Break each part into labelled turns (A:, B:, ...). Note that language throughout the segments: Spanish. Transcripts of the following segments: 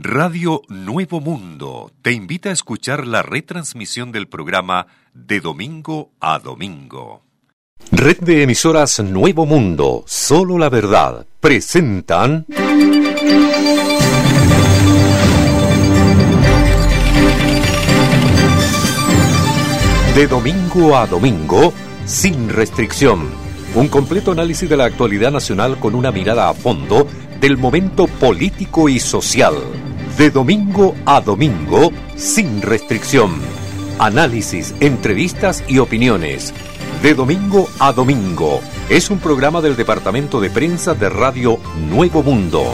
A: Radio Nuevo Mundo te invita a escuchar la retransmisión del programa de domingo a domingo. Red de emisoras Nuevo Mundo, solo la verdad, presentan... De domingo a domingo, sin restricción. Un completo análisis de la actualidad nacional con una mirada a fondo del momento político y social. De domingo a domingo, sin restricción. Análisis, entrevistas y opiniones. De domingo a domingo. Es un programa del Departamento de Prensa de Radio Nuevo Mundo.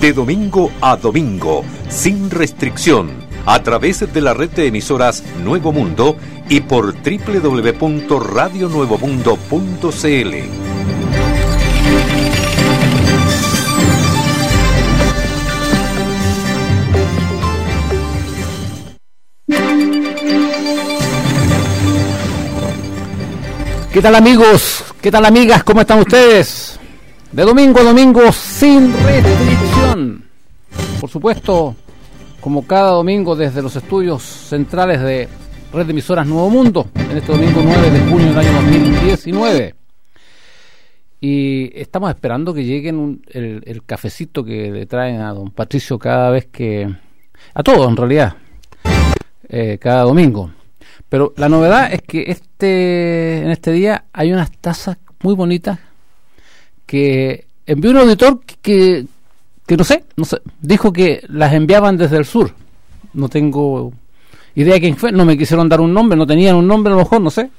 A: De domingo a domingo, sin restricción. A través de la red de emisoras Nuevo Mundo y por www.radionuevomundo.cl.
B: ¿Qué tal amigos? ¿Qué tal amigas? ¿Cómo están ustedes? De domingo a domingo sin restricción. Por supuesto, como cada domingo desde los estudios centrales de Red de Emisoras Nuevo Mundo, en este domingo 9 de junio del año 2019. Y estamos esperando que lleguen el, el, cafecito que le traen a don Patricio cada vez que... A todos en realidad, eh, cada domingo. Pero la novedad es que este en este día hay unas tazas muy bonitas que envió un auditor que, que no sé, no sé, dijo que las enviaban desde el sur. No tengo idea de quién fue, no me quisieron dar un nombre, no tenían un nombre a lo mejor, no sé.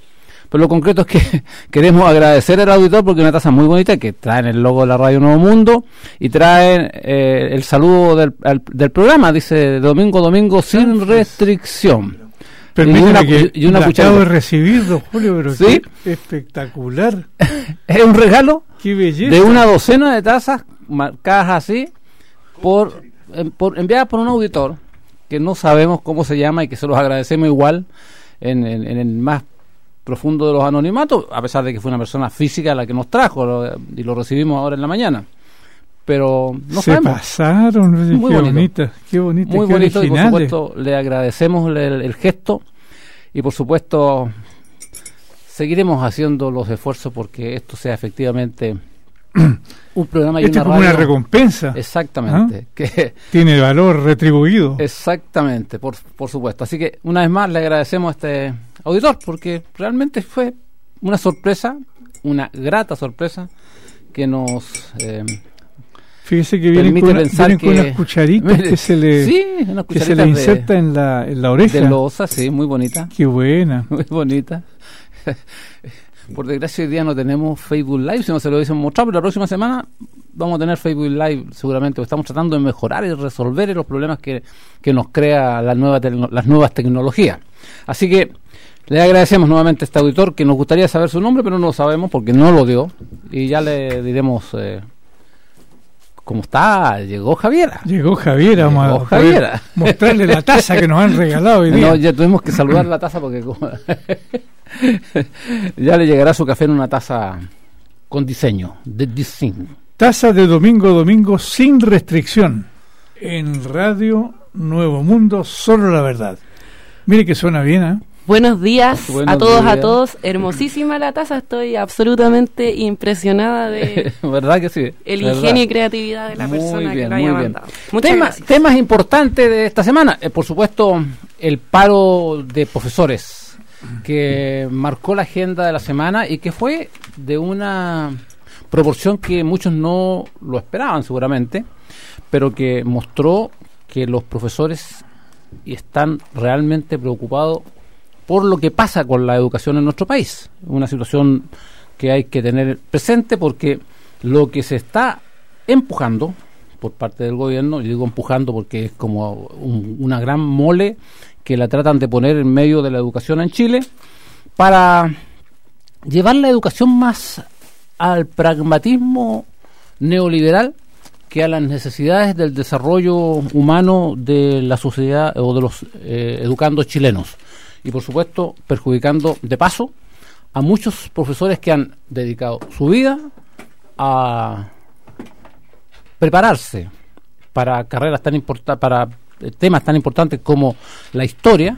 B: Pero lo concreto es que queremos agradecer al auditor porque es una taza muy bonita que traen el logo de la Radio Nuevo Mundo y traen eh, el saludo del, al, del programa, dice domingo, domingo sin restricción.
C: Permítame y una, que y una acabo de recibir, don Julio, pero ¿Sí? qué espectacular.
B: es un regalo
C: qué belleza.
B: de una docena de tazas marcadas así, por, por enviadas por un auditor que no sabemos cómo se llama y que se los agradecemos igual en, en, en, el más profundo de los anonimatos, a pesar de que fue una persona física la que nos trajo lo, y lo recibimos ahora en la mañana. Pero no
C: se
B: sabemos.
C: pasaron, muy qué bonito. bonita, qué bonita,
B: muy
C: qué
B: bonito
C: originales.
B: y por supuesto le agradecemos el, el, gesto y por supuesto seguiremos haciendo los esfuerzos porque esto sea efectivamente un programa y
C: este
B: una
C: como
B: radio.
C: una recompensa.
B: Exactamente.
C: ¿Ah?
B: Que
C: Tiene valor retribuido.
B: Exactamente, por, por supuesto. Así que una vez más le agradecemos a este auditor porque realmente fue una sorpresa, una grata sorpresa que nos... Eh,
C: Fíjese que vienen con, una, vienen con unas cucharitas que se le,
B: sí,
C: que se le inserta
B: de,
C: en, la, en la oreja.
B: De losa, sí, muy bonita.
C: Qué buena.
B: Muy bonita. Por desgracia hoy día no tenemos Facebook Live, si no se lo hubiesen mostrado, pero la próxima semana vamos a tener Facebook Live seguramente. Estamos tratando de mejorar y resolver los problemas que, que nos crea la nueva las nuevas tecnologías. Así que le agradecemos nuevamente a este auditor que nos gustaría saber su nombre, pero no lo sabemos porque no lo dio. Y ya le diremos eh, cómo está. Llegó Javiera.
C: Llegó Javiera,
B: Llegó Javiera.
C: mostrarle la taza que nos han regalado hoy día.
B: No, ya tuvimos que saludar la taza porque ya le llegará su café en una taza con diseño, de diseño.
C: Taza de domingo a domingo sin restricción. En Radio Nuevo Mundo, solo la verdad. Mire que suena bien, ¿eh?
D: Buenos días
B: Buenos
D: a todos,
B: días.
D: a todos. Hermosísima la taza, estoy absolutamente impresionada de
B: ¿Verdad que sí?
D: el
B: ¿verdad?
D: ingenio y creatividad de la
B: Muy
D: persona
B: bien,
D: que lo haya
B: bien.
D: mandado. Muchas
B: Tema-
D: gracias.
B: Temas importantes de esta semana. Eh, por supuesto, el paro de profesores que marcó la agenda de la semana y que fue de una proporción que muchos no lo esperaban seguramente, pero que mostró que los profesores están realmente preocupados por lo que pasa con la educación en nuestro país. Una situación que hay que tener presente porque lo que se está empujando por parte del gobierno, yo digo empujando porque es como un- una gran mole que la tratan de poner en medio de la educación en Chile para llevar la educación más al pragmatismo neoliberal que a las necesidades del desarrollo humano de la sociedad o de los eh, educandos chilenos y por supuesto perjudicando de paso a muchos profesores que han dedicado su vida a prepararse para carreras tan importantes, para eh, temas tan importantes como la historia,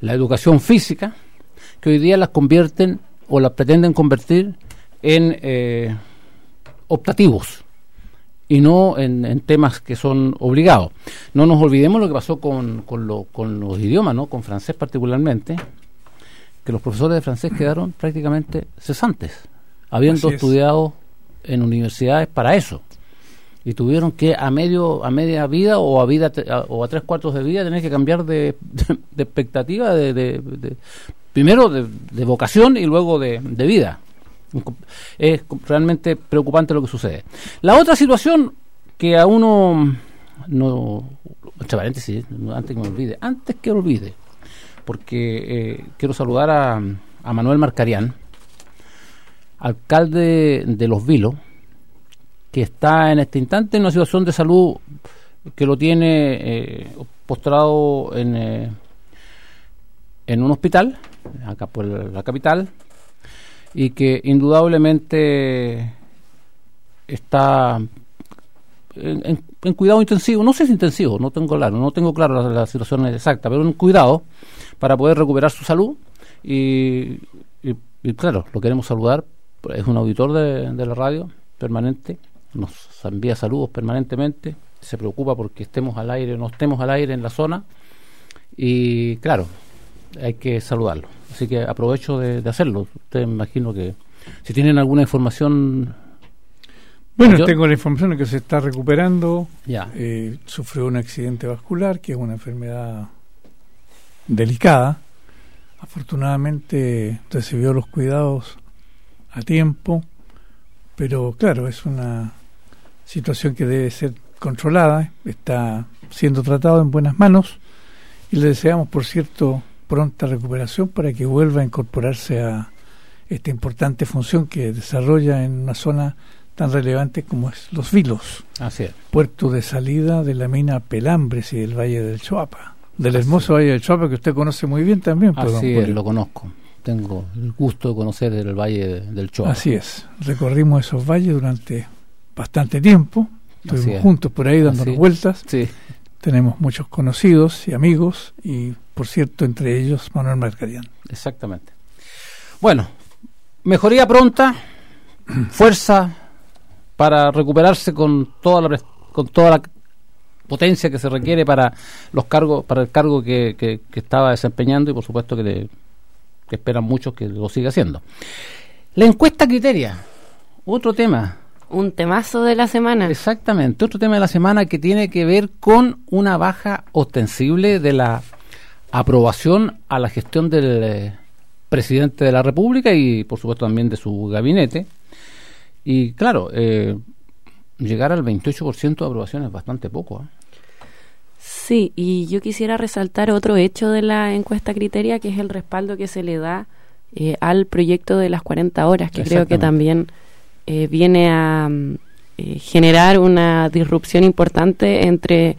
B: la educación física, que hoy día las convierten o las pretenden convertir en eh, optativos y no en, temas que son obligados. No nos olvidemos lo que pasó con, con, con los idiomas, ¿no? con francés particularmente, que los profesores de francés quedaron prácticamente cesantes, habiendo estudiado en universidades para eso y tuvieron que a medio a media vida o a vida o a tres cuartos de vida tener que cambiar de, expectativa de, primero de, vocación y luego de, vida es realmente preocupante lo que sucede. La otra situación que a uno no entre paréntesis antes que me olvide antes que olvide porque eh, quiero saludar a, a Manuel Marcarián alcalde de Los Vilos que está en este instante en una situación de salud que lo tiene eh, postrado en, eh, en un hospital, acá por la capital, y que indudablemente está en, cuidado intensivo, no sé si intensivo, no tengo claro, no tengo claro la, situación exacta, pero en cuidado para poder recuperar su salud y, claro, lo queremos saludar, es un auditor de, de la radio permanente nos envía saludos permanentemente, se preocupa porque estemos al aire o no estemos al aire en la zona y claro, hay que saludarlo. Así que aprovecho de, hacerlo. Ustedes me imagino que si tienen alguna información...
C: Bueno, tengo la información de que se está recuperando. Ya. Eh, sufrió un accidente vascular, que es una enfermedad delicada. Afortunadamente recibió los cuidados a tiempo, pero claro, es una situación que debe ser controlada, está siendo tratado en buenas manos y le deseamos, por cierto, pronta recuperación para que vuelva a incorporarse a esta importante función que desarrolla en una zona tan relevante como es Los Vilos, puerto de salida de la mina Pelambres y del Valle del Choapa, del hermoso Valle del Choapa que usted conoce muy bien también.
B: Pues, Así es, lo conozco. Tengo el gusto de conocer el Valle del Choapa.
C: Así es, recorrimos esos valles durante bastante tiempo. Estuvimos juntos por ahí dándonos vueltas. Tenemos muchos conocidos y amigos y, por cierto, entre ellos Manuel Marcarián.
B: Exactamente. Bueno, mejoría pronta, fuerza para recuperarse con toda la con toda la potencia que se requiere para los cargos para el cargo que, que, estaba desempeñando y por supuesto que, que esperan muchos que lo siga haciendo. La encuesta criteria, otro tema
D: un temazo de la semana.
B: Exactamente, otro tema de la semana que tiene que ver con una baja ostensible de la aprobación a la gestión del eh, presidente de la República y por supuesto también de su gabinete. Y claro, eh, llegar al 28% de aprobación es bastante poco. ¿eh?
D: Sí, y yo quisiera resaltar otro hecho de la encuesta criteria, que es el respaldo que se le da al proyecto de las 40 horas, que creo que también viene a eh, generar una disrupción importante entre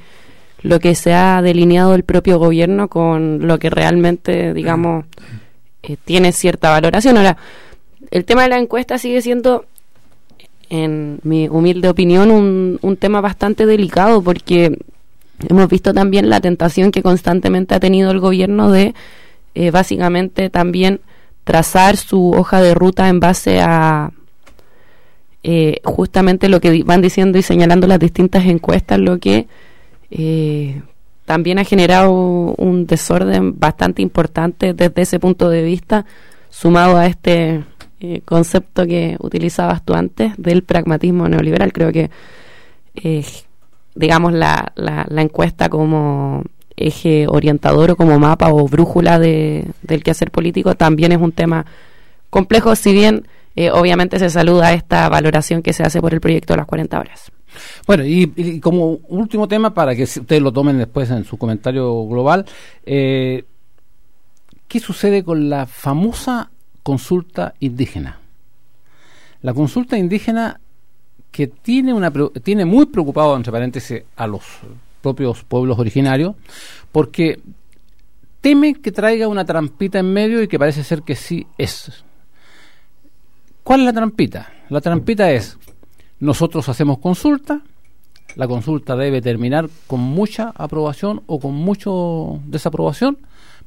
D: lo que se ha delineado el propio gobierno con lo que realmente, digamos, eh, tiene cierta valoración. Ahora, el tema de la encuesta sigue siendo, en mi humilde opinión, un, un tema bastante delicado porque hemos visto también la tentación que constantemente ha tenido el gobierno de básicamente también trazar su hoja de ruta en base a eh, justamente lo que van diciendo y señalando las distintas encuestas, lo que eh, también ha generado un desorden bastante importante desde ese punto de vista, sumado a este eh, concepto que utilizabas tú antes del pragmatismo neoliberal. Creo que, digamos, la, la, la, encuesta como eje orientador o como mapa o brújula de, del quehacer político también es un tema complejo, si bien eh, obviamente se saluda esta valoración que se hace por el proyecto de las 40 horas.
B: Bueno, y, como último tema, para que ustedes lo tomen después en su comentario global, eh, ¿qué sucede con la famosa consulta indígena? La consulta indígena que tiene, una, tiene muy preocupado, entre paréntesis, a los propios pueblos originarios, porque teme que traiga una trampita en medio y que parece ser que sí es. ¿Cuál es la trampita? La trampita es, nosotros hacemos consulta, la consulta debe terminar con mucha aprobación o con mucho desaprobación,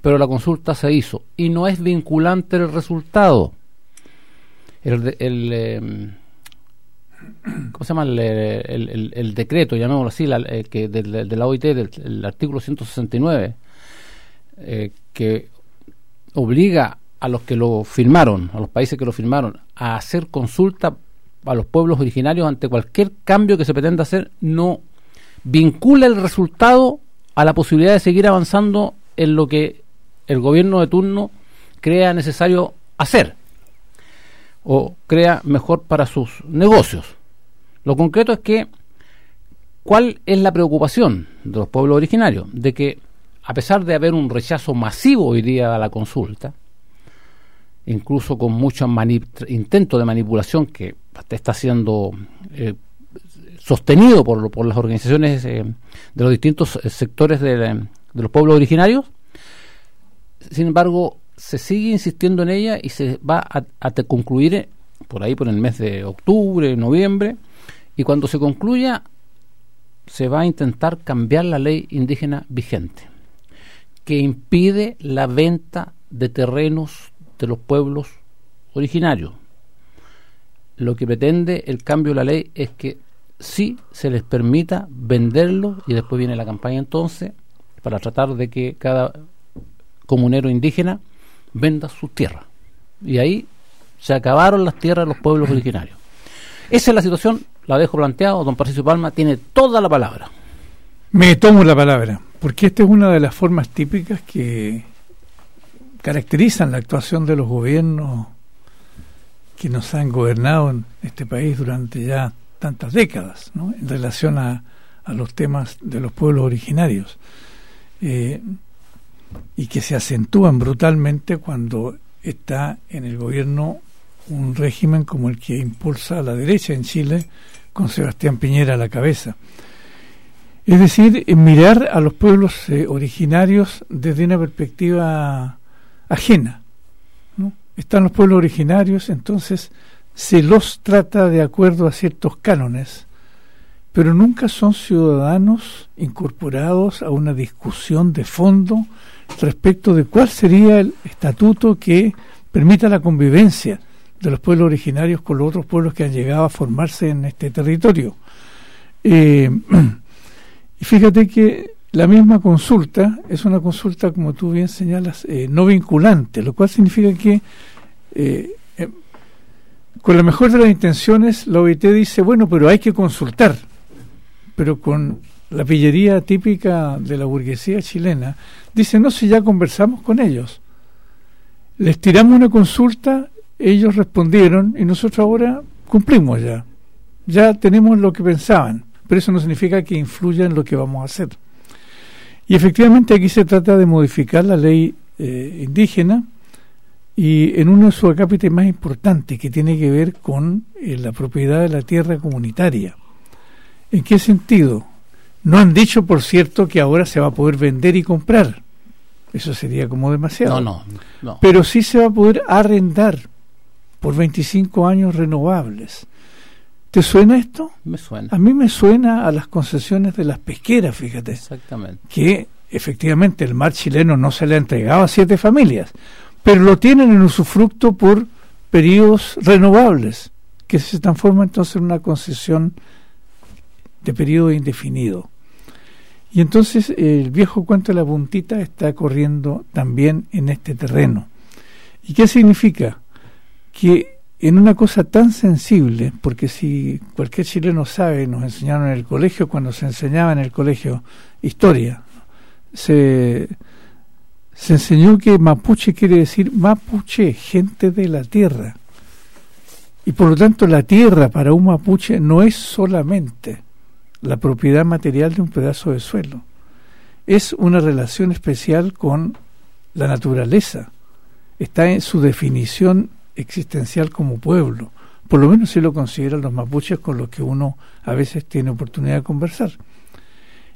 B: pero la consulta se hizo y no es vinculante el resultado. El, el em, ¿cómo se llama? El, el, decreto, llamémoslo así, la, eh, que de, la OIT, del artículo 169, eh, que obliga a los que lo firmaron, a los países que lo firmaron, a hacer consulta a los pueblos originarios ante cualquier cambio que se pretenda hacer, no vincula el resultado a la posibilidad de seguir avanzando en lo que el gobierno de turno crea necesario hacer o crea mejor para sus negocios. Lo concreto es que, ¿cuál es la preocupación de los pueblos originarios? De que, a pesar de haber un rechazo masivo hoy día a la consulta, incluso con muchos intentos de manipulación que está siendo eh, sostenido por, por, las organizaciones eh, de los distintos eh, sectores de, los pueblos originarios, sin embargo, se sigue insistiendo en ella y se va a, a concluir por ahí por el mes de octubre, noviembre, y cuando se concluya se va a intentar cambiar la ley indígena vigente, que impide la venta de terrenos de los pueblos originarios. Lo que pretende el cambio de la ley es que sí se les permita venderlo y después viene la campaña entonces para tratar de que cada comunero indígena venda sus tierras. Y ahí se acabaron las tierras de los pueblos originarios. Esa es la situación, la dejo planteado, don Patricio Palma tiene toda la palabra.
C: Me tomo la palabra, porque esta es una de las formas típicas que caracterizan la actuación de los gobiernos que nos han gobernado en este país durante ya tantas décadas, ¿no? en relación a, los temas de los pueblos originarios, eh, y que se acentúan brutalmente cuando está en el gobierno un régimen como el que impulsa a la derecha en Chile, con Sebastián Piñera a la cabeza. Es decir, mirar a los pueblos eh, originarios desde una perspectiva ajena. Están los pueblos originarios, entonces se los trata de acuerdo a ciertos cánones, pero nunca son ciudadanos incorporados a una discusión de fondo respecto de cuál sería el estatuto que permita la convivencia de los pueblos originarios con los otros pueblos que han llegado a formarse en este territorio. Eh, y fíjate que la misma consulta es una consulta, como tú bien señalas, eh, no vinculante, lo cual significa que eh, con la mejor de las intenciones la OIT dice, bueno, pero hay que consultar, pero con la pillería típica de la burguesía chilena, dice, no, si ya conversamos con ellos, les tiramos una consulta ellos respondieron y nosotros ahora cumplimos ya. Ya tenemos lo que pensaban, pero eso no significa que influya en lo que vamos a hacer. Y efectivamente aquí se trata de modificar la ley eh, indígena y en uno de sus acápites más importantes que tiene que ver con eh, la propiedad de la tierra comunitaria. ¿En qué sentido? No han dicho, por cierto, que ahora se va a poder vender y comprar. Eso sería como demasiado.
B: No, no, no.
C: Pero sí se va a poder arrendar por 25 años renovables. ¿Te suena esto?
B: Me suena.
C: A mí me suena a las concesiones de las pesqueras, fíjate.
B: Exactamente.
C: Que efectivamente el mar chileno no se le ha entregado a siete familias, pero lo tienen en usufructo por periodos renovables, que se transforma entonces en una concesión de periodo indefinido. Y entonces el viejo cuento de la puntita está corriendo también en este terreno. ¿Y qué significa? que en una cosa tan sensible, porque si cualquier chileno sabe, nos enseñaron en el colegio, cuando se enseñaba en el colegio historia, se, se enseñó que mapuche quiere decir mapuche, gente de la tierra. Y por lo tanto la tierra para un mapuche no es solamente la propiedad material de un pedazo de suelo, es una relación especial con la naturaleza, está en su definición existencial como pueblo. Por lo menos si lo consideran los mapuches con los que uno a veces tiene oportunidad de conversar.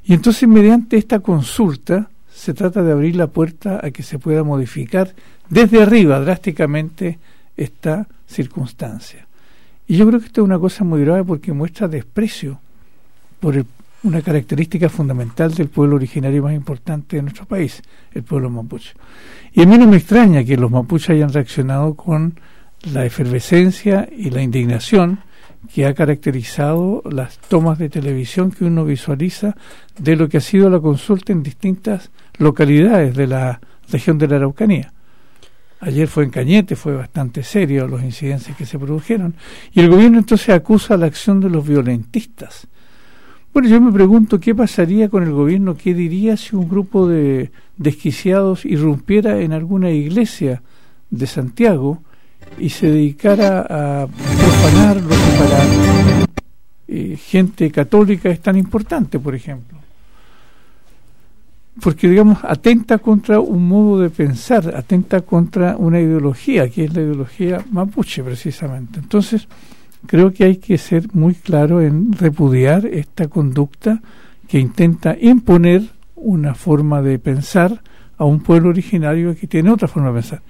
C: Y entonces mediante esta consulta se trata de abrir la puerta a que se pueda modificar desde arriba drásticamente esta circunstancia. Y yo creo que esto es una cosa muy grave porque muestra desprecio por el una característica fundamental del pueblo originario más importante de nuestro país, el pueblo mapuche. Y a mí no me extraña que los mapuches hayan reaccionado con la efervescencia y la indignación que ha caracterizado las tomas de televisión que uno visualiza de lo que ha sido la consulta en distintas localidades de la región de la Araucanía. Ayer fue en Cañete, fue bastante serio los incidentes que se produjeron. Y el gobierno entonces acusa la acción de los violentistas. Bueno, yo me pregunto qué pasaría con el gobierno, qué diría si un grupo de desquiciados irrumpiera en alguna iglesia de Santiago y se dedicara a profanar lo que para eh, gente católica es tan importante, por ejemplo. Porque, digamos, atenta contra un modo de pensar, atenta contra una ideología, que es la ideología mapuche, precisamente. Entonces, creo que hay que ser muy claro en repudiar esta conducta que intenta imponer una forma de pensar a un pueblo originario que tiene otra forma de pensar.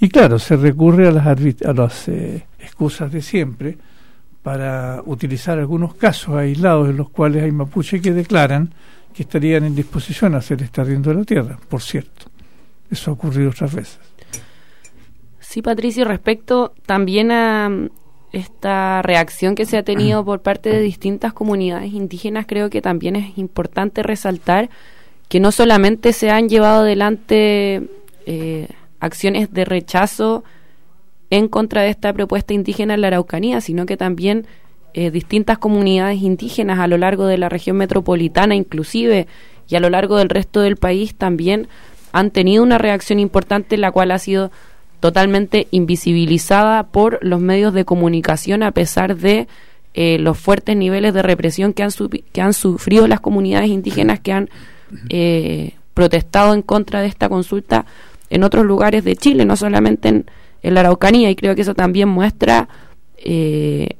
C: Y claro, se recurre a las, a las eh, excusas de siempre para utilizar algunos casos aislados en los cuales hay mapuches que declaran que estarían en disposición a hacer este arriendo de la tierra, por cierto. Eso ha ocurrido otras veces.
D: Sí, Patricio, respecto también a esta reacción que se ha tenido por parte de distintas comunidades indígenas, creo que también es importante resaltar que no solamente se han llevado adelante eh, acciones de rechazo en contra de esta propuesta indígena en la Araucanía, sino que también eh, distintas comunidades indígenas a lo largo de la región metropolitana inclusive y a lo largo del resto del país también han tenido una reacción importante la cual ha sido totalmente invisibilizada por los medios de comunicación a pesar de eh, los fuertes niveles de represión que han, que han sufrido las comunidades indígenas que han eh, protestado en contra de esta consulta en otros lugares de Chile, no solamente en, la Araucanía, y creo que eso también muestra eh,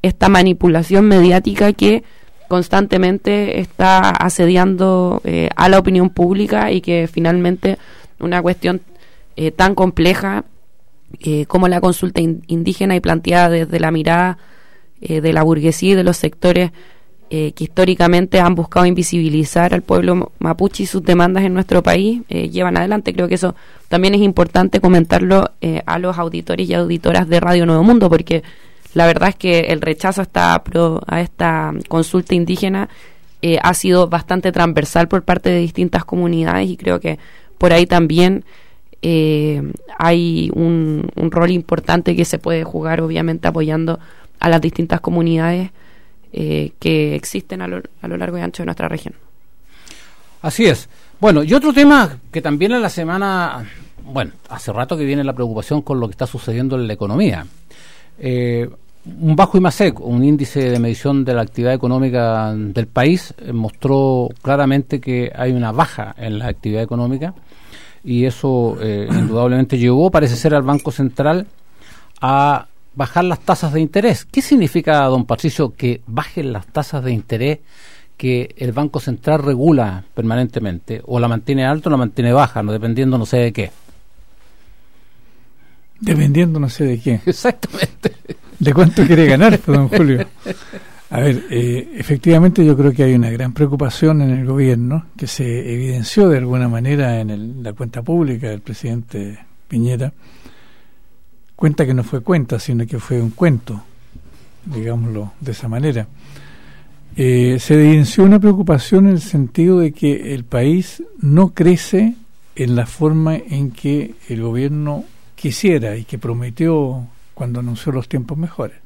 D: esta manipulación mediática que constantemente está asediando eh, a la opinión pública y que finalmente una cuestión tan compleja como la consulta indígena y planteada desde la mirada de la burguesía y de los sectores eh, que históricamente han buscado invisibilizar al pueblo mapuche y sus demandas en nuestro país eh, llevan adelante. Creo que eso también es importante comentarlo eh, a los auditores y auditoras de Radio Nuevo Mundo, porque la verdad es que el rechazo a esta, a esta consulta indígena ha sido bastante transversal por parte de distintas comunidades y creo que por ahí también hay un, rol importante que se puede jugar, obviamente apoyando a las distintas comunidades eh, que existen a lo, a lo largo y ancho de nuestra región.
B: Así es. Bueno, y otro tema que también en la semana, bueno, hace rato que viene la preocupación con lo que está sucediendo en la economía. Eh, un bajo IMASEC, un índice de medición de la actividad económica del país, eh, mostró claramente que hay una baja en la actividad económica y eso indudablemente llevó, parece ser, al Banco Central a bajar las tasas de interés. ¿Qué significa, don Patricio, que bajen las tasas de interés que el Banco Central regula permanentemente? ¿O la mantiene alta o la mantiene baja, no dependiendo no sé de qué?
C: Dependiendo no sé de qué.
B: Exactamente.
C: ¿De cuánto quiere ganar, don Julio? A ver, eh, efectivamente yo creo que hay una gran preocupación en el gobierno que se evidenció de alguna manera en la cuenta pública del presidente Piñera cuenta que no fue cuenta, sino que fue un cuento, digámoslo de esa manera. Eh, se evidenció una preocupación en el sentido de que el país no crece en la forma en que el gobierno quisiera y que prometió cuando anunció los tiempos mejores.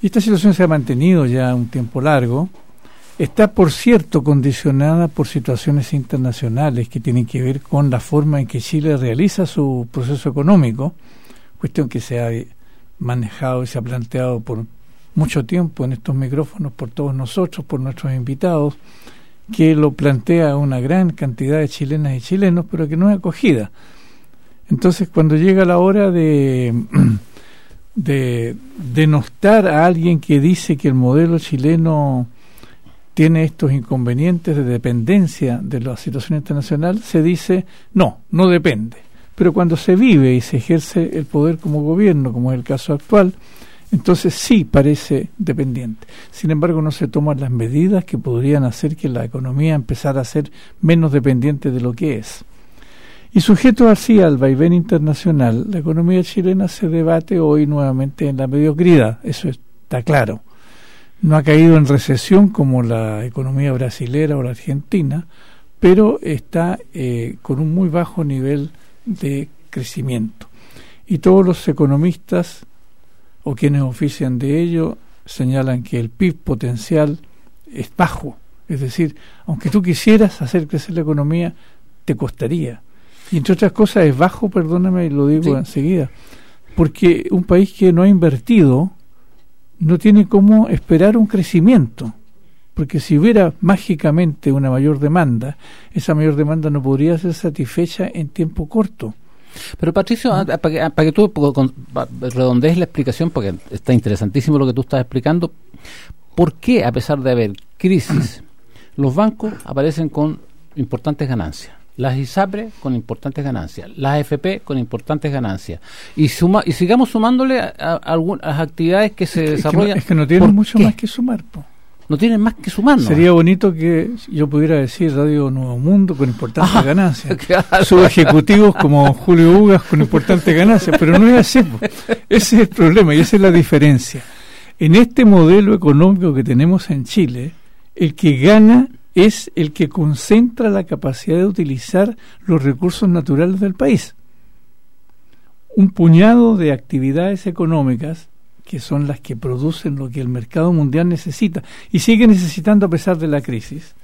C: Y esta situación se ha mantenido ya un tiempo largo. Está, por cierto, condicionada por situaciones internacionales que tienen que ver con la forma en que Chile realiza su proceso económico cuestión que se ha manejado y se ha planteado por mucho tiempo en estos micrófonos por todos nosotros, por nuestros invitados, que lo plantea una gran cantidad de chilenas y chilenos, pero que no es acogida. Entonces, cuando llega la hora de, de denostar a alguien que dice que el modelo chileno tiene estos inconvenientes de dependencia de la situación internacional, se dice, no, no depende. Pero cuando se vive y se ejerce el poder como gobierno, como es el caso actual, Entonces sí parece dependiente. Sin embargo, no se toman las medidas que podrían hacer que la economía empezara a ser menos dependiente de lo que es. Y sujeto así al vaivén internacional, la economía chilena se debate hoy nuevamente en la mediocridad, eso está claro. No ha caído en recesión como la economía brasilera o la argentina, pero está eh, con un muy bajo nivel de crecimiento. Y todos los economistas o quienes ofician de ello señalan que el PIB potencial es bajo. Es decir, aunque tú quisieras hacer crecer la economía, te costaría. Y entre otras cosas es bajo, perdóname, y lo digo enseguida, porque un país que no ha invertido no tiene cómo esperar un crecimiento. Porque si hubiera mágicamente una mayor demanda, esa mayor demanda no podría ser satisfecha en tiempo corto.
B: Pero Patricio, ah, para, que, para que, tú redondees la explicación, porque está interesantísimo lo que tú estás explicando, ¿por qué a pesar de haber crisis, los bancos aparecen con importantes ganancias? Las ISAPRE con importantes ganancias, las AFP con importantes ganancias. Y suma, y sigamos sumándole a, algunas actividades que se desarrollan.
C: Es que no, tienen mucho más que sumar. Po
B: no tienen más que sumar.
C: Sería bonito que yo pudiera decir Radio Nuevo Mundo con importantes ganancias. Sus ejecutivos como Julio Ugas con importantes ganancias, pero no es así. Ese es el problema y esa es la diferencia. En este modelo económico que tenemos en Chile, el que gana es el que concentra la capacidad de utilizar los recursos naturales del país. Un puñado de actividades económicas que son las que producen lo que el mercado mundial necesita y sigue necesitando a pesar de la crisis,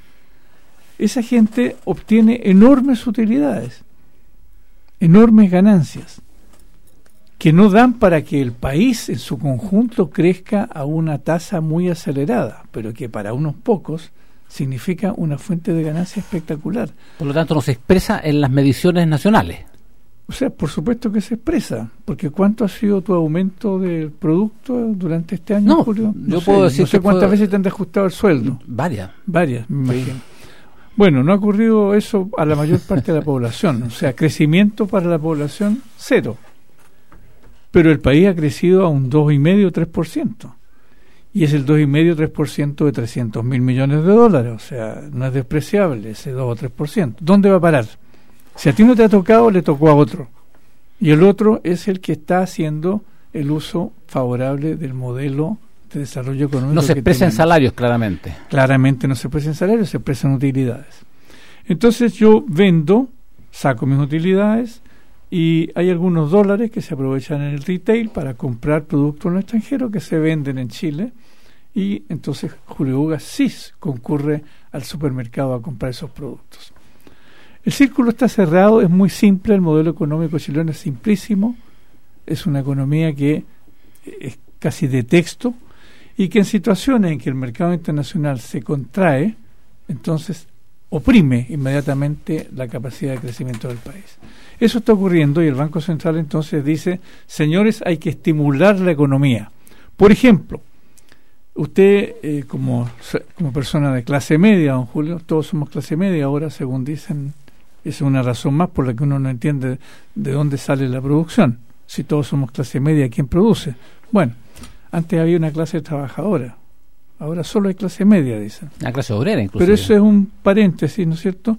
C: esa gente obtiene enormes utilidades, enormes ganancias, que no dan para que el país en su conjunto crezca a una tasa muy acelerada, pero que para unos pocos significa una fuente de ganancia espectacular.
B: Por lo tanto, no se expresa en las mediciones nacionales.
C: O sea, por supuesto que se expresa, porque ¿cuánto ha sido tu aumento del producto durante este año,
B: no, Julio? No yo sé, puedo decir
C: no sé cuántas veces te han ajustado el sueldo.
B: Varias.
C: Varias, me imagino. Bueno, no ha ocurrido eso a la mayor parte de la población, o sea, crecimiento para la población cero. Pero el país ha crecido a un 2,5-3%. Y es el 2,5-3% de 300 mil millones de dólares, o sea, no es despreciable ese 2 o 3%. ¿Dónde va a parar? Si a ti no te ha tocado, le tocó a otro. Y el otro es el que está haciendo el uso favorable del modelo de desarrollo económico.
B: No se expresa en salarios, claramente.
C: Claramente no se expresa en salarios, se expresa en utilidades. Entonces yo vendo, saco mis utilidades y hay algunos dólares que se aprovechan en el retail para comprar productos en el extranjero que se venden en Chile. Y entonces Julio Uga sí concurre al supermercado a comprar esos productos. El círculo está cerrado, es muy simple, el modelo económico chileno es simplísimo, es una economía que es casi de texto. Y que en situaciones en que el mercado internacional se contrae, entonces oprime inmediatamente la capacidad de crecimiento del país. Eso está ocurriendo y el Banco Central entonces dice, señores, hay que estimular la economía. Por ejemplo, usted eh, como, como persona de clase media, don Julio, todos somos clase media ahora, según dicen es una razón más por la que uno no entiende de dónde sale la producción. Si todos somos clase media, ¿quién produce? Bueno, antes había una clase trabajadora, ahora solo hay clase media, dicen.
B: La clase obrera, incluso.
C: Pero eso es un paréntesis, ¿no es cierto?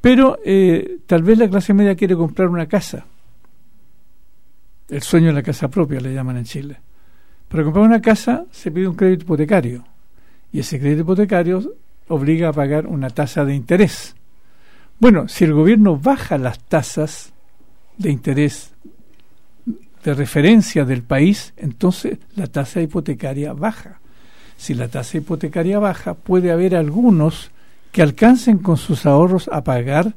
C: Pero eh, tal vez la clase media quiere comprar una casa. El sueño de la casa propia le llaman en Chile. Para comprar una casa se pide un crédito hipotecario y ese crédito hipotecario obliga a pagar una tasa de interés. Bueno, si el gobierno baja las tasas de interés de referencia del país, entonces la tasa hipotecaria baja. Si la tasa hipotecaria baja, puede haber algunos que alcancen con sus ahorros a pagar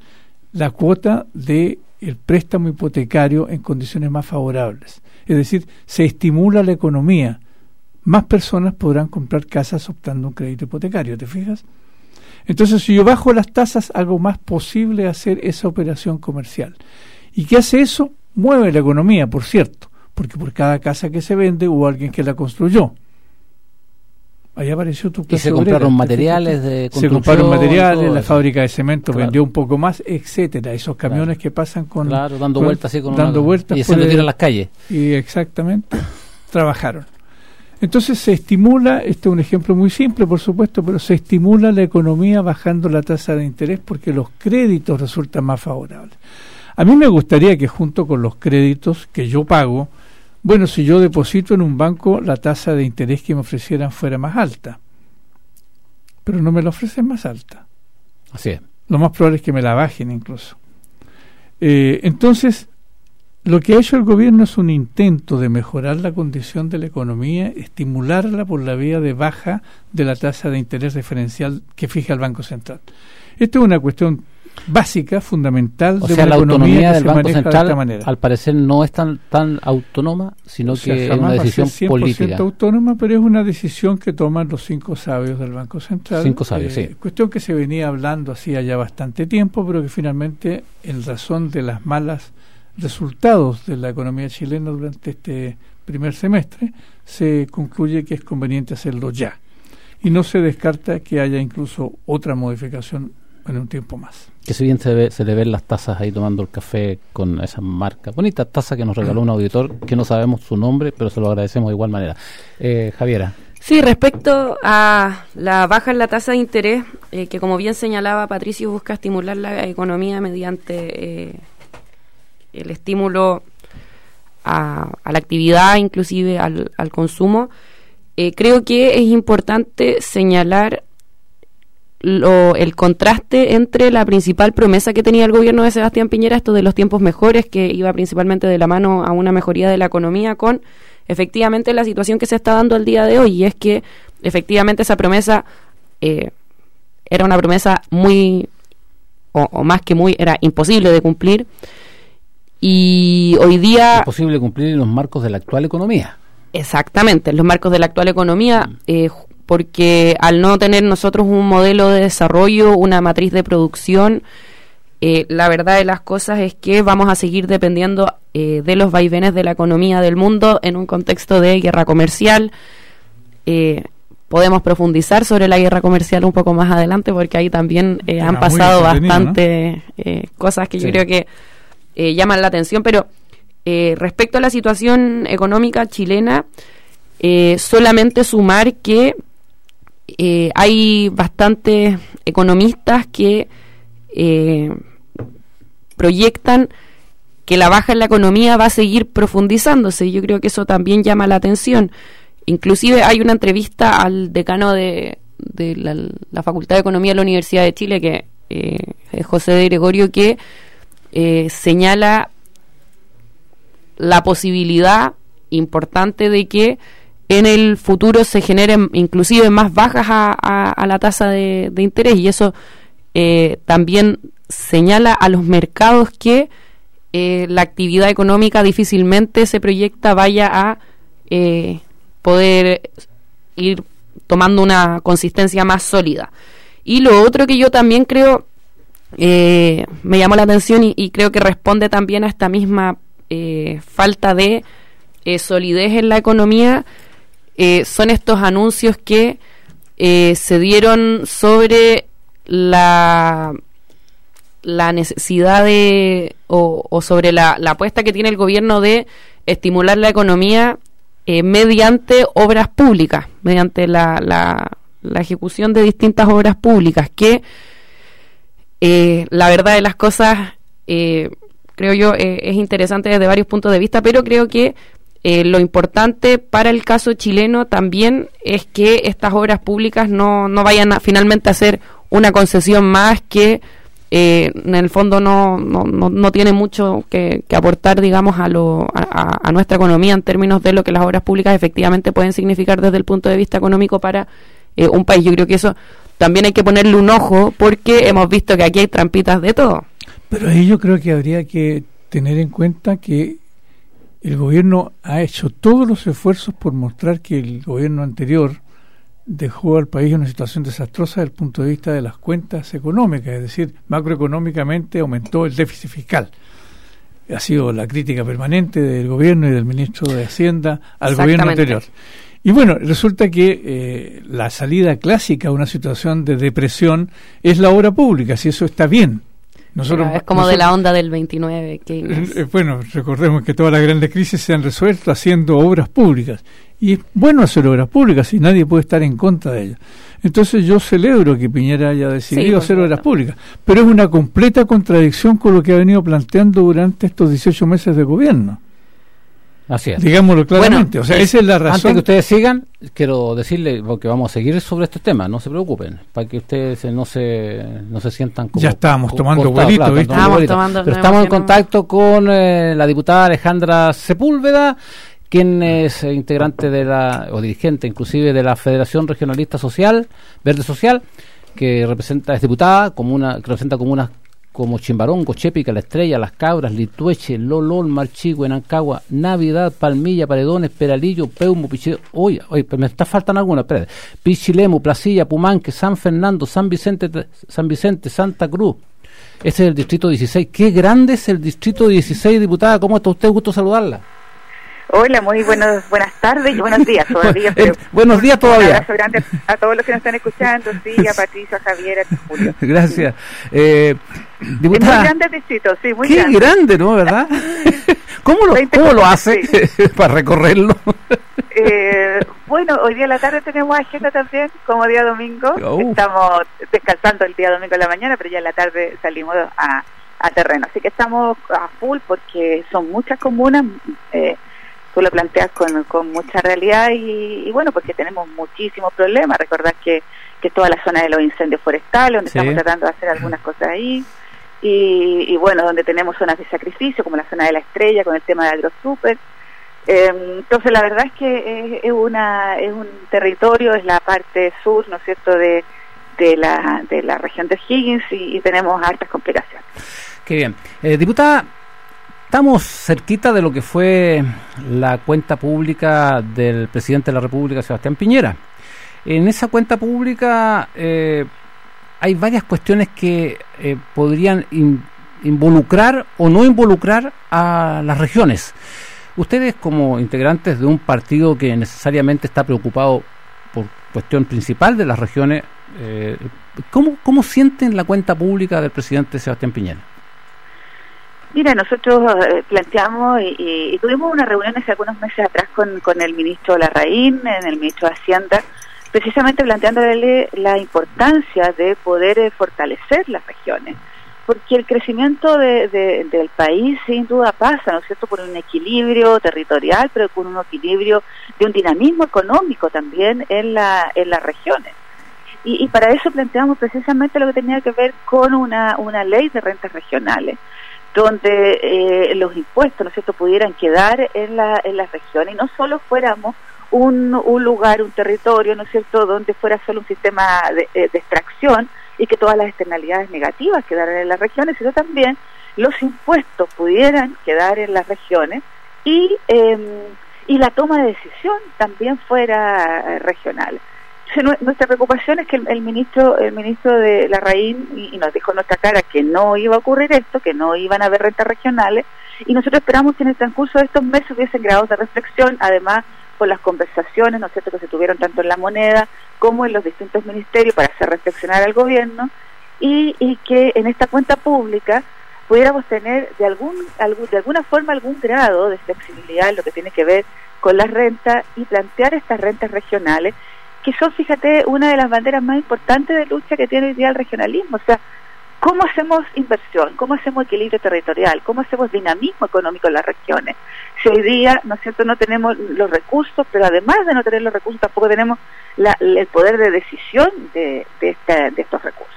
C: la cuota de el préstamo hipotecario en condiciones más favorables. Es decir, se estimula la economía. Más personas podrán comprar casas optando un crédito hipotecario, ¿te fijas? Entonces, si yo bajo las tasas, hago más posible hacer esa operación comercial. ¿Y qué hace eso? Mueve la economía, por cierto, porque por cada casa que se vende hubo alguien que la construyó. Ahí apareció tu
B: Y se compraron materiales de
C: Se compraron materiales, la fábrica de cemento vendió un poco más, etcétera. Esos camiones que pasan con...
B: Claro, dando vueltas así con
C: Dando vueltas.
B: Y se metieron las calles.
C: Y exactamente, trabajaron. Entonces se estimula, este es un ejemplo muy simple por supuesto, pero se estimula la economía bajando la tasa de interés porque los créditos resultan más favorables. A mí me gustaría que junto con los créditos que yo pago, bueno, si yo deposito en un banco, la tasa de interés que me ofrecieran fuera más alta. Pero no me la ofrecen más alta.
B: Así es.
C: Lo más probable es que me la bajen incluso. Eh, entonces, lo que ha hecho el gobierno es un intento de mejorar la condición de la economía, estimularla por la vía de baja de la tasa de interés referencial que fija el Banco Central. Esto es una cuestión básica, fundamental
B: de la, autonomía del Banco Central, al parecer no es tan, tan autónoma, sino que es una decisión va a ser 100% política.
C: autónoma, pero es una decisión que toman los cinco sabios del Banco Central.
B: Cinco sabios,
C: eh, Cuestión que se venía hablando hacía ya bastante tiempo, pero que finalmente, en razón de las malas resultados de la economía chilena durante este primer semestre, se concluye que es conveniente hacerlo ya. Y no se descarta que haya incluso otra modificación en un tiempo más.
B: Que si bien se, ve, se le ven las tazas ahí tomando el café con esa marca, bonita taza que nos regaló un auditor que no sabemos su nombre, pero se lo agradecemos de igual manera. Eh, Javiera.
D: Sí, respecto a la baja en la tasa de interés, eh, que como bien señalaba Patricio, busca estimular la economía mediante eh, el estímulo a, la actividad, inclusive al, consumo, eh, creo que es importante señalar lo, el contraste entre la principal promesa que tenía el gobierno de Sebastián Piñera, esto de los tiempos mejores, que iba principalmente de la mano a una mejoría de la economía, con efectivamente la situación que se está dando al día de hoy, y es que efectivamente esa promesa eh, era una promesa muy, o, más que muy, era imposible de cumplir, y hoy día...
B: Es posible cumplir en los marcos de la actual economía.
D: Exactamente, en los marcos de la actual economía, eh, porque al no tener nosotros un modelo de desarrollo, una matriz de producción, eh, la verdad de las cosas es que vamos a seguir dependiendo eh, de los vaivenes de la economía del mundo en un contexto de guerra comercial. podemos profundizar sobre la guerra comercial un poco más adelante porque ahí también han pasado bastante cosas que yo creo que eh, llaman la atención, pero eh, respecto a la situación económica chilena, eh, solamente sumar que hay bastantes economistas que proyectan que la baja en la economía va a seguir profundizándose. Yo creo que eso también llama la atención. Inclusive hay una entrevista al decano de, la, Facultad de Economía de la Universidad de Chile, que es José de Gregorio, que eh, señala la posibilidad importante de que en el futuro se generen inclusive más bajas a, la tasa de, interés y eso eh, también señala a los mercados que eh, la actividad económica difícilmente se proyecta vaya a poder ir tomando una consistencia más sólida. Y lo otro que yo también creo eh, me llamó la atención y, creo que responde también a esta misma eh, falta de eh, solidez en la economía, son estos anuncios que se dieron sobre la la necesidad de o, sobre la, apuesta que tiene el gobierno de estimular la economía mediante obras públicas, mediante la, la, la ejecución de distintas obras públicas que eh, la verdad de las cosas, eh, creo yo, eh, es interesante desde varios puntos de vista, pero creo que lo importante para el caso chileno también es que estas obras públicas no, no vayan a, finalmente a ser una concesión más que en el fondo no, no, no, tiene mucho que, aportar, digamos, a, lo, a, a, nuestra economía en términos de lo que las obras públicas efectivamente pueden significar desde el punto de vista económico para un país. Yo creo que eso también hay que ponerle un ojo porque hemos visto que aquí hay trampitas de todo.
C: Pero ahí yo creo que habría que tener en cuenta que el gobierno ha hecho todos los esfuerzos por mostrar que el gobierno anterior dejó al país en una situación desastrosa desde el punto de vista de las cuentas económicas, es decir, macroeconómicamente aumentó el déficit fiscal. Ha sido la crítica permanente del gobierno y del ministro de Hacienda al gobierno anterior. Y bueno, resulta que eh, la salida clásica a una situación de depresión es la obra pública, si eso está bien.
D: Nosotros, es como de la onda del 29. Que
C: eh, bueno, recordemos que todas las grandes crisis se han resuelto haciendo obras públicas. Y es bueno hacer obras públicas y nadie puede estar en contra de ellas. Entonces yo celebro que Piñera haya decidido hacer obras públicas, pero es una completa contradicción con lo que ha venido planteando durante estos 18 meses de gobierno.
B: Así es.
C: Digámoslo claramente. o sea, esa es la razón.
B: Antes que ustedes sigan, quiero decirle, porque vamos a seguir sobre estos temas, no se preocupen, para que ustedes no se, no se sientan como.
C: Ya estábamos tomando vuelito, ¿viste?
B: Estamos tomando, Pero estamos en contacto con eh, la diputada Alejandra Sepúlveda, quien es integrante de la, o dirigente inclusive de la Federación Regionalista Social, Verde Social, que representa, es diputada, comuna, que representa comunas como Chimbarón, Cochepica, La Estrella, Las Cabras, Litueche, Lolol, Marchigua, Enancagua, Navidad, Palmilla, Paredones, Peralillo, Peumo, Pichilemu, oye, oye, me está faltando alguna, espérate, Pichilemu, Placilla, Pumanque, San Fernando, San Vicente, San Vicente, Santa Cruz. Ese es el distrito 16. Qué grande es el distrito 16, diputada. ¿Cómo está usted? Gusto saludarla.
E: Hola, muy buenas buenas tardes y buenos días todavía.
B: Eh, buenos días todavía.
E: Un grande a todos los que nos están escuchando, sí, a Patricio, a Javier, a Julio.
B: Gracias. Eh,
E: diputada, muy grande distrito, sí, muy
B: qué grande. ¿no? ¿Verdad? ¿Cómo lo, cómo lo hace para recorrerlo?
E: Eh, bueno, hoy día en la tarde tenemos agenda también, como día domingo. Oh. Estamos descansando el día domingo en la mañana, pero ya en la tarde salimos a, a terreno. Así que estamos a full porque son muchas comunas. Eh, tú lo planteas con, con mucha realidad y, bueno, porque tenemos muchísimos problemas. Recordad que, que toda la zona de los incendios forestales, donde estamos tratando de hacer algunas cosas ahí, y, bueno, donde tenemos zonas de sacrificio, como la zona de la estrella, con el tema de AgroSuper. Eh, entonces, la verdad es que es, una, es un territorio, es la parte sur, ¿no es cierto?, de, de, la, de la región de Higgins y, tenemos altas complicaciones.
B: Qué bien. Eh, diputada, Estamos cerquita de lo que fue la cuenta pública del presidente de la República, Sebastián Piñera. En esa cuenta pública eh, hay varias cuestiones que eh, podrían involucrar o no involucrar a las regiones. Ustedes como integrantes de un partido que necesariamente está preocupado por cuestión principal de las regiones, eh, ¿cómo, ¿cómo sienten la cuenta pública del presidente Sebastián Piñera?
E: Mira, nosotros eh, planteamos y, tuvimos una reunión hace algunos meses atrás con, con el ministro Larraín, en el ministro de Hacienda, precisamente planteándole la importancia de poder eh, fortalecer las regiones, porque el crecimiento de, del país sin duda pasa, ¿no es cierto?, por un equilibrio territorial, pero con un equilibrio de un dinamismo económico también en, la, en las regiones. Y, y para eso planteamos precisamente lo que tenía que ver con una, una ley de rentas regionales donde eh, los impuestos, ¿no es cierto?, pudieran quedar en, la, en las regiones y no solo fuéramos un, un lugar, un territorio, ¿no es cierto?, donde fuera solo un sistema de, eh, extracción y que todas las externalidades negativas quedaran en las regiones, sino también los impuestos pudieran quedar en las regiones y, eh, y la toma de decisión también fuera eh, regional nuestra preocupación es que el, ministro el ministro de la Raín y, nos dijo en nuestra cara que no iba a ocurrir esto, que no iban a haber rentas regionales y nosotros esperamos que en el transcurso de estos meses hubiesen grados de reflexión, además por las conversaciones, ¿no es cierto?, que se tuvieron tanto en la moneda como en los distintos ministerios para hacer reflexionar al gobierno y, que en esta cuenta pública pudiéramos tener de algún de alguna forma algún grado de flexibilidad en lo que tiene que ver con las rentas y plantear estas rentas regionales que son, fíjate, una de las banderas más importantes de lucha que tiene hoy día el regionalismo. O sea, ¿cómo hacemos inversión? ¿Cómo hacemos equilibrio territorial? ¿Cómo hacemos dinamismo económico en las regiones? Si hoy día, ¿no es cierto?, no tenemos los recursos, pero además de no tener los recursos, tampoco tenemos el poder de decisión de, de, de estos recursos.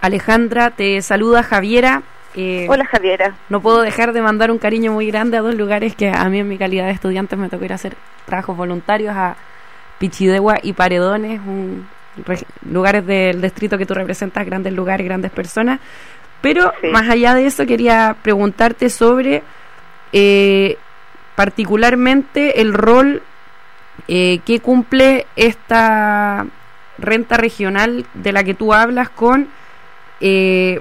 D: Alejandra, te saluda Javiera.
E: Eh, Hola Javiera.
D: No puedo dejar de mandar un cariño muy grande a dos lugares que a mí en mi calidad de estudiante me tocó ir a hacer trabajos voluntarios a Pichidegua y Paredones, un, lugares del distrito que tú representas, grandes lugares, grandes personas. Pero más allá de eso, quería preguntarte sobre eh, particularmente el rol eh, que cumple esta renta regional de la que tú hablas con, eh,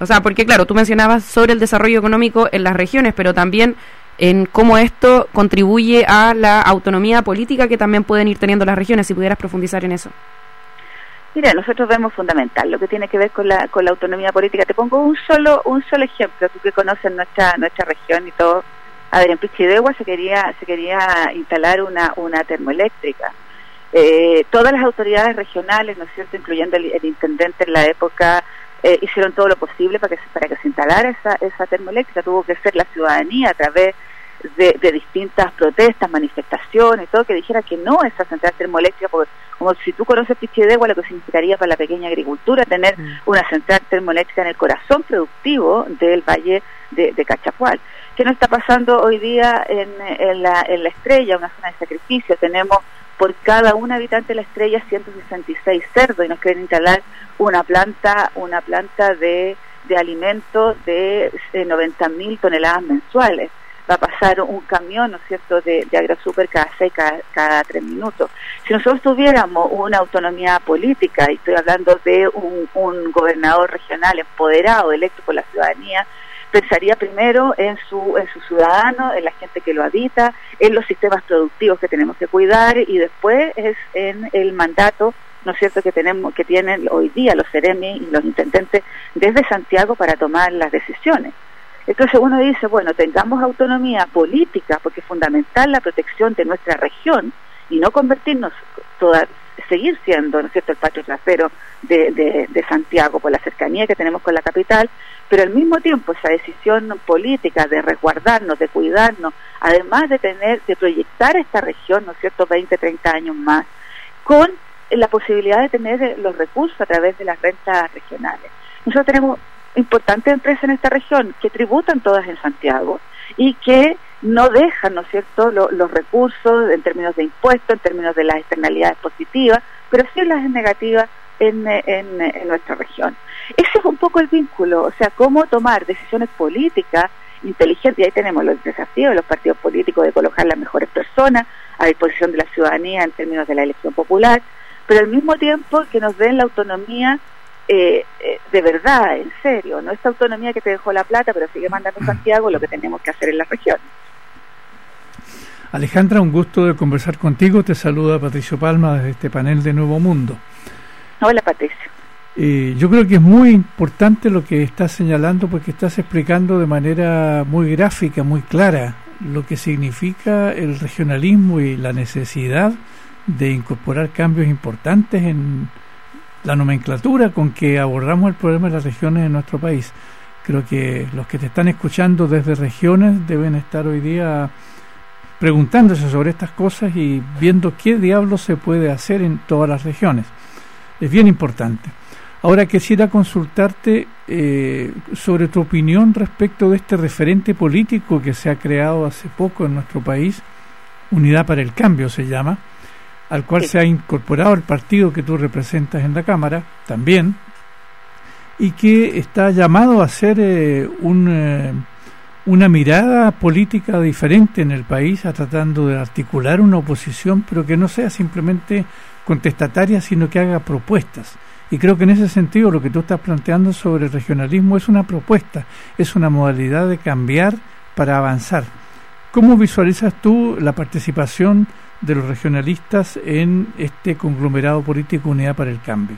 D: o sea, porque claro, tú mencionabas sobre el desarrollo económico en las regiones, pero también en cómo esto contribuye a la autonomía política que también pueden ir teniendo las regiones, si pudieras profundizar en eso.
E: Mira, nosotros vemos fundamental lo que tiene que ver con la, con la autonomía política. Te pongo un solo un solo ejemplo, tú que conoces nuestra nuestra región y todo, A ver, en Pichidegua se quería, se quería instalar una, una termoeléctrica. Eh, todas las autoridades regionales, ¿no es cierto?, incluyendo el, intendente en la época, eh, hicieron todo lo posible para que, para que se instalara esa, esa termoeléctrica. Tuvo que ser la ciudadanía a través de, distintas protestas, manifestaciones, todo que dijera que no esa central termoeléctrica, porque como si tú conoces Pichidegua, lo que significaría para la pequeña agricultura tener mm. una central termoeléctrica en el corazón productivo del valle de, de Cachapual. ¿Qué nos está pasando hoy día en, en, la, en la estrella, una zona de sacrificio? Tenemos por cada un habitante de la estrella 166 cerdos y nos quieren instalar una planta, una planta de, de alimentos de 90 mil toneladas mensuales va a pasar un camión, ¿no cierto?, de, de AgroSuper cada seis, cada, tres minutos. Si nosotros tuviéramos una autonomía política, y estoy hablando de un, un gobernador regional empoderado, electo por la ciudadanía, pensaría primero en su, en su ciudadano, en la gente que lo habita, en los sistemas productivos que tenemos que cuidar y después es en el mandato ¿no es cierto?, que tenemos que tienen hoy día los seremi y los intendentes desde Santiago para tomar las decisiones. Entonces uno dice, bueno, tengamos autonomía política, porque es fundamental la protección de nuestra región y no convertirnos, toda, seguir siendo, ¿no es cierto?, el patio trasero de, de, Santiago por la cercanía que tenemos con la capital, pero al mismo tiempo esa decisión política de resguardarnos, de cuidarnos, además de tener, de proyectar esta región, ¿no es cierto?, 20, 30 años más, con la posibilidad de tener los recursos a través de las rentas regionales. Nosotros tenemos importantes empresas en esta región que tributan todas en Santiago y que no dejan, ¿no es cierto?, los recursos en términos de impuestos, en términos de las externalidades positivas, pero sí las negativas en, nuestra región. Ese es un poco el vínculo, o sea, cómo tomar decisiones políticas inteligentes, y ahí tenemos los desafíos de los partidos políticos de colocar las mejores personas a disposición de la ciudadanía en términos de la elección popular, pero al mismo tiempo que nos den la autonomía eh, eh, de verdad, en serio, no esta autonomía que te dejó la plata, pero sigue mandando Santiago lo que tenemos que hacer en la región.
C: Alejandra, un gusto de conversar contigo. Te saluda Patricio Palma desde este panel de Nuevo Mundo.
E: Hola, Patricio.
C: Eh, yo creo que es muy importante lo que estás señalando porque estás explicando de manera muy gráfica, muy clara, lo que significa el regionalismo y la necesidad de incorporar cambios importantes en, la nomenclatura con que abordamos el problema de las regiones en nuestro país. Creo que los que te están escuchando desde regiones deben estar hoy día preguntándose sobre estas cosas y viendo qué diablos se puede hacer en todas las regiones. Es bien importante. Ahora quisiera consultarte eh, sobre tu opinión respecto de este referente político que se ha creado hace poco en nuestro país, Unidad para el Cambio se llama, al cual se ha incorporado el partido que tú representas en la Cámara también, y que está llamado a ser eh, un, eh, una mirada política diferente en el país, a tratando de articular una oposición, pero que no sea simplemente contestataria, sino que haga propuestas. Y creo que en ese sentido lo que tú estás planteando sobre el regionalismo es una propuesta, es una modalidad de cambiar para avanzar. ¿Cómo visualizas tú la participación de los regionalistas en este conglomerado político Unidad para el Cambio?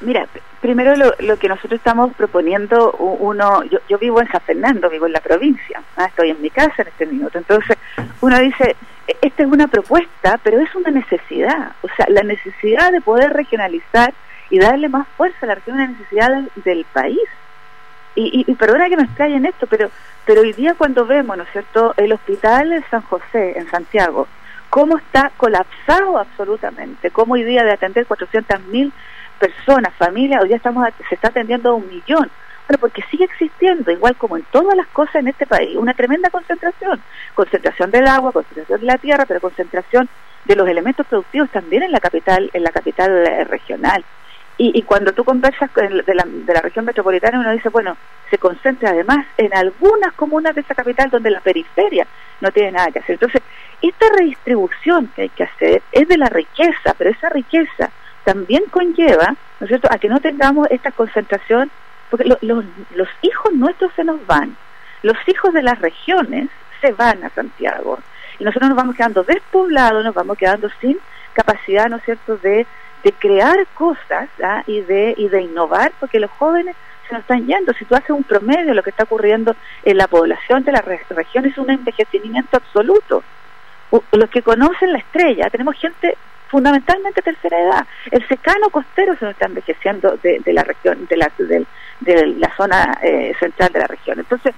E: Mira, primero lo, que nosotros estamos proponiendo, uno, yo, vivo en San Fernando, vivo en la provincia, ¿ah? estoy en mi casa en este minuto, entonces uno dice, e, esta es una propuesta, pero es una necesidad, o sea, la necesidad de poder regionalizar y darle más fuerza a la región, una necesidad del, país. Y, y, perdona que me explaye en esto, pero, pero hoy día cuando vemos, ¿no es cierto?, el hospital de San José, en Santiago, cómo está colapsado absolutamente, cómo hoy día de atender 400.000 personas, familias, hoy día estamos se está atendiendo a un millón. Bueno, porque sigue existiendo, igual como en todas las cosas en este país, una tremenda concentración. Concentración del agua, concentración de la tierra, pero concentración de los elementos productivos también en la capital, en la capital eh, regional. Y, cuando tú conversas de la, de la región metropolitana, uno dice, bueno, se concentra además en algunas comunas de esa capital donde la periferia no tiene nada que hacer. Entonces, esta redistribución que hay que hacer es de la riqueza, pero esa riqueza también conlleva, ¿no es cierto?, a que no tengamos esta concentración, porque los hijos nuestros se nos van, los hijos de las regiones se van a Santiago, y nosotros nos vamos quedando despoblados, nos vamos quedando sin capacidad, ¿no es cierto?, de, de crear cosas ¿ah? y, de, y de innovar, porque los jóvenes se nos están yendo. Si tú haces un promedio de lo que está ocurriendo en la población de las regiones, es un envejecimiento absoluto. Los que conocen la estrella, tenemos gente fundamentalmente tercera edad. El secano costero se nos está envejeciendo de, la región, de la, de, la zona eh, central de la región. Entonces,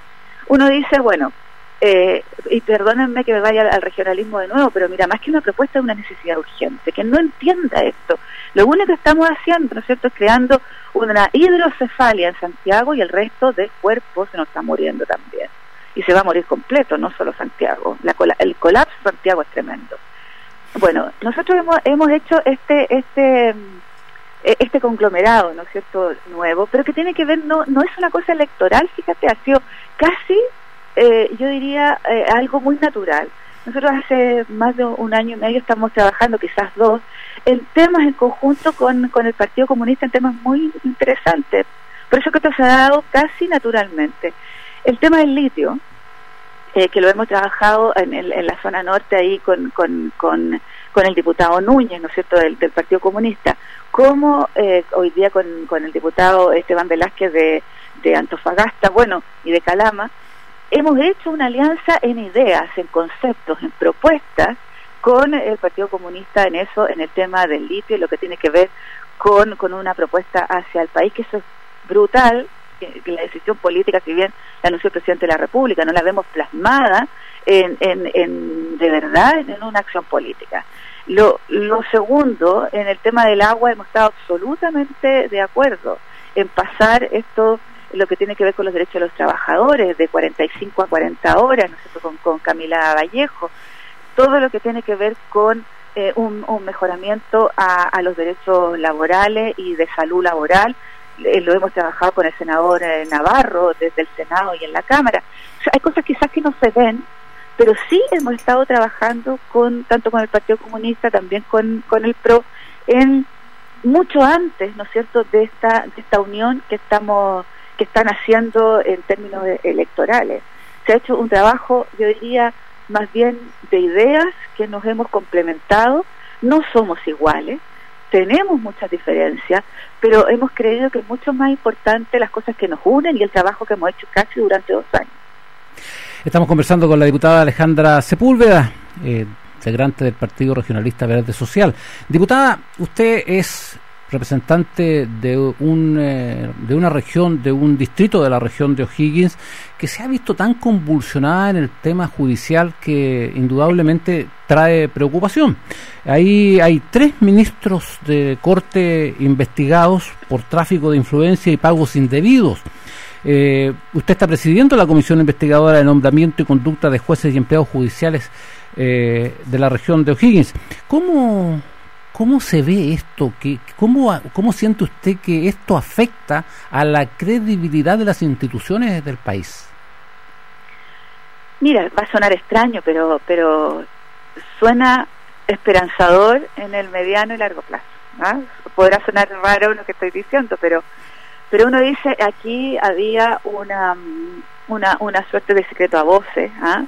E: uno dice, bueno, eh, y perdónenme que me vaya al, regionalismo de nuevo, pero mira, más que una propuesta es una necesidad urgente, que no entienda esto. Lo único que estamos haciendo, ¿no es cierto?, es creando una hidrocefalia en Santiago y el resto del cuerpo se nos está muriendo también. Y se va a morir completo, no solo Santiago. La, el colapso de Santiago es tremendo. Bueno, nosotros hemos, hemos hecho este, este, e, este conglomerado, ¿no es cierto?, nuevo, pero que tiene que ver, no, no es una cosa electoral, fíjate, ha sido casi eh, yo diría, eh, algo muy natural. Nosotros hace más de un año y medio estamos trabajando, quizás dos, en temas en conjunto con, con el Partido Comunista, en temas muy interesantes. Por eso que esto se ha dado casi naturalmente. El tema del litio, eh, que lo hemos trabajado en, en, la zona norte ahí con, con, con, con, el diputado Núñez, ¿no es cierto?, del, del Partido Comunista, como eh, hoy día con, con el diputado Esteban Velázquez de, de Antofagasta, bueno, y de Calama, hemos hecho una alianza en ideas, en conceptos, en propuestas con el Partido Comunista en eso, en el tema del litio y lo que tiene que ver con, con una propuesta hacia el país, que eso es brutal, que, la decisión política, si bien la anunció el presidente de la República, no la vemos plasmada en, en, de verdad en una acción política. Lo, lo segundo, en el tema del agua hemos estado absolutamente de acuerdo en pasar esto lo que tiene que ver con los derechos de los trabajadores, de 45 a 40 horas, ¿no es Con, con Camila Vallejo, todo lo que tiene que ver con eh, un, mejoramiento a, los derechos laborales y de salud laboral, eh, lo hemos trabajado con el senador eh, Navarro desde el Senado y en la Cámara. hay cosas quizás que no se ven, pero sí hemos estado trabajando con tanto con el Partido Comunista, también con, con el PRO, en mucho antes, ¿no es cierto?, de esta, de esta unión que estamos que están haciendo en términos electorales. Se ha hecho un trabajo, yo diría, más bien de ideas que nos hemos complementado, no somos iguales, tenemos muchas diferencias, pero hemos creído que es mucho más importante las cosas que nos unen y el trabajo que hemos hecho casi durante dos años.
B: Estamos conversando con la diputada Alejandra Sepúlveda, eh, integrante del Partido Regionalista Verde Social. Diputada, usted es representante de, un, eh, de una región, de un distrito de la región de O'Higgins, que se ha visto tan convulsionada en el tema judicial que indudablemente trae preocupación. Ahí hay tres ministros de corte investigados por tráfico de influencia y pagos indebidos. Eh, usted está presidiendo la comisión investigadora de nombramiento y conducta de jueces y empleados judiciales eh, de la región de O'Higgins. ¿Cómo, ¿Cómo se ve esto? ¿Qué, cómo, ¿Cómo siente usted que esto afecta a la credibilidad de las instituciones del país?
E: Mira, va a sonar extraño, pero, pero suena esperanzador en el mediano y largo plazo. ¿ah? Podrá sonar raro lo que estoy diciendo, pero, pero uno dice aquí había una, una, una suerte de secreto a voces, ¿ah?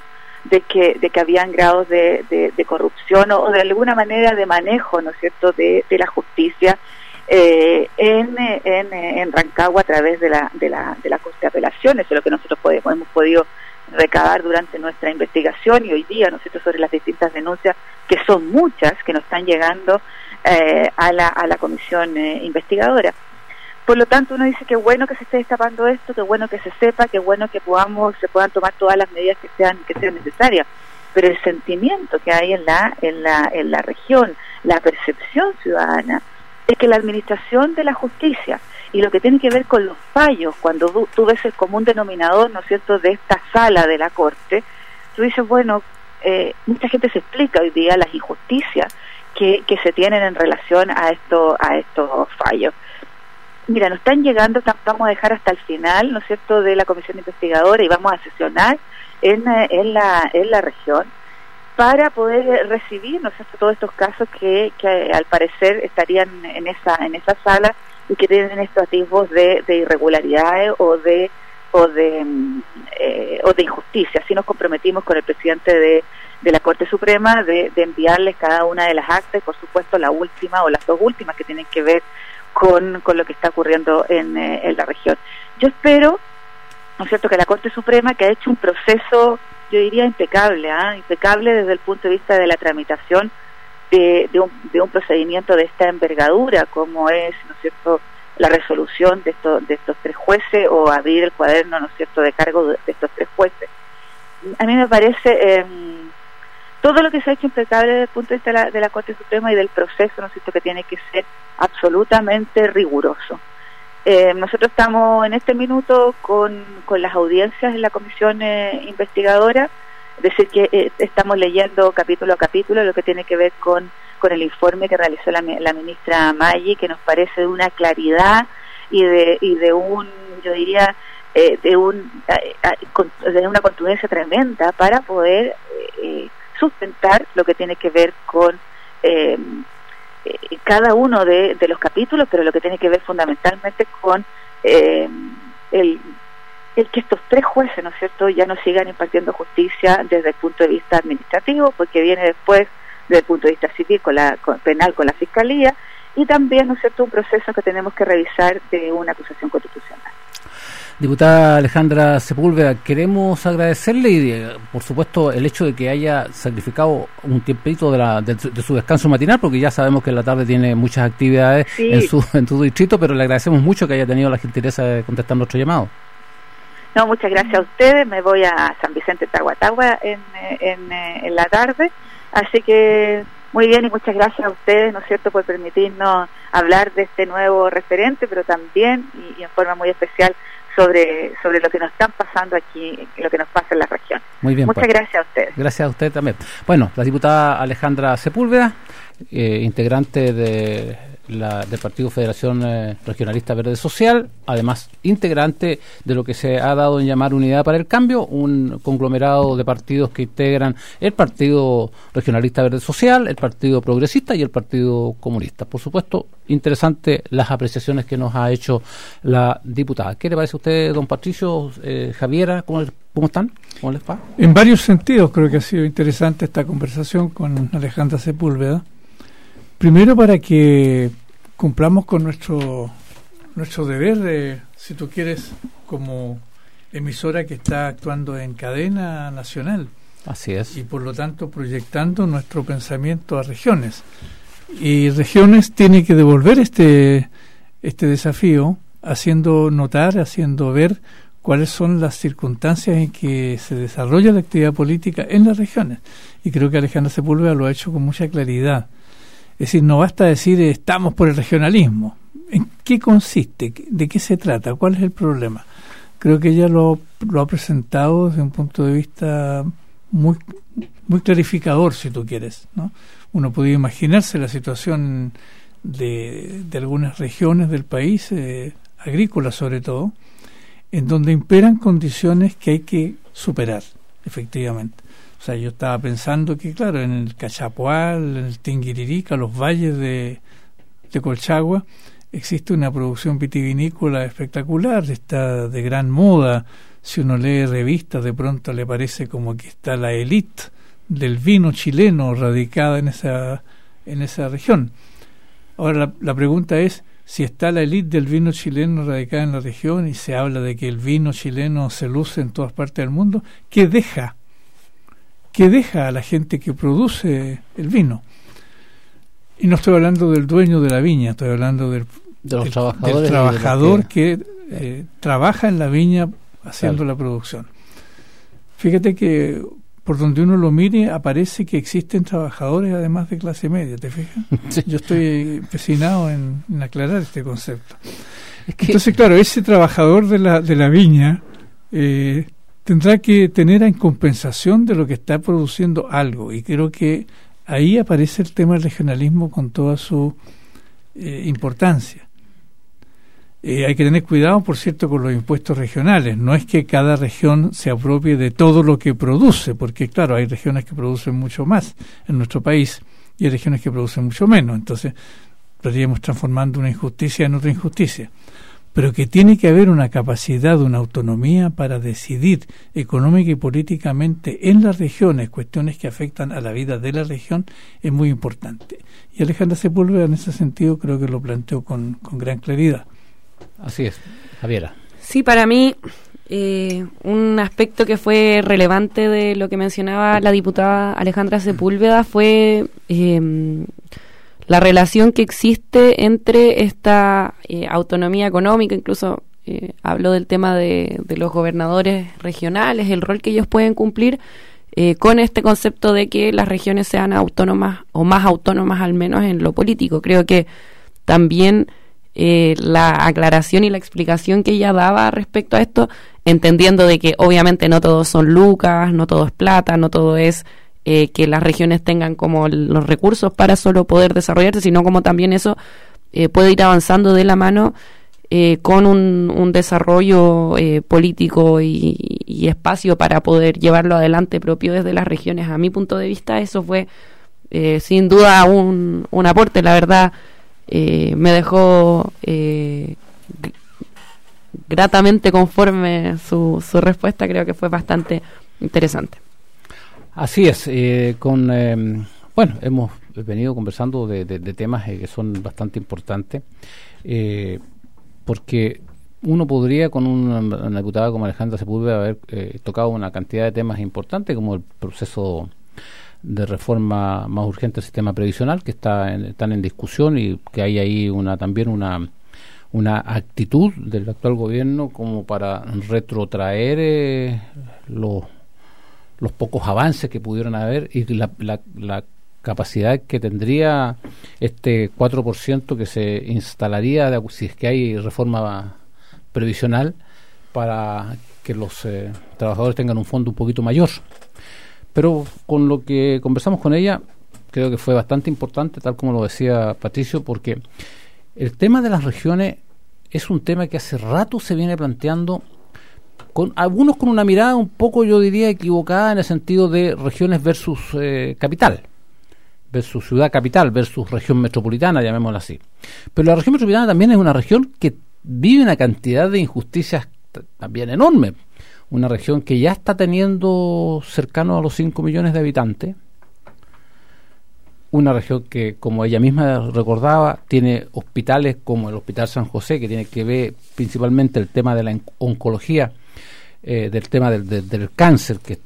E: De que, de que habían grados de, de, corrupción o, de alguna manera de manejo, ¿no es cierto?, de, de la justicia eh, en, en, en, Rancagua a través de la, de la, de la Corte de Apelaciones, es lo que nosotros podemos, hemos podido recabar durante nuestra investigación y hoy día, ¿no es cierto?, sobre las distintas denuncias, que son muchas, que nos están llegando eh, a, la, a la comisión eh, investigadora. Por lo tanto, uno dice que bueno que se esté destapando esto, que bueno que se sepa, que bueno que podamos, se puedan tomar todas las medidas que sean, que sean necesarias. Pero el sentimiento que hay en la, en la, en la región, la percepción ciudadana, es que la administración de la justicia y lo que tiene que ver con los fallos, cuando tú, ves el común denominador, ¿no es cierto?, de esta sala de la Corte, tú dices, bueno, eh, mucha gente se explica hoy día las injusticias que, que se tienen en relación a, esto, a estos fallos mira, nos están llegando, vamos a dejar hasta el final, ¿no es cierto?, de la comisión investigadora y vamos a sesionar en, eh, en, la, en la región para poder recibir, ¿no es cierto?, todos estos casos que, que eh, al parecer estarían en esa, en esa sala y que tienen estos atisbos de, de irregularidades o de o de mm, eh, o de injusticia. Así nos comprometimos con el presidente de, de la Corte Suprema de, de enviarles cada una de las actas, por supuesto la última o las dos últimas que tienen que ver con, con lo que está ocurriendo en, en la región. Yo espero, ¿no es cierto?, que la Corte Suprema, que ha hecho un proceso, yo diría, impecable, ¿ah? impecable desde el punto de vista de la tramitación de, de, un, procedimiento de esta envergadura, como es, ¿no es cierto?, la resolución de, estos de estos tres jueces o abrir el cuaderno, ¿no es cierto?, de cargo de, estos tres jueces. A mí me parece eh, todo lo que se ha hecho impecable desde el punto de vista de la, Corte Suprema y del proceso, ¿no es cierto?, que tiene que ser absolutamente riguroso. Eh, nosotros estamos en este minuto con, con las audiencias en la comisión eh, investigadora, es decir, que eh, estamos leyendo capítulo a capítulo lo que tiene que ver con con el informe que realizó la, ministra Maggi, que nos parece de una claridad y de, y de un, yo diría, de, un, de una contundencia tremenda para poder sustentar lo que tiene que ver con eh, cada uno de, los capítulos, pero lo que tiene que ver fundamentalmente con el, el que estos tres jueces, ¿no es cierto?, ya no sigan impartiendo justicia desde el punto de vista administrativo, porque viene después desde el punto de vista civil, con la penal con la fiscalía, y también, ¿no es cierto?, un proceso que tenemos que revisar de una acusación constitucional.
B: Diputada Alejandra Sepúlveda, queremos agradecerle y, eh, por supuesto, el hecho de que haya sacrificado un tiempito de, de, su descanso matinal, porque ya sabemos que en la tarde tiene muchas actividades en, su, en su distrito, pero le agradecemos mucho que haya tenido la gentileza de contestar nuestro llamado.
E: No, muchas gracias a ustedes. Me voy a San Vicente Tahuatahua en, en, en la tarde Así que muy bien y muchas gracias a ustedes, ¿no es cierto?, por permitirnos hablar de este nuevo referente, pero también y, en forma muy especial sobre, sobre lo que nos están pasando aquí, lo que nos pasa en la región.
B: Muy bien.
E: Muchas pues. gracias a ustedes.
B: Gracias a usted también. Bueno, la diputada Alejandra Sepúlveda, eh, integrante de la, del Partido Federación eh, Regionalista Verde Social, además integrante de lo que se ha dado en llamar Unidad para el Cambio, un conglomerado de partidos que integran el Partido Regionalista Verde Social, el Partido Progresista y el Partido Comunista. Por supuesto, interesante las apreciaciones que nos ha hecho la diputada. ¿Qué le parece a usted, don Patricio, eh, Javiera? ¿Cómo, ¿Cómo están? ¿Cómo les va?
C: En varios sentidos creo que ha sido interesante esta conversación con Alejandra Sepúlveda. Primero para que cumplamos con nuestro nuestro deber de, si tú quieres, como emisora que está actuando en cadena nacional.
B: Así es.
C: Y por lo tanto proyectando nuestro pensamiento a regiones. Y regiones tiene que devolver este, este desafío haciendo notar, haciendo ver cuáles son las circunstancias en que se desarrolla la actividad política en las regiones. Y creo que Alejandra Sepúlveda lo ha hecho con mucha claridad. Es decir, no basta decir estamos por el regionalismo. ¿En qué consiste? ¿De qué se trata? ¿Cuál es el problema? Creo que ella lo, lo ha presentado desde un punto de vista muy, clarificador, si tú quieres. ¿no? Uno podría imaginarse la situación de, de algunas regiones del país, eh, agrícolas sobre todo, en donde imperan condiciones que hay que superar, efectivamente. O sea, yo estaba pensando que, claro, en el Cachapoal, en el Tinguiririca, los valles de, de Colchagua, existe una producción vitivinícola espectacular, está de gran moda. Si uno lee revistas, de pronto le parece como que está la élite del vino chileno radicada en esa, en esa región. Ahora, la, pregunta es, si está la élite del vino chileno radicada en la región y se habla de que el vino chileno se luce en todas partes del mundo, ¿qué deja que deja a la gente que produce el vino. Y no estoy hablando del dueño de la viña, estoy hablando del, trabajador que eh, trabaja en la viña haciendo la producción. Fíjate que por donde uno lo mire aparece que existen trabajadores además de clase media, ¿te fijas? Yo estoy empecinado en, aclarar este concepto. Entonces, claro, ese trabajador de la, de la viña eh, tendrá que tener en compensación de lo que está produciendo algo. Y creo que ahí aparece el tema del regionalismo con toda su eh, importancia. Eh, hay que tener cuidado, por cierto, con los impuestos regionales. No es que cada región se apropie de todo lo que produce, porque claro, hay regiones que producen mucho más en nuestro país y hay regiones que producen mucho menos. Entonces, estaríamos transformando una injusticia en otra injusticia. Pero que tiene que haber una capacidad, una autonomía para decidir económica y políticamente en las regiones cuestiones que afectan a la vida de la región es muy importante. Y Alejandra Sepúlveda en ese sentido creo que lo planteó con, con gran claridad.
B: Así es, Javiera.
D: Sí, para mí eh, un aspecto que fue relevante de lo que mencionaba la diputada Alejandra Sepúlveda fue eh, la relación que existe entre esta eh, autonomía económica, incluso eh, hablo del tema de, los gobernadores regionales, el rol que ellos pueden cumplir eh, con este concepto de que las regiones sean autónomas o más autónomas al menos en lo político. Creo que también la aclaración y la explicación que ella daba respecto a esto, entendiendo de que obviamente no todos son lucas, no todo es plata, no todo es eh, que las regiones tengan como los recursos para solo poder desarrollarse, sino como también eso eh, puede ir avanzando de la mano eh, con un, desarrollo político y, espacio para poder llevarlo adelante propio desde las regiones. A mi punto de vista, eso fue sin duda un, un, aporte, la verdad, me dejó gratamente conforme su, su respuesta, creo que fue bastante interesante.
B: Así es, eh, con em, bueno, hemos venido conversando de, temas eh, que son bastante importantes, eh, porque uno podría con una, diputada como Alejandra Sepúlveda haber tocado una cantidad de temas importantes como el proceso de reforma más urgente del sistema previsional que está en, están en discusión y que hay ahí una también una una actitud del actual gobierno como para retrotraer los los pocos avances que pudieron haber y la, capacidad que tendría este 4% que se instalaría de, si es que hay reforma previsional para que los eh, trabajadores tengan un fondo un poquito mayor. Pero con lo que conversamos con ella, creo que fue bastante importante, tal como lo decía Patricio, porque el tema de las regiones es un tema que hace rato se viene planteando con algunos con una mirada un poco, yo diría, equivocada en el sentido de regiones versus eh, capital, versus ciudad capital, versus región metropolitana, llamémosla así. Pero la región metropolitana también es una región que vive una cantidad de injusticias también enorme. Una región que ya está teniendo cercano a los 5 millones de habitantes. Una región que, como ella misma recordaba, tiene hospitales como el Hospital San José, que tiene que ver principalmente el tema de la oncología eh, del tema del, del, cáncer, que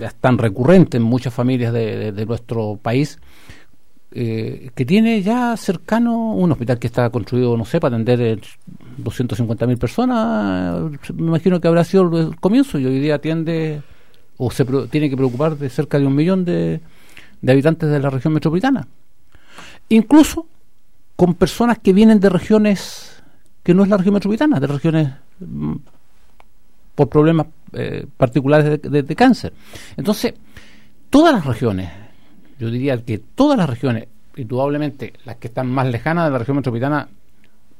B: es tan recurrente en muchas familias de, nuestro país, eh, que tiene ya cercano un hospital que está construido, no sé, para atender 250.000 personas, me imagino que habrá sido el comienzo y hoy día atiende o se tiene que preocupar de cerca de un millón de, de habitantes de la región metropolitana. Incluso con personas que vienen de regiones que no es la región metropolitana, de regiones mm, por problemas eh, particulares de, cáncer. Entonces, todas las regiones, yo diría que todas las regiones, indudablemente las que están más lejanas de la región metropolitana,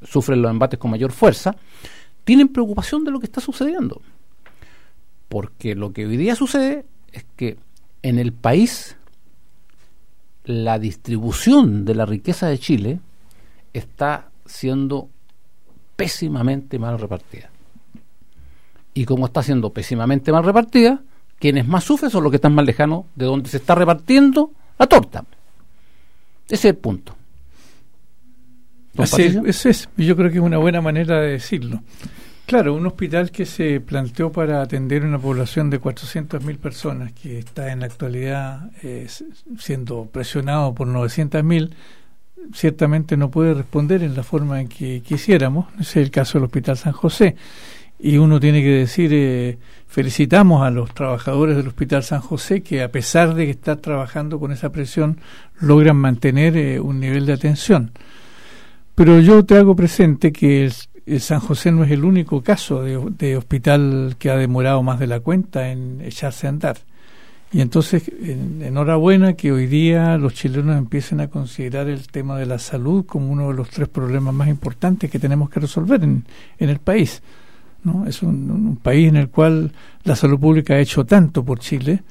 B: sufren los embates con mayor fuerza, tienen preocupación de lo que está sucediendo. Porque lo que hoy día sucede es que en el país la distribución de la riqueza de Chile está siendo pésimamente mal repartida y como está siendo pésimamente mal repartida, quienes más sufren son los que están más lejanos de donde se está repartiendo la torta. Ese es el punto.
C: Así es, es, yo creo que es una buena manera de decirlo. Claro, un hospital que se planteó para atender una población de 400.000 personas, que está en la actualidad eh, siendo presionado por 900.000, ciertamente no puede responder en la forma en que quisiéramos. Ese es el caso del Hospital San José y uno tiene que decir, eh, felicitamos a los trabajadores del Hospital San José que a pesar de que están trabajando con esa presión, logran mantener eh, un nivel de atención. Pero yo te hago presente que el, San José no es el único caso de, hospital que ha demorado más de la cuenta en echarse a andar. Y entonces, enhorabuena que hoy día los chilenos empiecen a considerar el tema de la salud como uno de los tres problemas más importantes que tenemos que resolver en, en el país. ¿No? Es un, país en el cual la salud pública ha hecho tanto por Chile,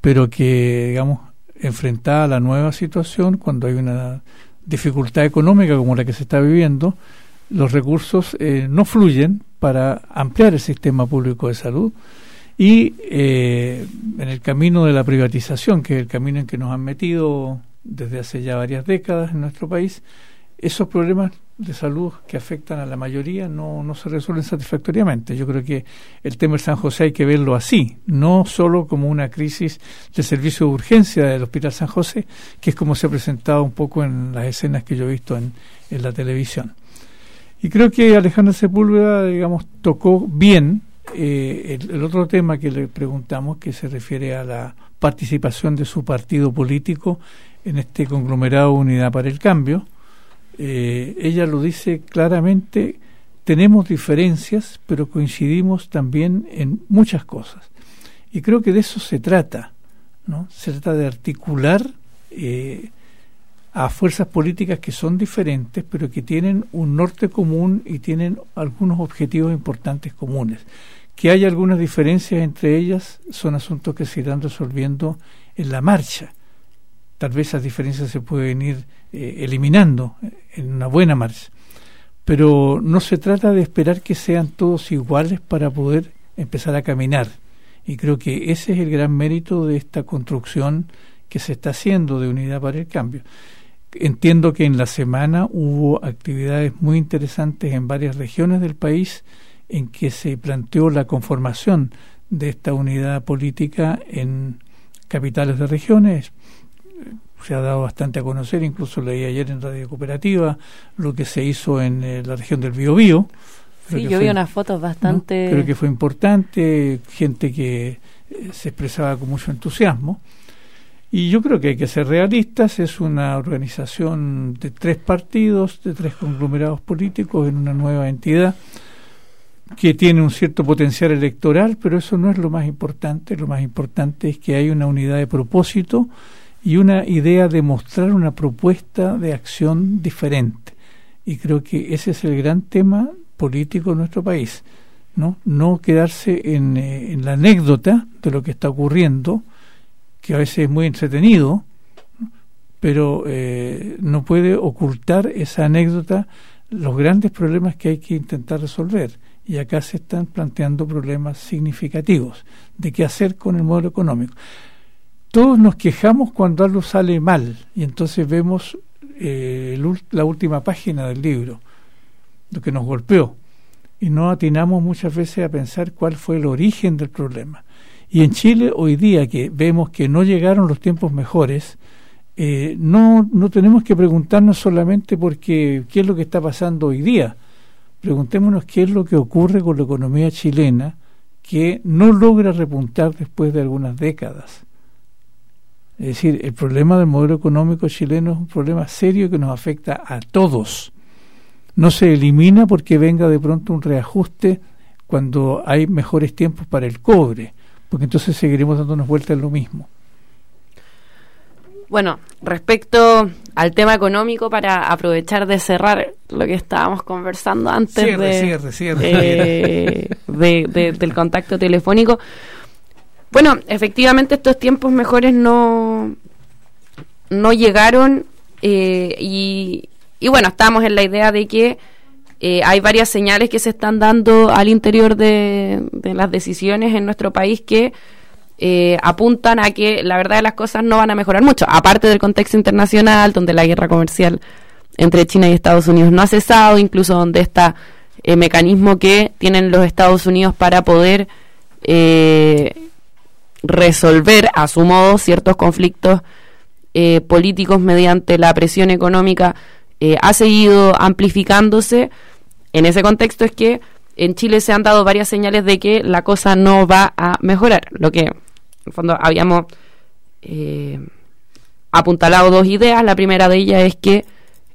C: pero que, digamos, enfrentada a la nueva situación, cuando hay una dificultad económica como la que se está viviendo, los recursos eh, no fluyen para ampliar el sistema público de salud y eh, en el camino de la privatización, que es el camino en que nos han metido desde hace ya varias décadas en nuestro país, esos problemas de salud que afectan a la mayoría no, no se resuelven satisfactoriamente. Yo creo que el tema del San José hay que verlo así, no solo como una crisis de servicio de urgencia del Hospital San José, que es como se ha presentado un poco en las escenas que yo he visto en, en la televisión. Y creo que Alejandra Sepúlveda, digamos, tocó bien eh, el, otro tema que le preguntamos, que se refiere a la participación de su partido político en este conglomerado Unidad para el Cambio. Eh, ella lo dice claramente, tenemos diferencias, pero coincidimos también en muchas cosas. Y creo que de eso se trata, ¿no? Se trata de articular eh, a fuerzas políticas que son diferentes, pero que tienen un norte común y tienen algunos objetivos importantes comunes. Que hay algunas diferencias entre ellas son asuntos que se irán resolviendo en la marcha. Tal vez esas diferencias se pueden ir eh, eliminando en una buena marcha. Pero no se trata de esperar que sean todos iguales para poder empezar a caminar. Y creo que ese es el gran mérito de esta construcción que se está haciendo de Unidad para el Cambio. Entiendo que en la semana hubo actividades muy interesantes en varias regiones del país en que se planteó la conformación de esta unidad política en capitales de regiones. Se ha dado bastante a conocer, incluso leí ayer en Radio Cooperativa lo que se hizo en eh, la región del Biobío.
D: Sí, yo vi unas fotos bastante...
C: Creo que fue importante, gente que eh, se expresaba con mucho entusiasmo. Y yo creo que hay que ser realistas, es una organización de tres partidos, de tres conglomerados políticos en una nueva entidad que tiene un cierto potencial electoral, pero eso no es lo más importante, lo más importante es que hay una unidad de propósito y una idea de mostrar una propuesta de acción diferente. Y creo que ese es el gran tema político de nuestro país, ¿no? No quedarse en, eh, en la anécdota de lo que está ocurriendo, que a veces es muy entretenido, pero eh, no puede ocultar esa anécdota los grandes problemas que hay que intentar resolver. Y acá se están planteando problemas significativos de qué hacer con el modelo económico. Todos nos quejamos cuando algo sale mal y entonces vemos eh, la última página del libro, lo que nos golpeó, y no atinamos muchas veces a pensar cuál fue el origen del problema. Y en Chile hoy día que vemos que no llegaron los tiempos mejores, eh, no, no tenemos que preguntarnos solamente por qué, qué es lo que está pasando hoy día. Preguntémonos qué es lo que ocurre con la economía chilena que no logra repuntar después de algunas décadas. Es decir, el problema del modelo económico chileno es un problema serio que nos afecta a todos. No se elimina porque venga de pronto un reajuste cuando hay mejores tiempos para el cobre porque entonces seguiremos dándonos vueltas en lo mismo.
D: Bueno, respecto al tema económico, para aprovechar de cerrar lo que estábamos conversando antes de, del contacto telefónico, bueno, efectivamente estos tiempos mejores no, no llegaron eh, y, bueno, estamos en la idea de que eh, hay varias señales que se están dando al interior de, las decisiones en nuestro país que eh, apuntan a que la verdad de las cosas no van a mejorar mucho, aparte del contexto internacional, donde la guerra comercial entre China y Estados Unidos no ha cesado, incluso donde está el mecanismo que tienen los Estados Unidos para poder eh, resolver a su modo ciertos conflictos políticos mediante la presión económica ha seguido amplificándose en ese contexto es que en Chile se han dado varias señales de que la cosa no va a mejorar, lo que en el fondo habíamos eh, apuntalado dos ideas. La primera de ellas es que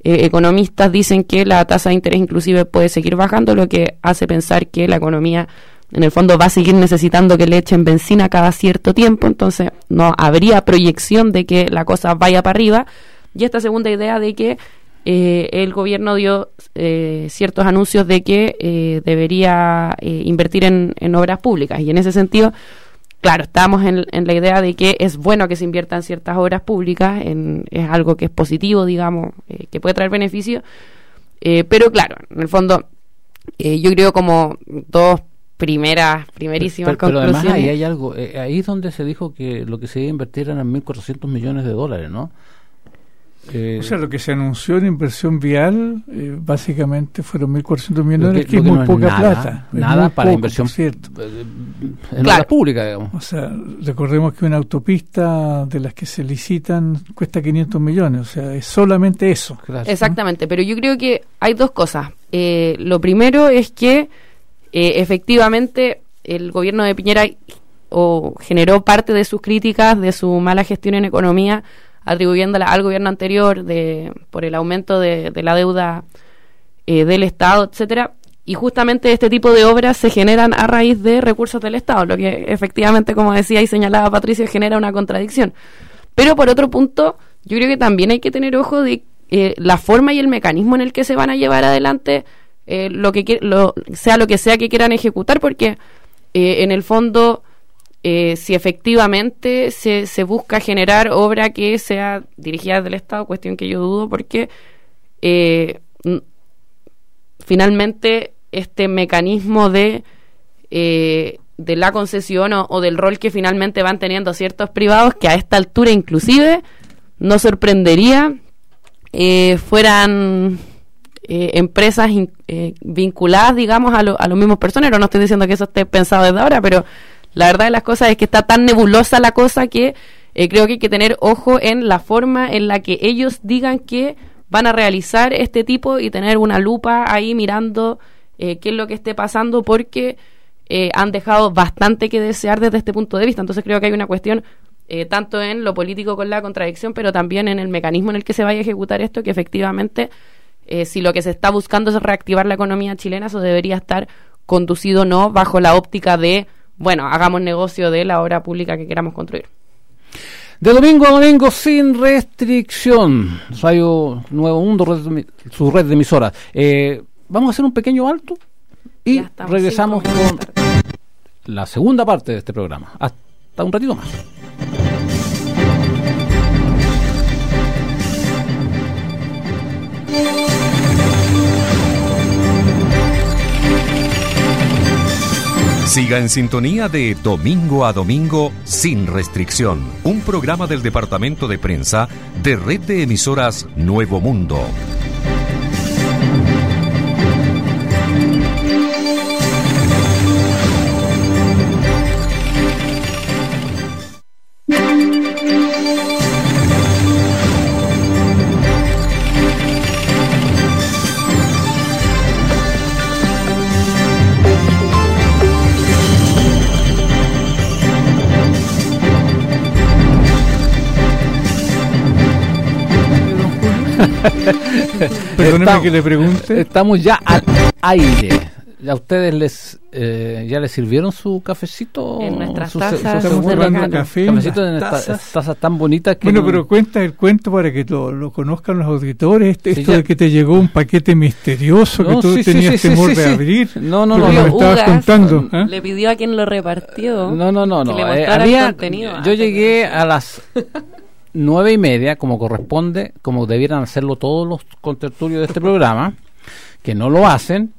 D: eh, economistas dicen que la tasa de interés inclusive puede seguir bajando, lo que hace pensar que la economía en el fondo va a seguir necesitando que le echen benzina cada cierto tiempo, entonces no habría proyección de que la cosa vaya para arriba. Y esta segunda idea de que eh, el gobierno dio eh, ciertos anuncios de que eh, debería invertir en, obras públicas y en ese sentido, claro, estamos en, la idea de que es bueno que se inviertan en ciertas obras públicas, es algo que es positivo, digamos, que puede traer beneficios. Eh, pero claro, en el fondo, eh, yo creo como dos primeras, primerísimas
B: pero,
D: conclusiones.
B: Pero además ahí hay algo, eh, ahí es donde se dijo que lo que se iba a invertir eran 1.400 millones de dólares, ¿no?
C: Eh, o sea, lo que se anunció en inversión vial eh, básicamente fueron 1.400 millones, que, que, es muy poca
B: nada,
C: plata.
B: Nada para
C: poco,
B: inversión
C: cierto.
B: en claro. la pública, digamos.
C: O sea, recordemos que una autopista de las que se licitan cuesta 500 millones, o sea, es solamente eso.
D: Claro, Exactamente, ¿no? pero yo creo que hay dos cosas. Eh, lo primero es que efectivamente el gobierno de Piñera o generó parte de sus críticas de su mala gestión en economía atribuyéndola al gobierno anterior de, por el aumento de, de la deuda eh, del Estado, etcétera. Y justamente este tipo de obras se generan a raíz de recursos del Estado, lo que efectivamente, como decía y señalaba Patricia, genera una contradicción. Pero por otro punto, yo creo que también hay que tener ojo de eh, la forma y el mecanismo en el que se van a llevar adelante eh, lo que lo, sea lo que sea que quieran ejecutar, porque en el fondo eh, si efectivamente se, se, busca generar obra que sea dirigida del Estado, cuestión que yo dudo porque eh, finalmente este mecanismo de, eh, de la concesión o, del rol que finalmente van teniendo ciertos privados que a esta altura inclusive no sorprendería eh, fueran empresas vinculadas digamos a, lo, a los mismos personeros no estoy diciendo que eso esté pensado desde ahora pero la verdad de las cosas es que está tan nebulosa la cosa que eh, creo que hay que tener ojo en la forma en la que ellos digan que van a realizar este tipo y tener una lupa ahí mirando eh, qué es lo que esté pasando porque eh, han dejado bastante que desear desde este punto de vista. Entonces creo que hay una cuestión eh, tanto en lo político con la contradicción, pero también en el mecanismo en el que se vaya a ejecutar esto, que efectivamente eh, si lo que se está buscando es reactivar la economía chilena, eso debería estar conducido no bajo la óptica de bueno, hagamos negocio de la obra pública que queramos construir.
B: De domingo a domingo sin restricción. Radio Nuevo Mundo, red, su red de emisoras. Eh, vamos a hacer un pequeño alto y regresamos con la segunda parte de este programa. Hasta un ratito más.
A: Siga en sintonía de Domingo a Domingo sin restricción, un programa del Departamento de Prensa de Red de Emisoras Nuevo Mundo.
C: Perdóneme que le pregunte.
B: Estamos ya al aire. ¿A ustedes les eh, ya les sirvieron su cafecito?
D: En nuestras
B: su,
D: tazas.
B: su-
C: Estamos
B: su- su-
C: café,
B: cafecito en estas
C: tazas.
B: tazas tan bonitas que
C: Bueno,
B: no-
C: pero cuenta el cuento para que lo, lo conozcan los auditores. Este-
B: Sí,
C: esto
B: ya.
C: de que te llegó un paquete misterioso
B: No,
C: que tú
B: sí,
C: tenías
B: sí, sí,
C: temor
B: sí,
C: de
B: sí.
C: abrir.
B: No, no, no, no.
C: estabas
D: Ugas
C: contando. ¿eh?
D: Le pidió a quien lo repartió.
B: No, no, no,
D: que
B: no.
D: le
B: eh, había-
D: el contenido.
B: yo
D: Ah,
B: llegué a las nueve y media, como corresponde, como debieran hacerlo todos los contertulios de este programa, que no lo hacen.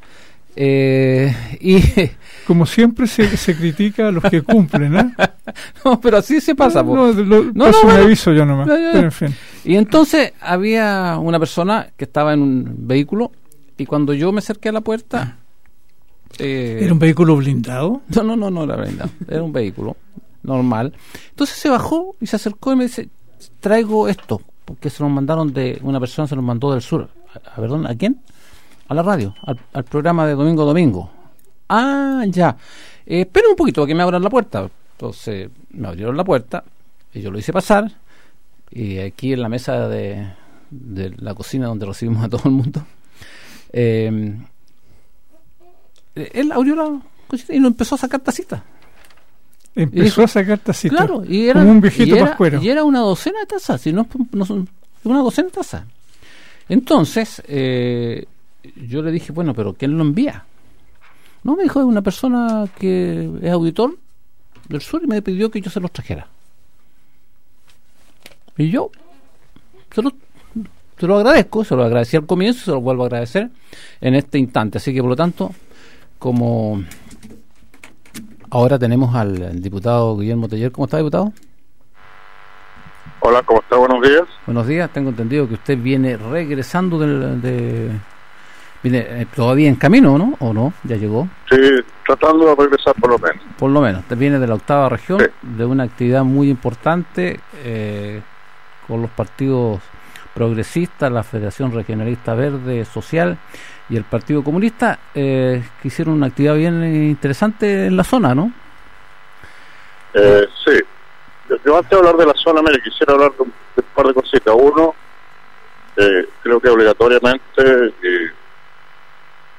B: eh, y
C: Como siempre se, se critica a los que cumplen, ¿eh?
B: no, pero así se pasa.
C: No, lo-
B: No, bueno.
C: aviso yo nomás. Pero en fin.
B: Y entonces había una persona que estaba en un vehículo y cuando yo me acerqué a la puerta... eh,
C: ¿Era un vehículo blindado?
B: No, no, no, no era blindado. Era un vehículo normal. Entonces se bajó y se acercó y me dice, traigo esto, porque se nos mandaron de, una persona se nos mandó del sur. ¿A, perdón, ¿a quién? A la radio, al, programa de Domingo Domingo. Ah, ya. Eh, esperen un poquito que me abran la puerta. Entonces me abrieron la puerta y yo lo hice pasar. Y aquí en la mesa de, la cocina donde recibimos a todo el mundo, eh, él abrió la cosita y nos empezó a sacar tacitas.
C: Empezó
B: Y
C: a sacar tacitas.
B: Claro, y era,
C: como un viejito
B: y era-
C: pascuero.
B: y era una docena de tazas, si no, no una docena de tazas. Entonces, eh, yo le dije, bueno, pero ¿quién lo envía? No, me dijo, es una persona que es auditor del sur y me pidió que yo se los trajera. Y yo, se los, se lo agradezco, se lo agradecí al comienzo y se lo vuelvo a agradecer en este instante. Así que, por lo tanto, como ahora tenemos al, diputado Guillermo Teller. ¿Cómo está, diputado?
F: Hola, ¿cómo está? Buenos días.
B: Buenos días. Tengo entendido que usted viene regresando del, de... Viene eh, todavía en camino, ¿no? ¿O no? ¿Ya llegó?
F: Sí, tratando de regresar por lo menos.
B: Por lo menos. Usted viene de la octava región, de una actividad muy importante eh, con los partidos progresistas, la Federación Regionalista Verde Social y el Partido Comunista, eh, que hicieron una actividad bien interesante en la zona, ¿no?
F: Eh, sí. Yo, antes de hablar de la zona, me quisiera hablar de un, par de cositas. Uno, eh, creo que obligatoriamente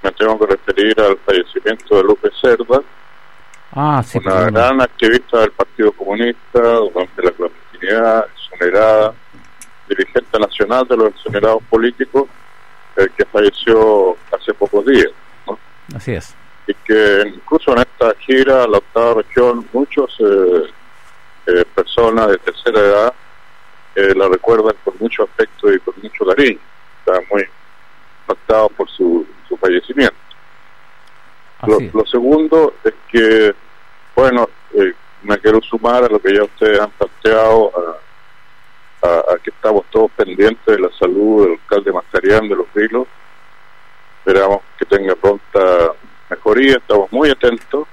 F: me tengo que referir al fallecimiento de Lupe Cerda,
B: ah, sí,
F: una gran activista del Partido Comunista durante la clandestinidad, exonerada, dirigente nacional de los exonerados políticos, el que falleció hace pocos días.
B: Así es.
F: Y que incluso en esta gira la octava región, muchos eh, eh, personas de tercera edad eh, la recuerdan con mucho afecto y con mucho cariño. Están muy impactados por su, su fallecimiento. Lo, lo, segundo es que, bueno, me quiero sumar a lo que ya ustedes han planteado a a, que estamos todos pendientes de la salud del alcalde Mascarián de los Vilos. Esperamos que tenga pronta mejoría, estamos muy atentos.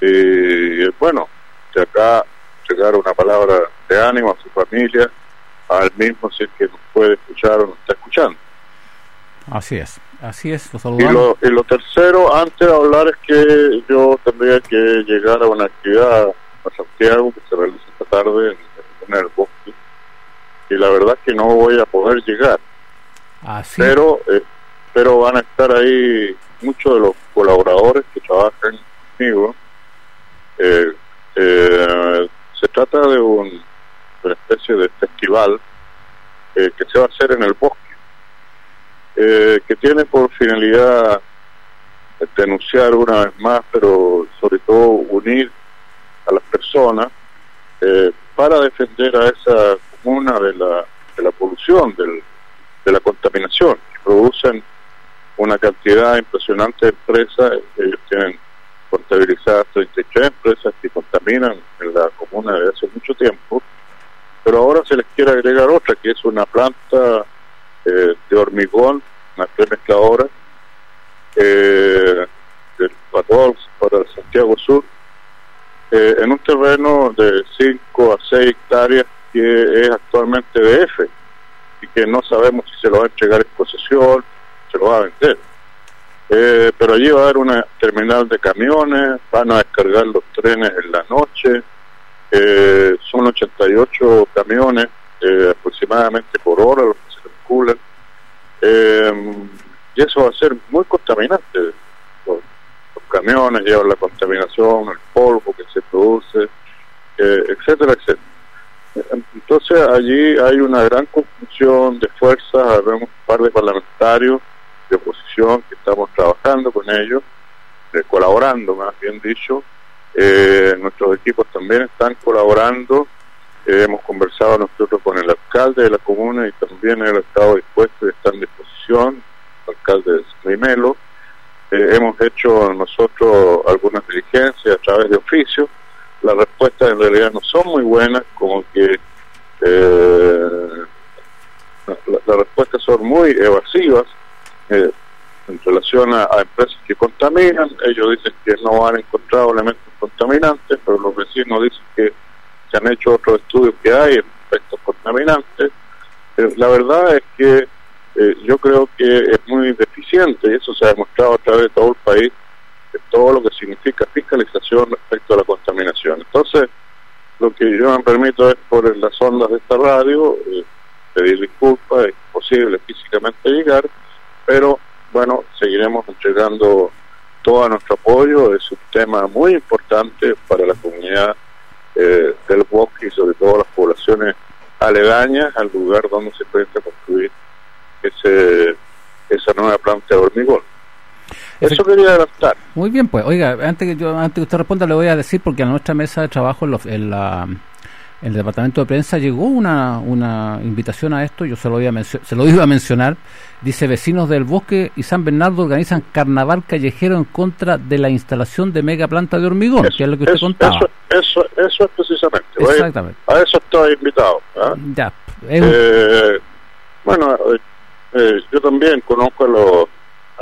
F: Y bueno, de acá llegar una palabra de ánimo a su familia, al mismo si es que nos puede escuchar o nos está escuchando.
B: Así es, así es,
F: y lo, y lo tercero, antes de hablar, es que yo tendría que llegar a una actividad a Santiago que se realiza esta tarde en el bosque y la verdad que no voy a poder llegar.
B: Ah,
F: pero, eh, pero van a estar ahí muchos de los colaboradores que trabajan conmigo. Eh, eh, se trata de un, una especie de festival que se va a hacer en el bosque, que tiene por finalidad denunciar una vez más, pero sobre todo unir a las personas para defender a esa una de la, de la polución, del, de la contaminación, producen una cantidad impresionante de empresas, ellos tienen contabilizadas 33 empresas que contaminan en la comuna desde hace mucho tiempo, pero ahora se les quiere agregar otra, que es una planta eh, de hormigón, una premezcladora, eh, del Patols para Santiago Sur, eh, en un terreno de 5 a 6 hectáreas que es actualmente DF y que no sabemos si se lo va a entregar en posesión, se lo va a vender. Eh, pero allí va a haber una terminal de camiones, van a descargar los trenes en la noche, eh, son 88 camiones eh, aproximadamente por hora los que se circulan, y eso va a ser muy contaminante. Camiones llevan la contaminación, el polvo que se produce, etcétera, etcétera. Entonces allí hay una gran confusión de fuerzas, vemos un par de parlamentarios de oposición que estamos trabajando con ellos, eh, colaborando más bien dicho, eh, nuestros equipos también están colaborando, eh, hemos conversado nosotros con el alcalde de la comuna y también él ha estado dispuesto y está en disposición, alcalde de Rimelo, hemos hecho nosotros algunas diligencias a través de oficio, las respuestas en realidad no son muy buenas, como que eh, las respuestas son muy evasivas eh, en relación a, empresas que contaminan. Ellos dicen que no han encontrado elementos contaminantes, pero los vecinos dicen que se han hecho otros estudios que hay efectos contaminantes. Eh, la verdad es que yo creo que es muy deficiente y eso se ha demostrado a través de todo el país todo lo que significa fiscalización respecto a la contaminación. Entonces, lo que yo me permito es por las ondas de esta radio eh, pedir disculpas, es posible físicamente llegar, pero bueno, seguiremos entregando todo nuestro apoyo, es un tema muy importante para la comunidad eh, del bosque y sobre todo las poblaciones aledañas al lugar donde se puede ese, esa nueva planta de hormigón. Eso quería adelantar.
B: Muy bien, pues, oiga, antes que yo antes que usted responda le voy a decir porque a nuestra mesa de trabajo en, la en el departamento de prensa llegó una, una invitación a esto, yo se lo, iba a se lo iba a mencionar, dice vecinos del bosque y San Bernardo organizan carnaval callejero en contra de la instalación de mega planta de hormigón, que es lo que usted contaba.
F: Eso, eso, es precisamente.
B: Exactamente.
F: A eso estoy invitado. ¿ah?
B: Ya.
F: Eh, bueno, eh, yo también conozco a los,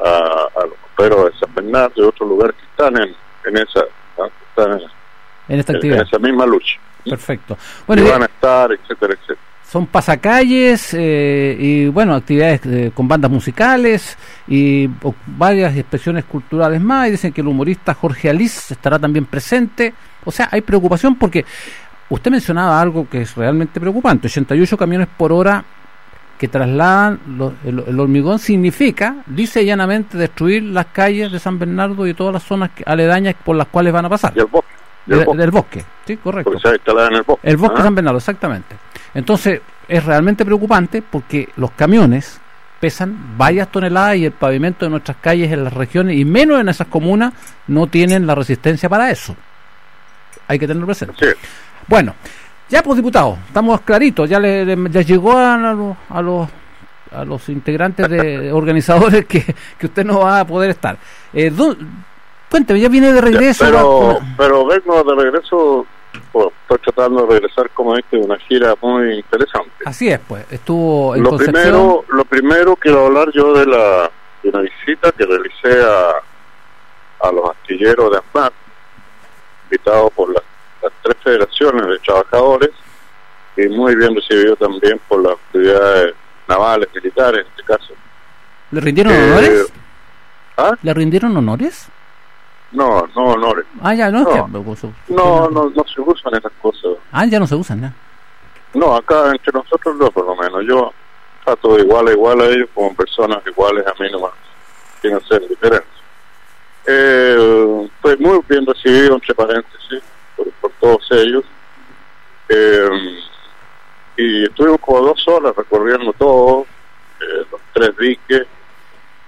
F: a, los operos de San Bernardo y otros lugares que están en, en esa, están
B: en, esta actividad.
F: En esa misma lucha.
B: Perfecto.
F: Bueno, y van a estar, etcétera, etcétera.
B: Son pasacalles eh, y, bueno, actividades eh, con bandas musicales y varias expresiones culturales más. Y dicen que el humorista Jorge Alice estará también presente. O sea, hay preocupación porque usted mencionaba algo que es realmente preocupante. 88 camiones por hora que trasladan el, hormigón significa, dice llanamente, destruir las calles de San Bernardo y todas las zonas aledañas por las cuales van a pasar.
F: Y el bosque.
B: Del, bosque. sí, correcto. el bosque. San Bernardo, exactamente. Entonces, es realmente preocupante porque los camiones pesan varias toneladas y el pavimento de nuestras calles en las regiones y menos en esas comunas no tienen la resistencia para eso. Hay que tenerlo presente. Bueno, ya pues diputado, estamos claritos, ya le, llegó a, a, los a los integrantes de organizadores que, que usted no va a poder estar. Eh, Cuénteme, ya viene de regreso.
F: pero, pero vengo de regreso, pues, estoy tratando de regresar, como este, de una gira muy interesante.
B: Así es, pues, estuvo en
F: lo Primero, lo primero quiero hablar yo de, la, de una visita que realicé a, a los astilleros de ASMAT, invitado por las, tres federaciones de trabajadores y muy bien recibido también por las actividades navales, militares en este caso.
B: ¿Le rindieron eh, honores? ¿Ah? ¿Le rindieron honores?
F: No, no honores.
B: Ah, ya, no,
F: no, no, no, no, se usan esas cosas.
B: Ah, ya no se usan, ya.
F: No, acá entre nosotros no, por lo menos. Yo trato de igual a igual a ellos como personas iguales a mí nomás, sin hacer diferencia. Eh, fue muy bien recibido, entre paréntesis, todos ellos. Eh, y estuvimos como dos horas recorriendo todo, eh, los tres diques.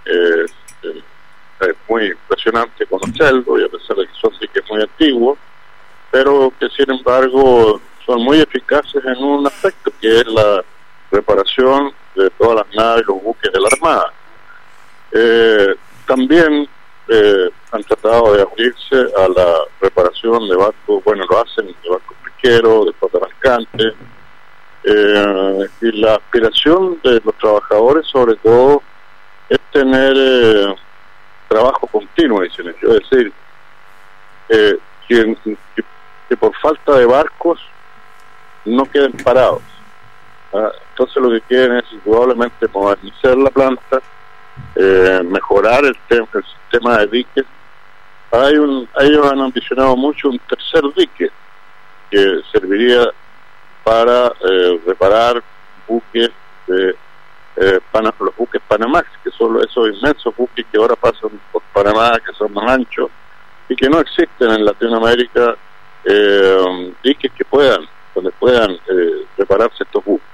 F: Eh, es muy impresionante conocerlo y a pesar de que son diques muy antiguos, pero que sin embargo son muy eficaces en un aspecto que es la reparación de todas las naves y los buques de la Armada. Eh, también eh, han tratado de abrirse a la reparación de barcos, bueno, lo hacen de barcos pesqueros, de fotomarcantes, eh, y la aspiración de los trabajadores sobre todo es tener eh, trabajo continuo, dicen ellos. Es decir, eh, que, por falta de barcos no queden parados. ¿ah? Entonces lo que quieren es indudablemente modernizar la planta, eh, mejorar el, el sistema de diques. Hay un, ellos han ambicionado mucho un tercer dique que serviría para eh, reparar buques de eh, los buques Panamax, que son esos inmensos buques que ahora pasan por Panamá, que son más anchos y que no existen en Latinoamérica eh, diques que puedan, donde puedan eh, repararse estos buques.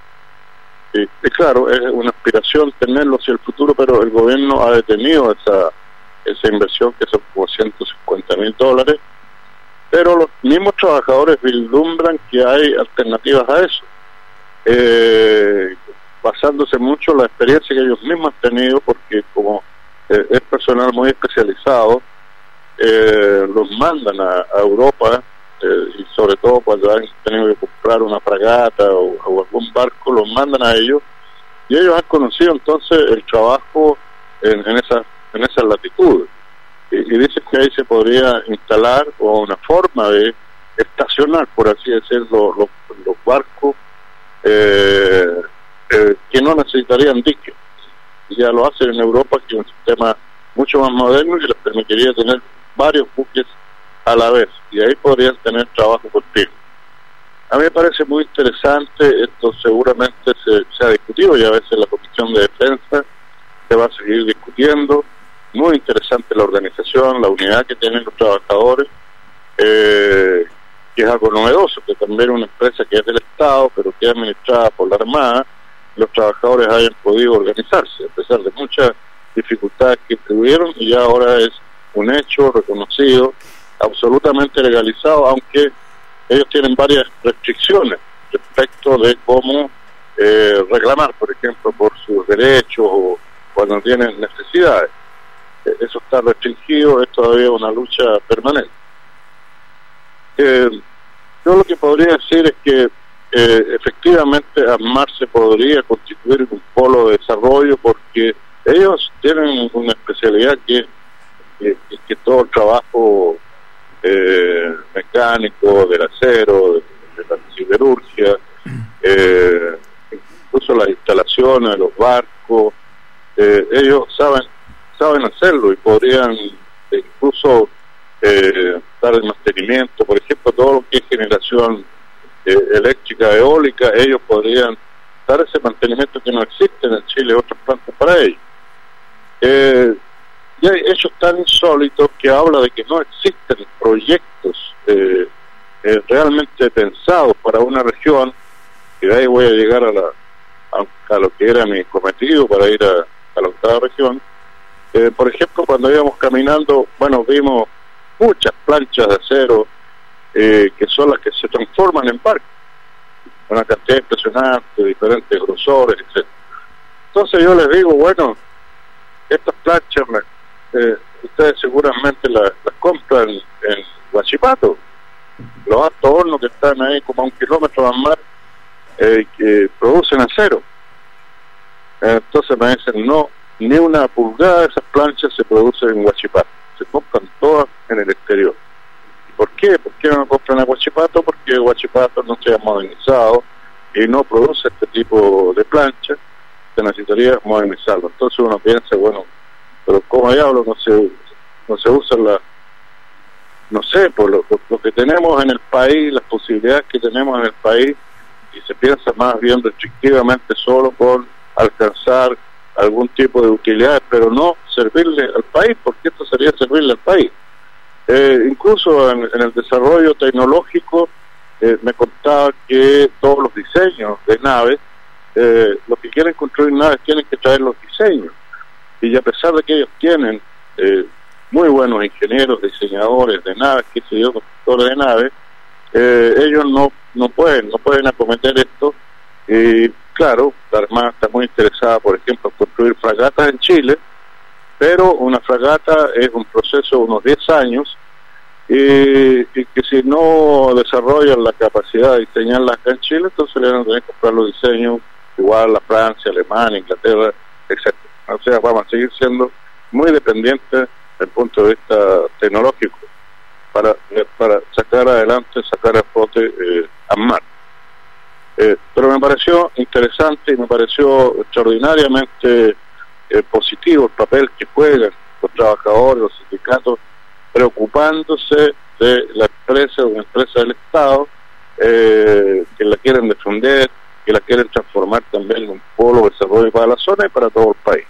F: Y, claro, es una aspiración tenerlos hacia el futuro, pero el gobierno ha detenido esa, esa inversión que son como 150 mil dólares, pero los mismos trabajadores vislumbran que hay alternativas a eso. Eh, basándose mucho en la experiencia que ellos mismos han tenido, porque como eh, es personal muy especializado, eh, los mandan a, Europa y sobre todo cuando han tenido que comprar una fragata o, algún barco, los mandan a ellos y ellos han conocido entonces el trabajo en, en esa en esa latitud y, y dicen que ahí se podría instalar o una forma de estacionar, por así decirlo, los, los barcos eh, eh, que no necesitarían diques. Ya lo hacen en Europa, que es un sistema mucho más moderno y les permitiría tener varios buques a la vez y ahí podrían tener trabajo contigo. A mí me parece muy interesante, esto seguramente se, se ha discutido y a veces la Comisión de Defensa se va a seguir discutiendo. Muy interesante la organización, la unidad que tienen los trabajadores, eh, que es algo novedoso, que también una empresa que es del Estado, pero que es administrada por la Armada, los trabajadores hayan podido organizarse, a pesar de muchas dificultades que tuvieron, y ya ahora es un hecho reconocido, absolutamente legalizado, aunque ellos tienen varias restricciones respecto de cómo eh, reclamar, por ejemplo, por sus derechos o cuando tienen necesidades. Eh, eso está restringido, es todavía una lucha permanente. Eh, yo lo que podría decir es que efectivamente AMAR se podría constituir un polo de desarrollo porque ellos tienen una especialidad que, que, que todo el trabajo mecánico, del acero, de, la siderurgia, eh, incluso las instalaciones, los barcos, eh, ellos saben saben hacerlo y podrían incluso eh, dar el mantenimiento, por ejemplo, todo lo que es generación eh, eléctrica, eólica, ellos podrían dar ese mantenimiento que no existe en Chile, otras plantas para ellos. Eh, y hay hechos tan insólitos que habla de que no existen proyectos eh, realmente pensados para una región, y de ahí voy a llegar a la, a, lo que era mi cometido para ir a, la octava región. Eh, por ejemplo, cuando íbamos caminando, bueno, vimos muchas planchas de acero eh, que son las que se transforman en parques, una cantidad impresionante, diferentes grosores, etc. Entonces yo les digo, bueno, estas planchas, eh, ustedes seguramente las, compran en Guachipato, los altos hornos que están ahí como a un kilómetro más mar, que producen acero. Entonces me dicen, no, ni una pulgada de esas planchas se produce en Huachipato, se compran todas en el exterior. ¿Por qué? ¿Por qué no compran en Huachipato? Porque Huachipato no se ha modernizado y no produce este tipo de planchas, se necesitaría modernizarlo. Entonces uno piensa, bueno, pero como diablo no se, no se usa la, no sé, por lo, por lo que tenemos en el país, las posibilidades que tenemos en el país, y se piensa más bien restrictivamente solo por alcanzar algún tipo de utilidades, pero no servirle al país, porque esto sería servirle al país. Eh, incluso en, el desarrollo tecnológico, eh, me contaba que todos los diseños de naves, eh, los que quieren construir naves tienen que traer los diseños. Y a pesar de que ellos tienen muy buenos ingenieros, diseñadores de naves, que se yo, constructores de naves, ellos no, no pueden, no pueden acometer esto y claro, la Armada está muy interesada, por ejemplo, en construir fragatas en Chile, pero una fragata es un proceso de unos 10 años y, que si no desarrollan la capacidad de diseñarlas acá en Chile, entonces le van a tener que comprar los diseños igual a Francia, Alemania, Inglaterra, etc. O sea, vamos a seguir siendo muy dependientes desde el punto de vista tecnológico para, para sacar adelante, sacar a flote eh, a mar. Eh, pero me pareció interesante y me pareció extraordinariamente eh, positivo el papel que juegan los trabajadores, los sindicatos, preocupándose de la empresa, una empresa del Estado, eh, que la quieren defender, que la quieren transformar también en un polo de desarrollo para la zona y para todo el país.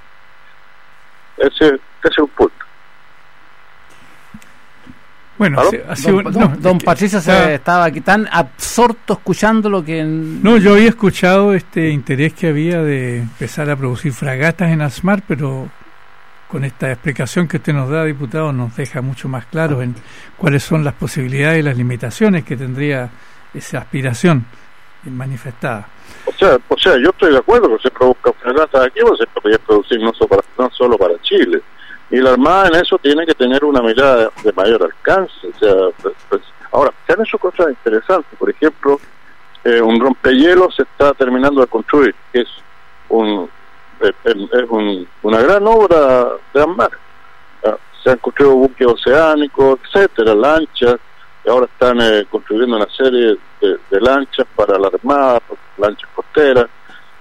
F: Ese, ese es un punto.
B: Bueno, don, Patricio se estaba aquí tan absorto escuchando lo que...
C: No, yo había escuchado este interés que había de empezar a producir fragatas en Asmar, pero con esta explicación que usted nos da, diputado, nos deja mucho más claro en cuáles son las posibilidades y las limitaciones que tendría esa aspiración manifestada.
F: O sea, o sea, yo estoy de acuerdo que se produzca fragatas aquí, o se podría producir no solo para Chile y la Armada en eso tiene que tener una mirada de mayor alcance. O sea, pues, pues, ahora, se han hecho cosas interesantes. Por ejemplo, eh, un rompehielos se está terminando de construir, que es un es, una gran obra de Armada. Ah, se han construido buques oceánicos, etcétera, lanchas, y ahora están eh, construyendo una serie de, lanchas para la Armada, lanchas costeras.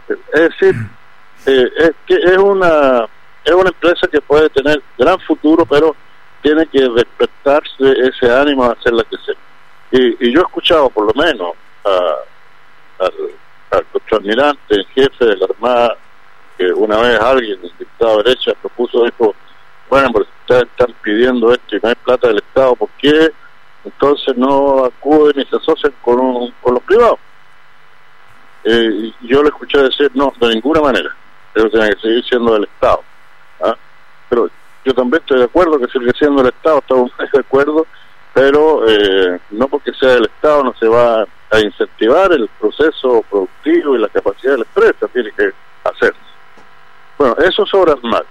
F: Es decir, eh, es que es una es una empresa que puede tener gran futuro, pero tiene que despertarse ese ánimo a hacerla crecer. Y, y yo he escuchado, por lo menos, al, al contraalmirante en jefe de la Armada, que una vez alguien, el diputado derecha, propuso, dijo, bueno, pero ustedes están pidiendo esto y no hay plata del Estado, ¿por qué entonces no acuden y se asocian con, con los privados? Eh, yo le escuché decir, no, de ninguna manera, eso tiene que seguir siendo del Estado. ¿ah? Pero yo también estoy de acuerdo que sigue siendo el Estado, estamos de acuerdo, pero eh, no porque capacidad del Estado no se va a incentivar el proceso productivo y la capacidad de la empresa, tiene que hacerse. Bueno, eso sobre más.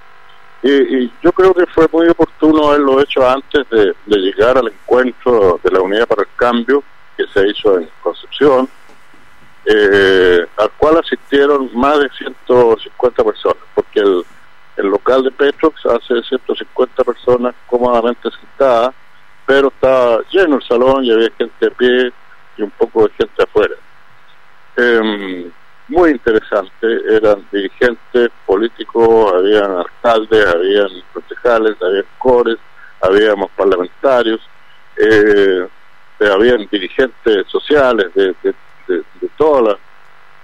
F: Y, yo creo que fue muy oportuno haberlo hecho antes de, llegar al encuentro de la Unidad para el Cambio que se hizo en Concepción, eh, al cual asistieron más de 150 personas, porque el, el local de Petrox hace 150 personas cómodamente sentadas, pero estaba lleno el salón y había gente de pie y un poco de gente afuera. Eh, muy interesante, eran dirigentes políticos, habían alcaldes, habían concejales, habían cores, habíamos parlamentarios, eh, habían dirigentes sociales de, de, de, todas las,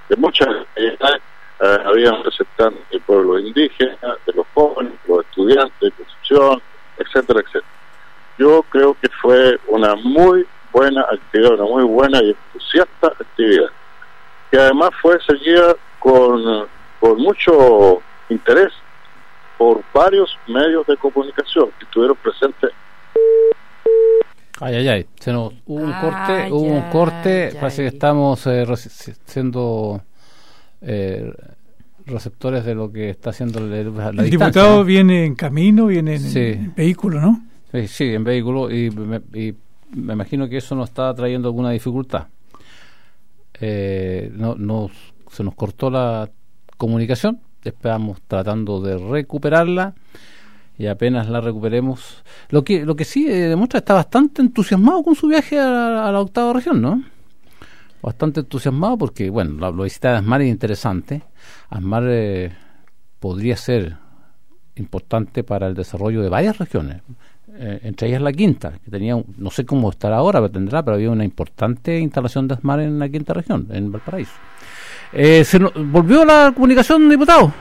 F: de muchas eh, habían representantes del pueblo indígena, de los jóvenes, los estudiantes de Concepción, etcétera, etcétera. Yo creo que fue una muy buena actividad, una muy buena y entusiasta actividad que además fue seguida con, con mucho interés por varios medios de comunicación que estuvieron presentes.
B: Ay, ay, ay, se nos, hubo un corte, hubo un corte, parece que estamos eh, siendo eh, receptores de lo que está haciendo la,
C: El diputado viene en camino, viene en, vehículo, ¿no?
B: Sí, sí, en vehículo y y me imagino que eso nos está trayendo alguna dificultad eh, no, se nos cortó la comunicación, estamos tratando de recuperarla y apenas la recuperemos. Lo que, lo que sí eh, demuestra está bastante entusiasmado con su viaje a, la octava región, ¿no? Bastante entusiasmado porque, bueno, la, visita de Asmar es interesante. Asmar eh, podría ser importante para el desarrollo de varias regiones. Eh, entre ellas la quinta, que tenía, no sé cómo estará ahora, pero tendrá, pero había una importante instalación de ASMAR en la quinta región, en Valparaíso. Eh, ¿se ¿Volvió la comunicación, diputado?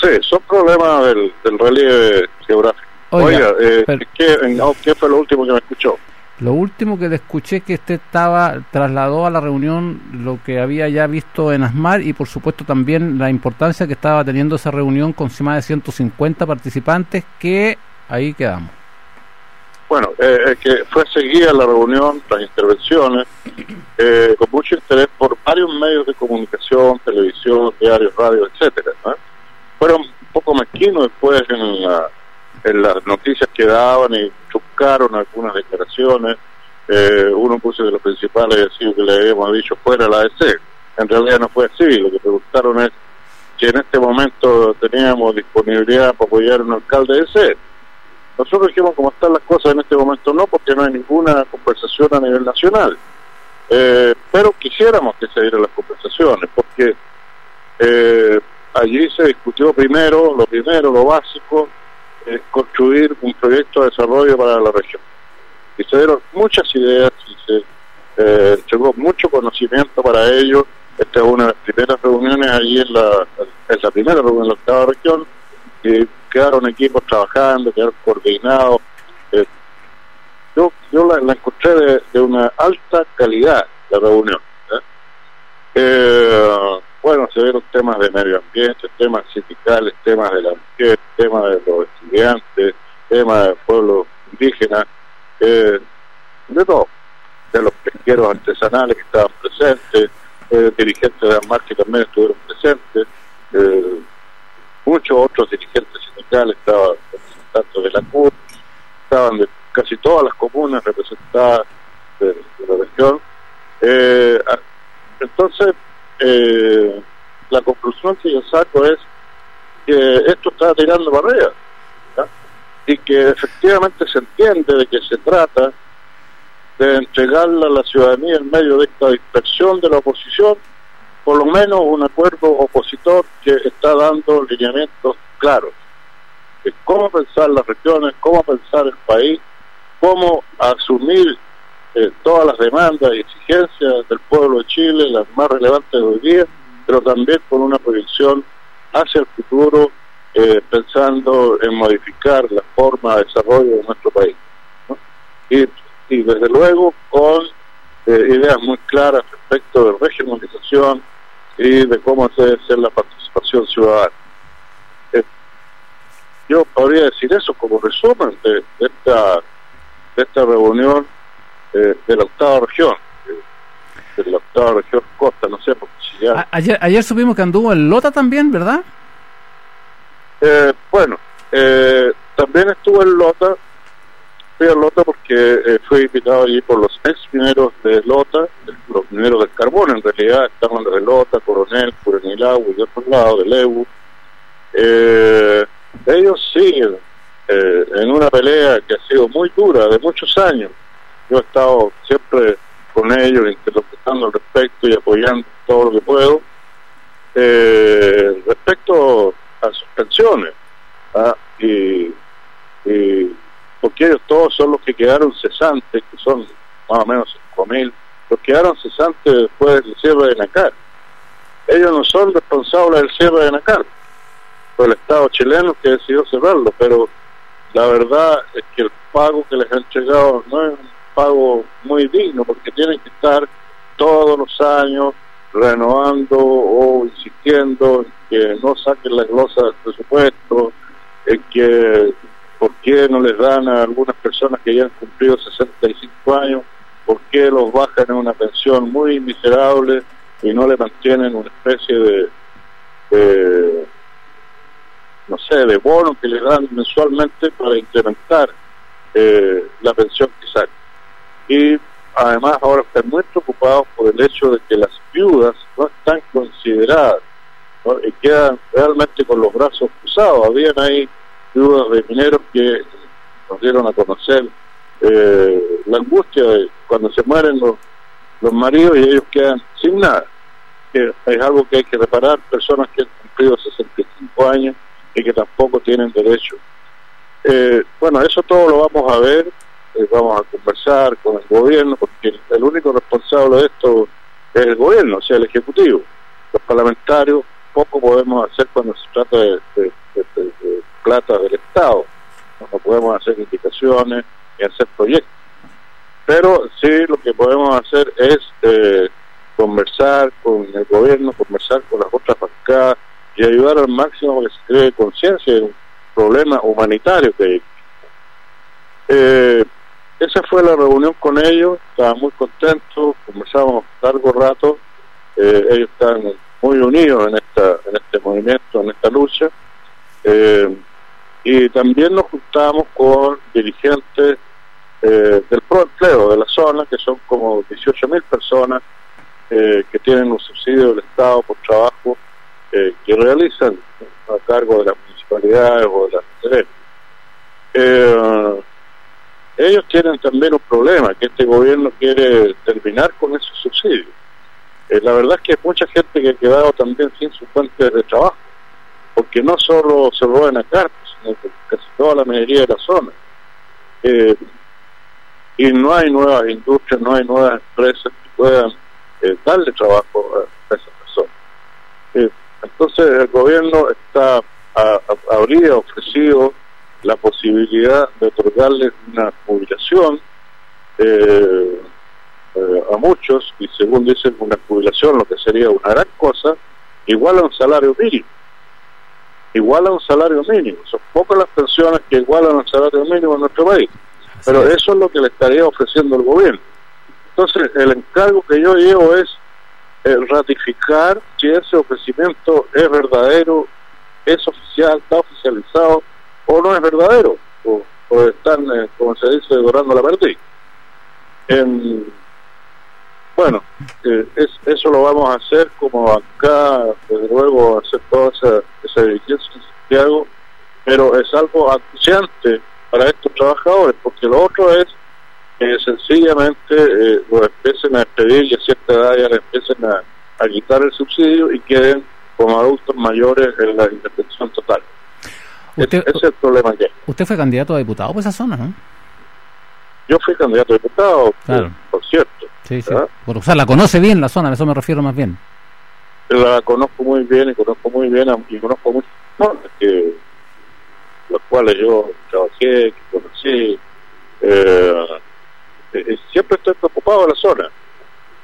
F: Sí, son problemas del, relieve geográfico. Oiga, eh, ¿qué, fue lo último que me escuchó?
B: Lo último que le escuché que usted estaba trasladó a la reunión lo que había ya visto en ASMAR y por supuesto también la importancia que estaba teniendo esa reunión con más de 150 participantes que ahí quedamos.
F: Bueno, eh, que fue seguida la reunión, las intervenciones, eh, con mucho interés por varios medios de comunicación, televisión, diarios, radio, etcétera. Fueron un poco mezquinos después en, en las noticias que daban y chocaron algunas declaraciones. Eh, uno puso de los principales decir que le habíamos dicho fuera la ADC. En realidad no fue así. Lo que preguntaron es si en este momento teníamos disponibilidad para apoyar a un alcalde de C nosotros dijimos cómo están las cosas en este momento no, porque no hay ninguna conversación a nivel nacional. Eh, pero quisiéramos que se dieran las conversaciones, porque eh, allí se discutió primero, lo primero, lo básico, construir un proyecto de desarrollo para la región. Y se dieron muchas ideas y se eh, mucho conocimiento para ello. Esta es una de las primeras reuniones allí en la, es la primera reunión en la octava región, y quedaron equipos trabajando, quedaron coordinados. Eh, yo yo la, encontré de, una alta calidad, la reunión. ¿eh? Eh, bueno, se vieron temas de medio ambiente, temas sindicales, temas de la mujer, temas de los estudiantes, temas del pueblo indígena, de todo, de los pesqueros artesanales que estaban presentes, dirigentes de la marcha también estuvieron presentes, muchos otros dirigentes sindicales, estaban representantes de la CUR, estaban de casi todas las comunas representadas de, la región. Eh, entonces, eh, la conclusión que yo saco es que esto está tirando barreras y que efectivamente se entiende de que se trata de entregarle a la ciudadanía en medio de esta dispersión de la oposición por lo menos un acuerdo opositor que está dando lineamientos claros de cómo pensar las regiones, cómo pensar el país, cómo asumir eh, todas las demandas y exigencias del pueblo de Chile, las más relevantes de hoy día, pero también con una proyección hacia el futuro, eh, pensando en modificar la forma de desarrollo de nuestro país. Y, desde luego con eh, ideas muy claras respecto de regionalización, y de cómo debe ser la participación ciudadana. Eh, yo podría decir eso como resumen de, esta, de esta reunión de la octava región, de la octava región Costa, no sé, porque si ya...
B: Ayer, ayer supimos que anduvo en Lota también, ¿verdad?
F: Eh, bueno, eh, también estuvo en Lota, fui a Lota porque eh, fui invitado allí por los ex mineros de Lota, los mineros del carbón en realidad, estaban los de Lota, Coronel, Curenilagua y de otro lado, de Lebu. Eh, ellos siguen eh, en una pelea que ha sido muy dura, de muchos años. Yo he estado siempre con ellos, interlocutando al respecto y apoyando todo lo que puedo. Eh, respecto a sus pensiones, ¿ah? y, porque ellos todos son los que quedaron cesantes, que son más o menos 5.000, los que quedaron cesantes después del cierre de Nacar. Ellos no son responsables del cierre de Nacar, fue el Estado chileno que decidió cerrarlo, pero la verdad es que el pago que les han entregado no es un pago muy digno porque tienen que estar todos los años renovando o insistiendo en que no saquen la glosa del presupuesto, en que por qué no les dan a algunas personas que ya han cumplido 65 años, por qué los bajan en una pensión muy miserable y no le mantienen una especie de no sé, de bono que le dan mensualmente para incrementar eh, la pensión que sacan. Y además ahora están muy preocupados por el hecho de que las viudas no están consideradas y quedan realmente con los brazos cruzados. Habían ahí viudas de mineros que nos dieron a conocer eh, la angustia de cuando se mueren los, los maridos y ellos quedan sin nada. Que es algo que hay que reparar, personas que han cumplido 65 años y que tampoco tienen derecho. Eh, bueno, eso todo lo vamos a ver, eh, vamos a conversar con el gobierno, porque el, único responsable de esto es el gobierno, o sea, el Ejecutivo. Los parlamentarios poco podemos hacer cuando se trata de, plata del Estado. No, podemos hacer indicaciones y hacer proyectos. Pero sí lo que podemos hacer es eh, conversar con el gobierno, conversar con las otras bancadas, y ayudar al máximo que se cree conciencia de un problema humanitario que hay. Eh, esa fue la reunión con ellos, estaba muy contentos, conversamos largo rato, eh, ellos están muy unidos en esta en este movimiento, en esta lucha, eh, y también nos juntamos con dirigentes del proempleo de la zona, que son como 18 mil personas que tienen un subsidio del Estado por trabajo que realizan a cargo de las municipalidades o de las eh, ellos tienen también un problema, que este gobierno quiere terminar con esos subsidios. Eh, la verdad es que hay mucha gente que ha quedado también sin su fuente de trabajo, porque no solo se roban a cartas, casi toda la mayoría de la zona. Eh, y no hay nuevas industrias, no hay nuevas empresas que puedan eh, darle trabajo a, esas personas. Entonces el gobierno está habría ofrecido la posibilidad de otorgarles una jubilación eh, eh, a muchos y según dicen una jubilación lo que sería una gran cosa igual a un salario mínimo igual a un salario mínimo. Son pocas las pensiones que igualan al salario mínimo en nuestro país. Pero eso es lo que le estaría ofreciendo el gobierno. Entonces el encargo que yo llevo es eh, ratificar si ese ofrecimiento es verdadero, es oficial, está oficializado o no es verdadero, o, están, eh, como se dice, dorando la partida. Bueno, eh, es, eso lo vamos a hacer como acá, desde luego, hacer toda esa, esa diligencia en Santiago, pero es algo acuciante para estos trabajadores, porque lo otro es que sencillamente eh, lo empiecen a despedir y a cierta edad ya le empiecen a, quitar el subsidio y queden como adultos mayores en la indefensión total.
B: Usted,
F: ese es el problema que
B: Usted fue candidato a diputado por esa zona, ¿no?
F: Yo fui candidato a diputado, por, cierto.
B: Sí, sí. o sea, la conoce bien la zona, a eso me refiero más bien.
F: La conozco muy bien y conozco muy bien y conozco muchos que los cuales yo trabajé, que conocí. Eh, eh, siempre estoy preocupado de la zona,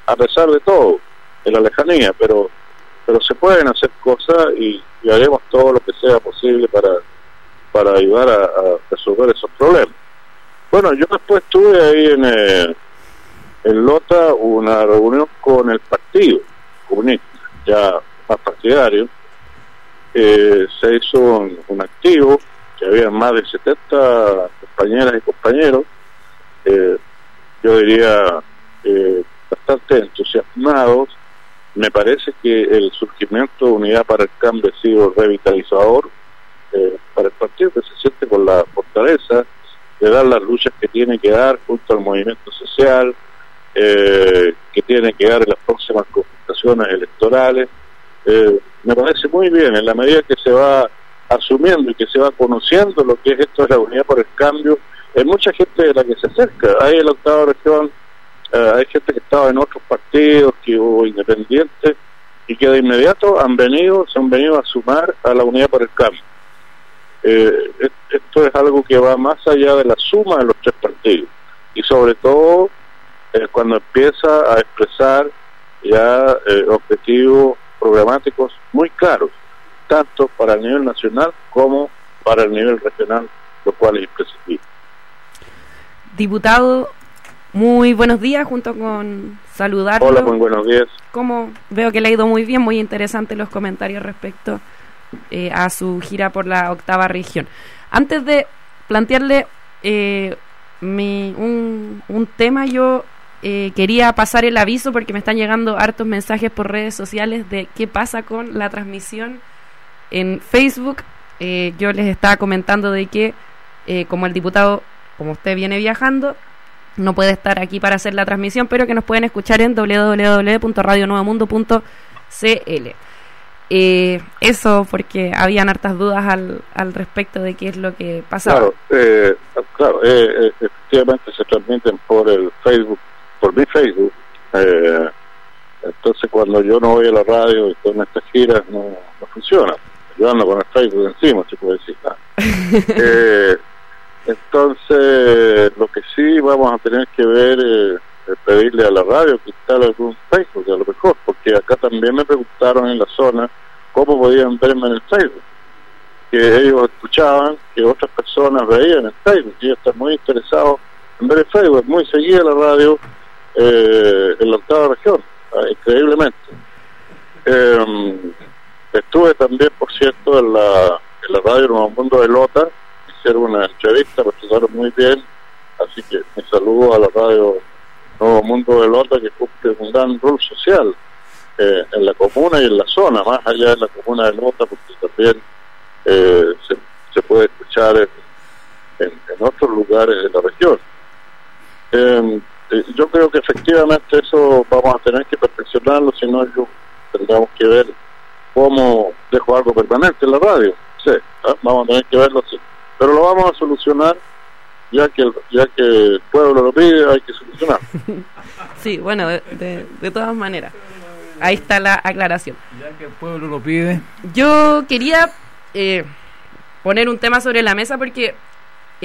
F: a pesar de todo, de la lejanía, pero pero se pueden hacer cosas y, haremos todo lo que sea posible para, para ayudar a, resolver esos problemas. Bueno, yo después estuve ahí en, eh, en Lota una reunión con el Partido Comunista, ya más partidario. Eh, se hizo un, activo, que había más de 70 compañeras y compañeros, eh, yo diría eh, bastante entusiasmados. Me parece que el surgimiento de Unidad para el Cambio ha sido revitalizador para el partido que se siente con la fortaleza de dar las luchas que tiene que dar junto al movimiento social, eh, que tiene que dar en las próximas consultaciones electorales. Eh, me parece muy bien, en la medida que se va asumiendo y que se va conociendo lo que es esto de la unidad por el cambio, hay mucha gente de la que se acerca. Hay en la octava región, eh, hay gente que estaba en otros partidos, que hubo independientes, y que de inmediato han venido, se han venido a sumar a la unidad por el cambio. esto es algo que va más allá de la suma de los tres partidos y sobre todo es cuando empieza a expresar ya eh, objetivos programáticos muy claros, tanto para el nivel nacional como para el nivel regional, lo cual es imprescindible.
D: Diputado, muy buenos días, junto con saludarlo.
F: Hola, muy buenos días.
D: Como veo que le ha ido muy bien, muy interesante los comentarios respecto eh, a su gira por la octava región. Antes de plantearle eh, mi, un, un tema, yo eh, quería pasar el aviso porque me están llegando hartos mensajes por redes sociales de qué pasa con la transmisión en Facebook. Eh, yo les estaba comentando de que eh, como el diputado, como usted viene viajando, no puede estar aquí para hacer la transmisión, pero que nos pueden escuchar en www.radionuevamundo.cl. Eh, eso porque habían hartas dudas al, al respecto de qué es lo que pasaba.
F: Claro, claro efectivamente se transmiten por el Facebook por mi Facebook. Eh, entonces cuando yo no voy a la radio y con estas giras no, no funciona. Yo ando con el Facebook encima, se puede decir. eh, entonces lo que sí vamos a tener que ver eh, es pedirle a la radio que instale algún Facebook a lo mejor, porque acá también me preguntaron en la zona cómo podían verme en el Facebook que ellos escuchaban que otras personas veían en Facebook y ellos están muy interesados en ver el Facebook, muy seguida la radio eh, en la octava región, ah, increíblemente. Eh, estuve también, por cierto, en la, en la radio Nuevo Mundo de Lota, hicieron una entrevista, me trataron muy bien, así que me saludo a la radio Nuevo Mundo de Lota, que cumple un gran rol social eh, en la comuna y en la zona, más allá de la comuna de Lota, porque también eh, se, puede escuchar en, en, otros lugares de la región. Eh, eh, yo creo que efectivamente eso vamos a tener que perfeccionarlo, si no yo tendríamos que ver cómo dejo algo permanente en la radio. Sí, ¿ah? vamos a tener que verlo así. Pero lo vamos a solucionar ya que el, ya que el pueblo lo pide, hay que solucionar.
D: sí, bueno, de, de, todas maneras. Ahí está la aclaración.
B: Ya que el pueblo lo pide.
D: Yo quería eh, poner un tema sobre la mesa porque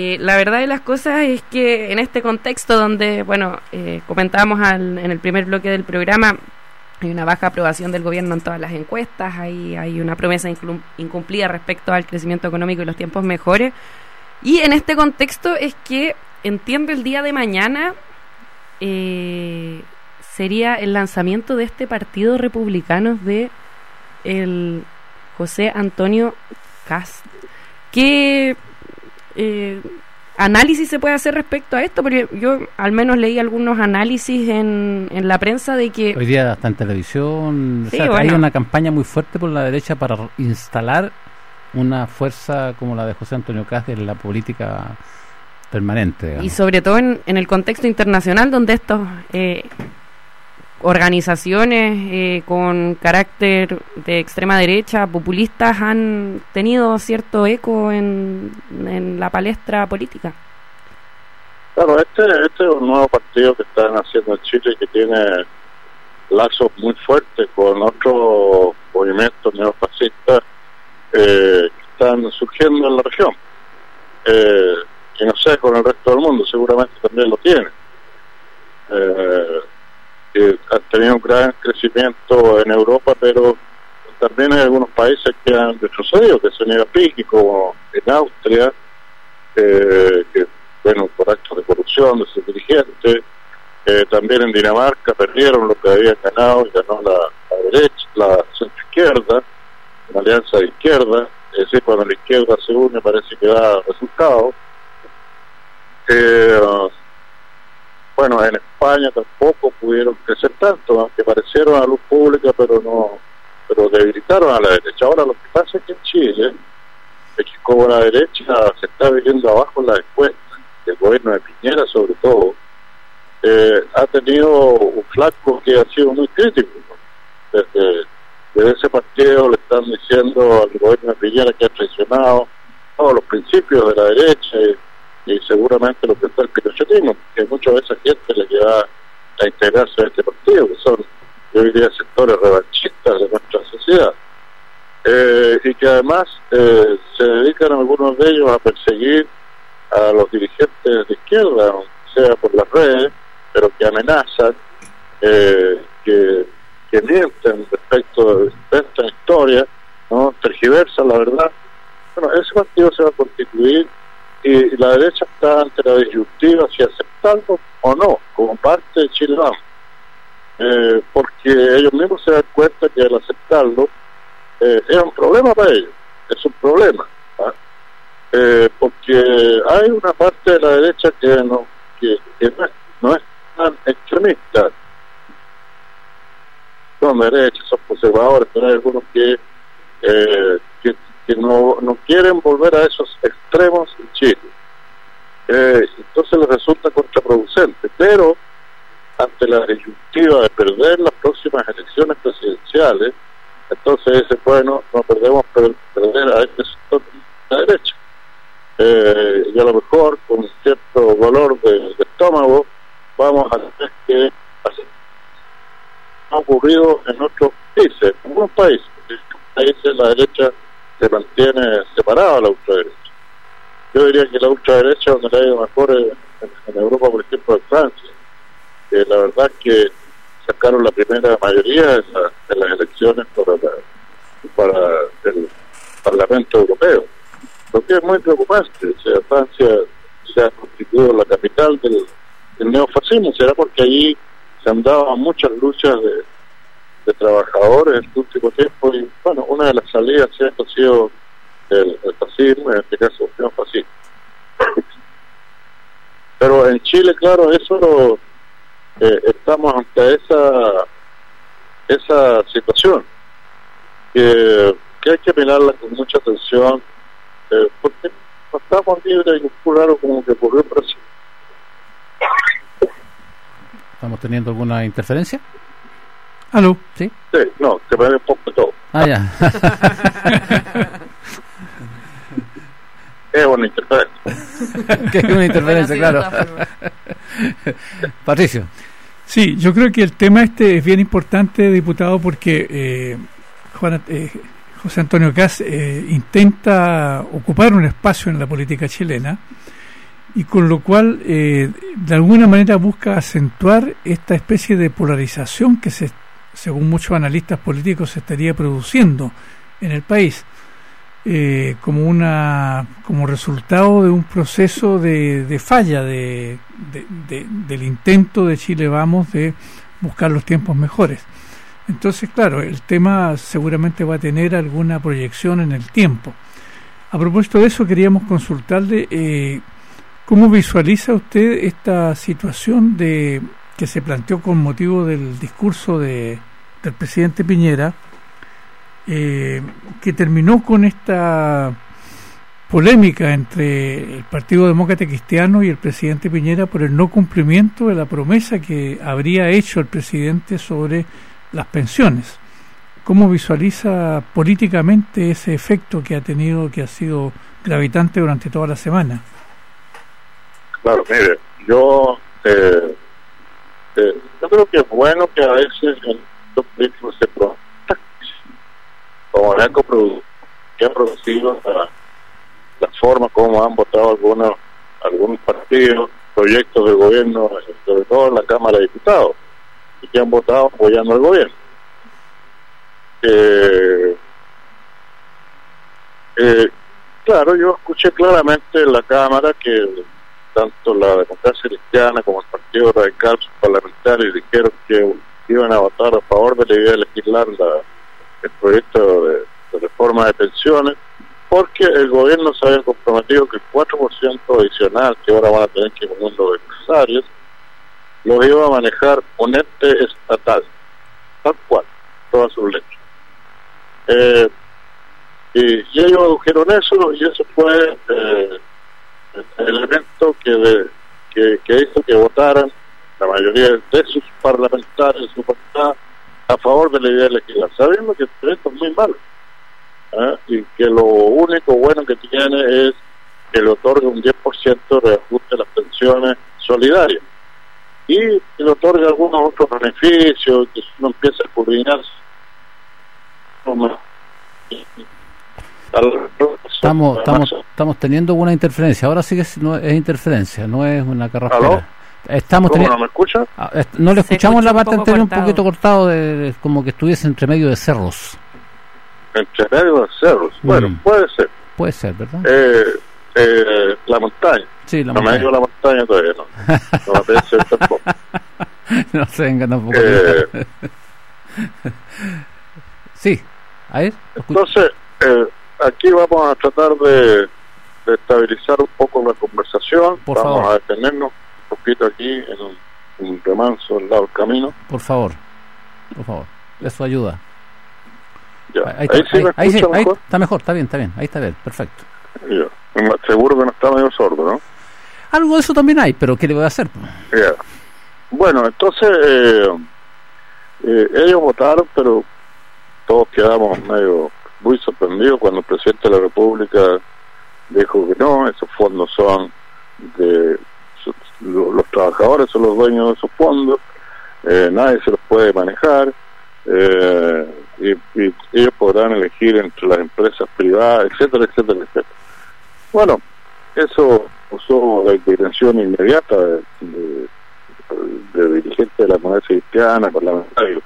D: eh, la verdad de las cosas es que en este contexto donde, bueno, eh, comentábamos en el primer bloque del programa, hay una baja aprobación del gobierno en todas las encuestas, hay, hay una promesa incumplida respecto al crecimiento económico y los tiempos mejores. Y en este contexto es que entiendo el día de mañana eh, sería el lanzamiento de este partido republicano de el José Antonio Cast. Que eh, análisis se puede hacer respecto a esto? Porque yo al menos leí algunos análisis en, en la prensa de que...
B: Hoy día hasta en televisión hay una campaña muy fuerte por la derecha para instalar una fuerza como la de José Antonio Caz en la política permanente.
D: Y sobre todo en, en, el contexto internacional donde estos eh, organizaciones eh, con carácter de extrema derecha, populistas, han tenido cierto eco en, en la palestra política.
F: Claro, este, este es un nuevo partido que están haciendo en Chile que tiene lazos muy fuertes con otros movimientos neofascistas eh, que están surgiendo en la región. Eh, y no sé, con el resto del mundo seguramente también lo tiene. Eh, que han tenido un gran crecimiento en Europa, pero también hay algunos países que han retrocedido, que a pique, como en Austria, eh, que, bueno, por actos de corrupción de sus dirigentes, Eh, también en Dinamarca perdieron lo que habían ganado y ganó la, derecha, la centro izquierda, una alianza de izquierda, es decir, cuando la izquierda se une parece que da resultados. Eh, bueno, en España tampoco pudieron crecer tanto, aunque aparecieron a luz pública, pero no pero debilitaron a la derecha. Ahora lo que pasa es que en Chile, es que como la derecha se está viviendo abajo en la encuestas, el gobierno de Piñera sobre todo, eh, ha tenido un flaco que ha sido muy crítico. Desde, ese partido le están diciendo al gobierno de Piñera que ha traicionado todos los principios de la derecha y, seguramente lo que está el pinochetismo, que muchas veces gente le queda a integrarse a este partido, que son, yo diría, sectores revanchistas de nuestra sociedad. Eh, y que además eh, se dedican algunos de ellos a perseguir a los dirigentes de izquierda, sea por las redes, pero que amenazan, eh, que, que mienten respecto de esta historia, ¿no? tergiversan la verdad. Bueno, ese partido se va a constituir y la derecha está ante la disyuntiva si aceptarlo o no como parte de Chile eh, porque ellos mismos se dan cuenta que al aceptarlo eh, es un problema para ellos, es un problema, ¿ah? eh, porque hay una parte de la derecha que no que, no, es, no es tan extremista, son derechos, son conservadores, pero hay algunos que, eh, que, no, no quieren volver a esos extremos en Chile. Eh, entonces les resulta contraproducente, pero ante la disyuntiva de perder las próximas elecciones presidenciales, entonces dice, bueno, no perdemos perder a este sector de la derecha. Eh, y a lo mejor con cierto dolor de, estómago vamos a tener que hacer ha ocurrido en otros países, en algunos países. En países la derecha se mantiene separada la ultraderecha. Yo diría que la ultraderecha donde le ha ido mejor en, Europa, por ejemplo, en Francia. que la verdad que sacaron la primera mayoría en, las elecciones para, para el Parlamento Europeo. Lo que es muy preocupante. O sea, Francia se ha constituido la capital del, del neofascismo. Será porque allí se han dado muchas luchas de, trabajadores en el último tiempo y bueno, una de las salidas ¿cierto? ha sido el, fascismo, en este caso el fascismo. Pero en Chile, claro, eso lo, eh, estamos ante esa esa situación que, que hay que mirarla con mucha atención eh, porque no estamos libres y un raro como que ocurrió en Brasil.
B: ¿Estamos teniendo alguna interferencia?
C: ¿Aló?
F: ¿Sí? Sí, no, se me un poco todo.
B: Ah, ya.
F: es una interferencia.
B: que es una interferencia, claro. Patricio.
C: Sí, yo creo que el tema este es bien importante, diputado, porque eh, Juan, eh, José Antonio Cas eh, intenta ocupar un espacio en la política chilena y con lo cual eh, de alguna manera busca acentuar esta especie de polarización que se, según muchos analistas políticos se estaría produciendo en el país eh, como una como resultado de un proceso de, de falla de, del intento de Chile vamos de buscar los tiempos mejores. Entonces claro el tema seguramente va a tener alguna proyección en el tiempo. A propósito de eso queríamos consultarle eh, ¿Cómo visualiza usted esta situación de que se planteó con motivo del discurso de, del presidente Piñera, eh, que terminó con esta polémica entre el Partido Demócrata Cristiano y el presidente Piñera por el no cumplimiento de la promesa que habría hecho el presidente sobre las pensiones? ¿Cómo visualiza políticamente ese efecto que ha tenido, que ha sido gravitante durante toda la semana?
F: Claro, mire, yo, eh, eh, yo creo que es bueno que a veces los políticos se como han que ha producido la, la, forma como han votado algunos algunos partidos, proyectos de gobierno, sobre todo en la Cámara de Diputados, y que han votado apoyando al gobierno. Eh, eh, claro, yo escuché claramente en la Cámara que tanto la democracia cristiana como el Partido Radical, sus parlamentarios dijeron que iban a votar a favor de la idea de legislar el proyecto de, reforma de pensiones, porque el gobierno se había comprometido que el 4% adicional que ahora van a tener que poner los empresarios, lo iba a manejar un ente estatal, tal cual, todas sus leyes. Eh, y, ellos adujeron eso y eso fue eh, el elemento que, que, que hizo que votaran la mayoría de sus parlamentarios su a favor de la idea de legislar, sabiendo que esto es muy malo ¿eh? y que lo único bueno que tiene es que le otorgue un 10% de ajuste a las pensiones solidarias y que le otorgue algunos otros beneficios, que uno empieza a coordinarse.
B: Estamos, estamos, estamos teniendo una interferencia. Ahora sí que es, no es interferencia, no es una carrasquera. Estamos
F: ¿Cómo no me escucha?
B: Ah, no le escuchamos la parte anterior un poquito cortado, de, como que estuviese entre medio de cerros.
F: Entre medio de cerros. Bueno, mm. puede ser.
B: Puede ser, ¿verdad?
F: Eh, eh, la montaña.
B: Sí, la
F: no
B: montaña.
F: me digo la montaña todavía, no. No me parece tampoco.
B: no se venga tampoco.
F: Eh,
B: sí, a ver.
F: Entonces, eh, aquí vamos a tratar de, de, estabilizar un poco la conversación.
B: Por
F: vamos
B: favor.
F: a detenernos poquito aquí en un, un, remanso al lado del camino.
B: Por favor, por favor, eso ayuda.
F: Ya.
B: Ahí,
F: ahí,
B: está,
F: sí
B: ahí, ahí,
F: mejor.
B: está mejor, está bien, está bien, ahí está bien, perfecto.
F: Ya. Seguro que no está medio sordo, ¿no?
B: Algo de eso también hay, pero ¿qué le voy a hacer?
F: Ya. Bueno, entonces eh, eh, ellos votaron, pero todos quedamos medio muy sorprendidos cuando el presidente de la República dijo que no, esos fondos son de los trabajadores son los dueños de esos fondos, eh, nadie se los puede manejar eh, y, ellos podrán elegir entre las empresas privadas, etcétera, etcétera, etcétera. Bueno, eso usó la intervención inmediata de, de, de dirigentes de la democracia cristiana, parlamentarios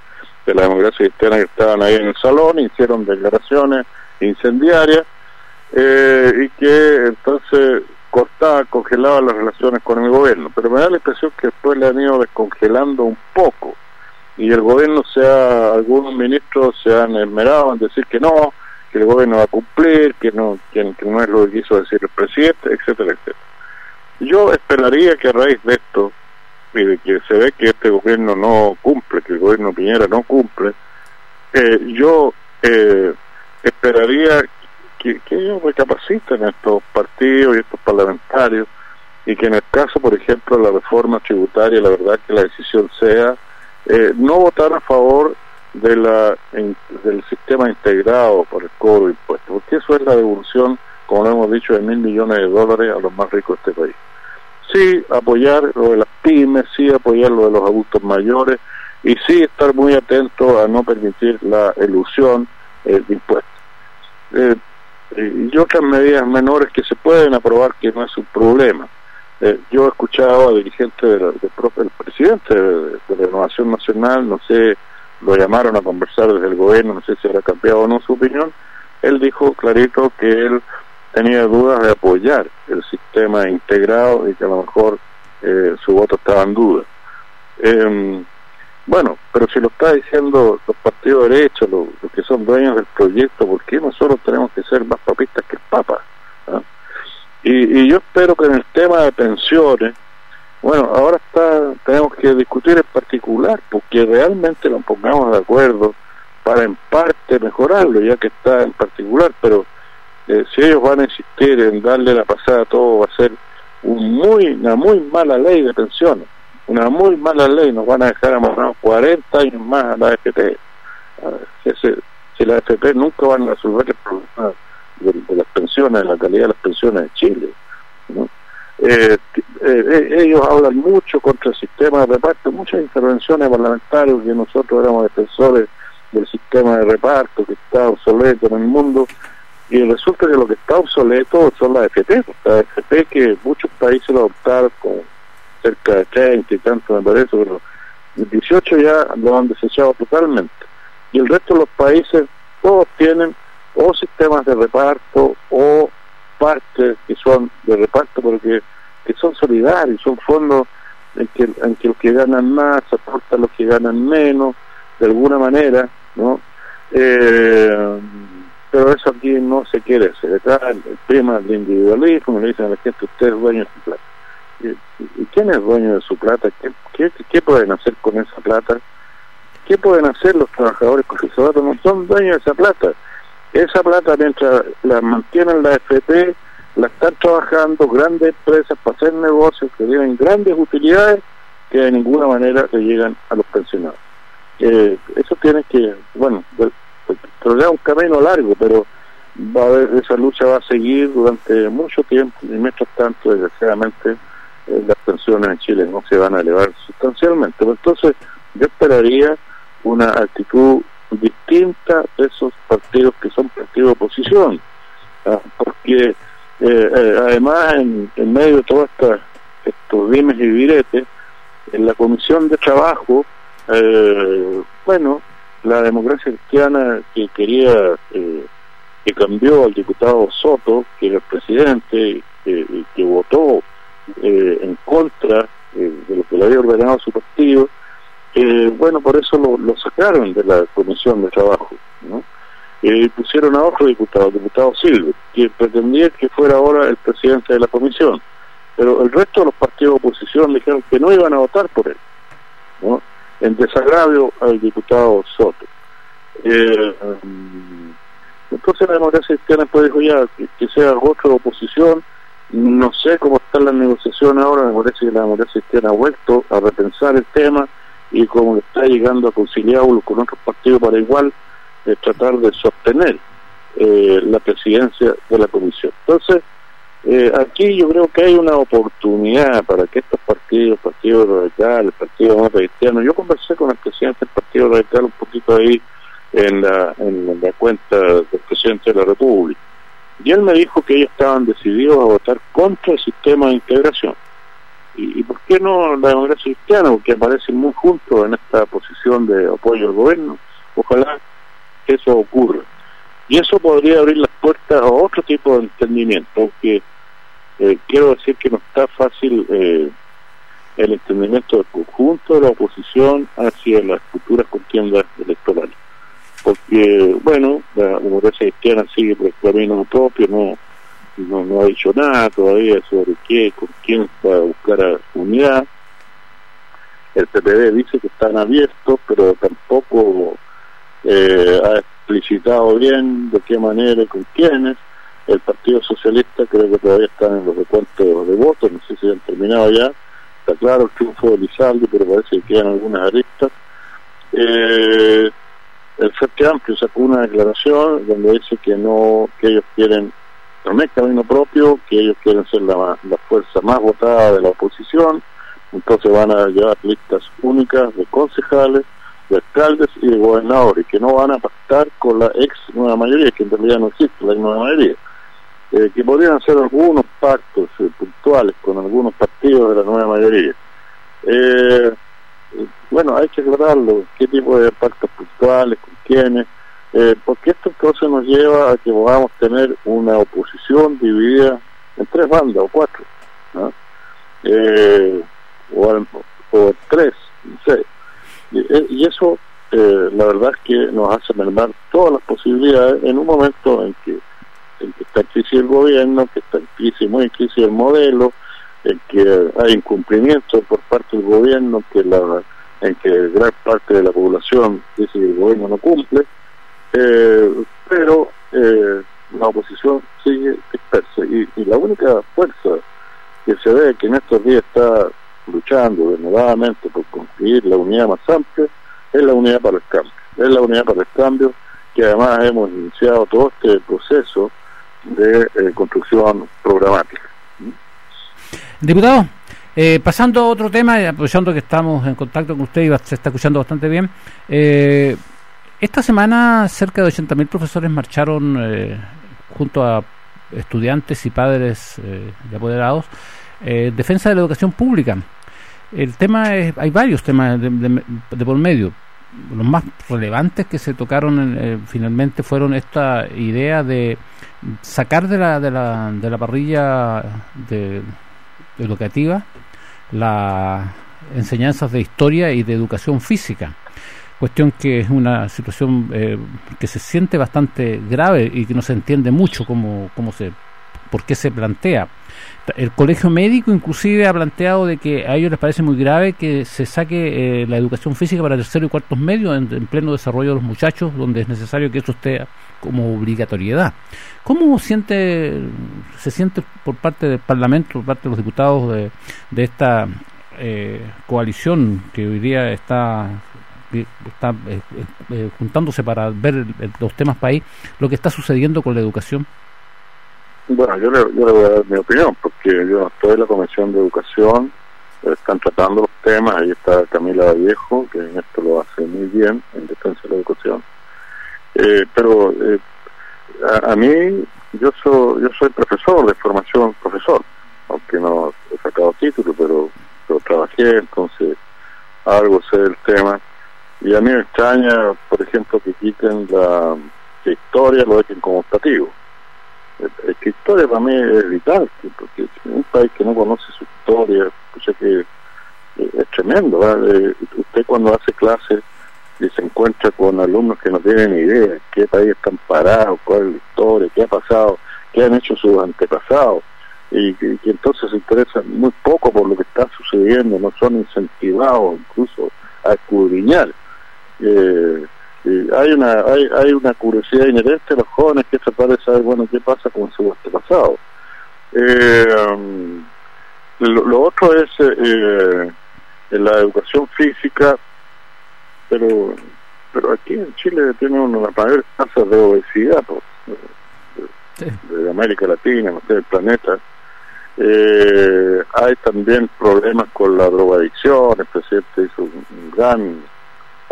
F: de la democracia cristiana que estaban ahí en el salón, hicieron declaraciones incendiarias eh, y que entonces cortaba, congelaba las relaciones con el gobierno. Pero me da la impresión que después le han ido descongelando un poco y el gobierno, se ha, algunos ministros se han esmerado en decir que no, que el gobierno va a cumplir, que no, que, que no es lo que quiso decir el presidente, etcétera, etcétera. Yo esperaría que a raíz de esto, y de que se ve que este gobierno no cumple, que el gobierno Piñera no cumple, eh, yo eh, esperaría que, ellos recapaciten estos partidos y estos parlamentarios y que en el caso, por ejemplo, de la reforma tributaria, la verdad que la decisión sea eh, no votar a favor de la del sistema integrado por el cobro de impuestos, porque eso es la devolución, como lo hemos dicho, de mil millones de dólares a los más ricos de este país. Sí, apoyar lo de las pymes, sí, apoyar lo de los adultos mayores y sí estar muy atento a no permitir la elusión eh, de impuestos. Eh, y otras medidas menores que se pueden aprobar que no es un problema. Eh, yo he escuchado a dirigentes del de, de, presidente de, de, Renovación Nacional, no sé, lo llamaron a conversar desde el gobierno, no sé si habrá cambiado o no su opinión, él dijo clarito que él tenía dudas de apoyar el sistema integrado y que a lo mejor eh, su voto estaba en duda. Eh, bueno, pero si lo está diciendo los partidos de derecha, los, que son dueños del proyecto, ¿por qué nosotros tenemos que ser más papistas que el Papa? ¿Ah? Y, y, yo espero que en el tema de pensiones, bueno, ahora está tenemos que discutir en particular, porque realmente nos pongamos de acuerdo para en parte mejorarlo, ya que está en particular, pero eh, si ellos van a insistir en darle la pasada a todo, va a ser un muy, una muy mala ley de pensiones una muy mala ley, nos van a dejar amarrados 40 años más a la AFP. Si, si la AFP nunca van a resolver el problema de, las pensiones, de la calidad de las pensiones de Chile. ¿no? Eh, eh, ellos hablan mucho contra el sistema de reparto, muchas intervenciones parlamentarias que nosotros éramos defensores del sistema de reparto que está obsoleto en el mundo y resulta que lo que está obsoleto son las AFP, las AFP que muchos países lo adoptaron como cerca de 30 y tanto me parece, pero el 18 ya lo han desechado totalmente. Y el resto de los países, todos tienen o sistemas de reparto o partes que son de reparto, porque que son solidarios, son fondos en que, los que ganan más aportan los que ganan menos, de alguna manera, ¿no? Eh, pero eso aquí no se quiere hacer. Acá el tema del individualismo, le dicen a la gente, usted es dueño de plata. ¿Y, quién es dueño de su plata? ¿Qué, pueden hacer con esa plata? ¿Qué pueden hacer los trabajadores profesores? No son dueños de esa plata. Esa plata, mientras la mantienen la FP, la están trabajando grandes empresas para hacer negocios que tienen grandes utilidades que de ninguna manera le llegan a los pensionados. Eh, eso tiene que, bueno, ya un camino largo, pero va a haber, esa lucha va a seguir durante mucho tiempo y mientras tanto, desgraciadamente, las pensiones en Chile no se van a elevar sustancialmente. Entonces, yo esperaría una actitud distinta de esos partidos que son partidos de oposición, ¿ah? porque eh, eh, además en, medio de todos estos dimes y diretes, en la comisión de trabajo, bueno, la democracia cristiana que quería, que cambió al diputado Soto, que era el presidente, que votó eh, en contra eh, de lo que le había ordenado su partido, eh, bueno, por eso lo, sacaron de la comisión de trabajo, ¿no? y pusieron a otro diputado, el diputado Silva, que pretendía que fuera ahora el presidente de la comisión, pero el resto de los partidos de oposición dijeron que no iban a votar por él, en desagravio al diputado Soto. Mm, entonces la democracia cristiana pues dijo ya que, que sea otro de oposición no sé cómo están las negociaciones ahora, me parece que la democracia cristiana ha vuelto a repensar el tema y como está llegando a conciliar con otros partidos para igual eh, tratar de sostener eh, la presidencia de la comisión. Entonces, eh, aquí yo creo que hay una oportunidad para que estos partidos, Partido Radical, el Partido Cristiano, yo conversé con el presidente del Partido Radical un poquito ahí en la, en la cuenta del presidente de la República y él me dijo que ellos estaban decididos a votar contra el sistema de integración. ¿Y, por qué no la democracia cristiana? Porque aparecen muy juntos en esta posición de apoyo al gobierno. Ojalá que eso ocurra. Y eso podría abrir las puertas a otro tipo de entendimiento, porque eh, quiero decir que no está fácil eh, el entendimiento del conjunto de la oposición hacia las futuras contiendas electorales porque, bueno, la democracia cristiana sigue por el camino propio, no, no, ha dicho nada todavía sobre qué, con quién va a buscar unidad. El PPD dice que están abiertos, pero tampoco eh, ha explicitado bien de qué manera y con quiénes. El Partido Socialista creo que todavía están en los recuentos de votos, no sé si han terminado ya. Está claro el triunfo de Lizaldi, pero parece que quedan algunas aristas. Eh, el Frente Amplio sacó una declaración donde dice que no que ellos quieren es camino propio, que ellos quieren ser la, fuerza más votada de la oposición, entonces van a llevar listas únicas de concejales, de alcaldes y de gobernadores, que no van a pactar con la ex nueva mayoría, que en realidad no existe la ex nueva mayoría, eh, que podrían hacer algunos pactos eh, puntuales con algunos partidos de la nueva mayoría. Eh, bueno, hay que aclararlo, qué tipo de pactos puntuales, con quiénes, eh, porque esto entonces nos lleva a que podamos tener una oposición dividida en tres bandas o cuatro, eh, o, en, tres, no sé. Y, eso, eh, la verdad es que nos hace mermar todas las posibilidades en un momento en que, en que está en crisis el gobierno, que está en crisis, muy en crisis el modelo, en que hay incumplimiento por parte del gobierno, que la en que gran parte de la población dice que el gobierno no cumple, eh, pero eh, la oposición sigue dispersa y, la única fuerza que se ve que en estos días está luchando denodadamente por conseguir la unidad más amplia es la unidad para el cambio, es la unidad para el cambio que además hemos iniciado todo este proceso de eh, construcción programática.
B: Diputado, eh, pasando a otro tema, aprovechando que estamos en contacto con usted y se está escuchando bastante bien, eh, esta semana cerca de 80.000 profesores marcharon eh, junto a estudiantes y padres de apoderados en defensa de la educación pública. El tema es, hay varios temas de, por medio. Los más relevantes que se tocaron finalmente fueron esta idea de sacar de la, de la, de la parrilla de, educativa las enseñanzas de historia y de educación física. Cuestión que es una situación eh, que se siente bastante grave y que no se entiende mucho cómo, cómo se por qué se plantea. El colegio médico inclusive ha planteado de que a ellos les parece muy grave que se saque eh, la educación física para tercero y cuartos medios en, pleno desarrollo de los muchachos, donde es necesario que eso esté como obligatoriedad. ¿Cómo siente, se siente por parte del Parlamento, por parte de los diputados de, esta eh, coalición que hoy día está está eh, juntándose para ver los temas país, lo que está sucediendo con la educación?
F: Bueno, yo le, yo le voy a dar mi opinión, porque yo estoy en la Comisión de Educación, están tratando los temas, ahí está Camila Vallejo, que en esto lo hace muy bien, en defensa de la educación. Eh, pero eh, a, mí, yo soy, yo soy profesor de formación profesor, aunque no he sacado título, pero, pero trabajé, entonces algo sé del tema. Y a mí me extraña, por ejemplo, que quiten la historia, lo dejen como optativo es que historia para mí es vital, porque un país que no conoce su historia, pues que eh, es tremendo. Eh, usted cuando hace clases y se encuentra con alumnos que no tienen idea qué país están parados, cuál es la historia, qué ha pasado, qué han hecho sus antepasados, y que, entonces se interesan muy poco por lo que está sucediendo, no son incentivados incluso a escudriñar. Eh, hay una hay, hay una curiosidad inherente a los jóvenes que es tratar de saber bueno qué pasa con su pasado. Eh, um, lo, otro es eh, la educación física pero pero aquí en Chile tiene una de las mayores tasas de obesidad de, América Latina no sé del planeta. Eh, hay también problemas con la drogadicción el presidente hizo un gran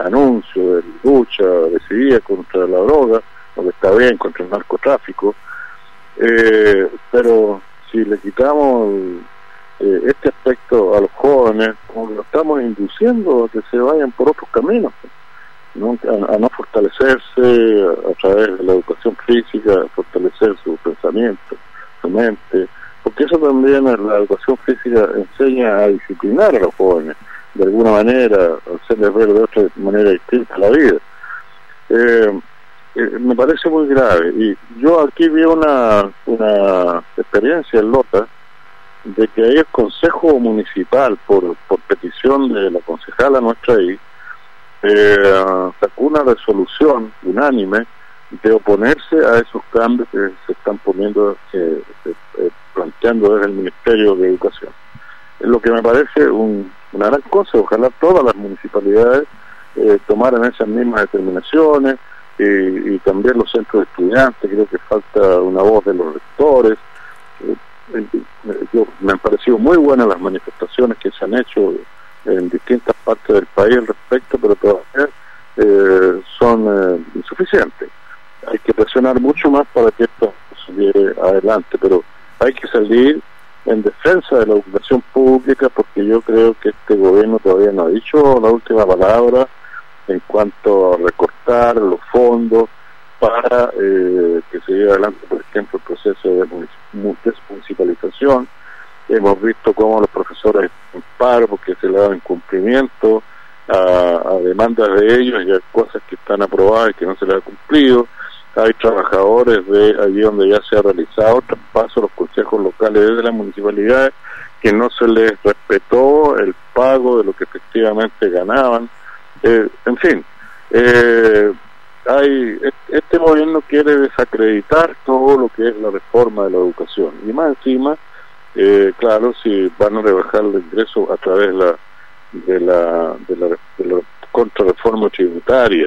F: anuncio de lucha decidida contra la droga, lo que está bien, contra el narcotráfico, eh, pero si le quitamos eh, este aspecto a los jóvenes, como lo estamos induciendo a que se vayan por otros caminos, A, no fortalecerse a, través de la educación física, a fortalecer su pensamiento, su mente, porque eso también la educación física enseña a disciplinar a los jóvenes de alguna manera, hacerles ver de otra manera distinta la vida. Eh, eh, me parece muy grave. Y yo aquí vi una, una experiencia en Lota de que ahí el Consejo Municipal, por, por petición de la concejala nuestra ahí, eh, sacó una resolución unánime de oponerse a esos cambios que se están poniendo, eh, planteando desde el Ministerio de Educación. Es lo que me parece un, una gran cosa. Ojalá todas las municipalidades eh, tomaran esas mismas determinaciones y, también los centros de estudiantes. Creo que falta una voz de los rectores. Eh, yo, me han parecido muy buenas las manifestaciones que se han hecho en distintas partes del país al respecto, pero todavía eh, son insuficientes. Hay que presionar mucho más para que esto se adelante, pero hay que salir en defensa de la educación pública porque yo creo que este gobierno todavía no ha dicho la última palabra en cuanto a recortar los fondos para eh, que se lleve adelante, por ejemplo, el proceso de desmunicipalización. Hemos visto cómo los profesores en paro porque se le da incumplimiento a, a demandas de ellos y a cosas que están aprobadas y que no se les ha cumplido hay trabajadores de allí donde ya se ha realizado traspaso los consejos locales desde las municipalidades que no se les respetó el pago de lo que efectivamente ganaban. Eh, en fin, eh, hay este gobierno quiere desacreditar todo lo que es la reforma de la educación y más encima, eh, claro, si van a rebajar el ingreso a través de la de la, de la, de la contrarreforma tributaria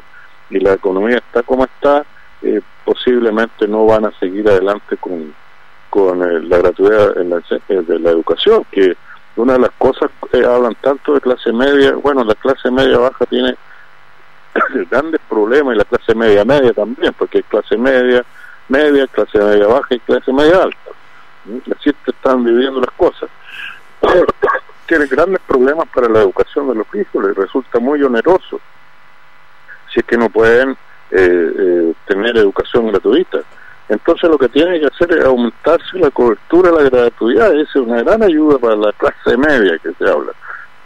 F: y la economía está como está, eh, posiblemente no van a seguir adelante con, con eh, la gratuidad en la, eh, de la educación, que una de las cosas que hablan tanto de clase media, bueno, la clase media baja tiene grandes problemas y la clase media media también, porque hay clase media, media, clase media baja y clase media alta. Así están viviendo las cosas. Tienen grandes problemas para la educación de los hijos, les resulta muy oneroso. Si es que no pueden eh, eh, tener educación gratuita. Entonces lo que tiene que hacer es aumentarse la cobertura de la gratuidad, es una gran ayuda para la clase media que se habla.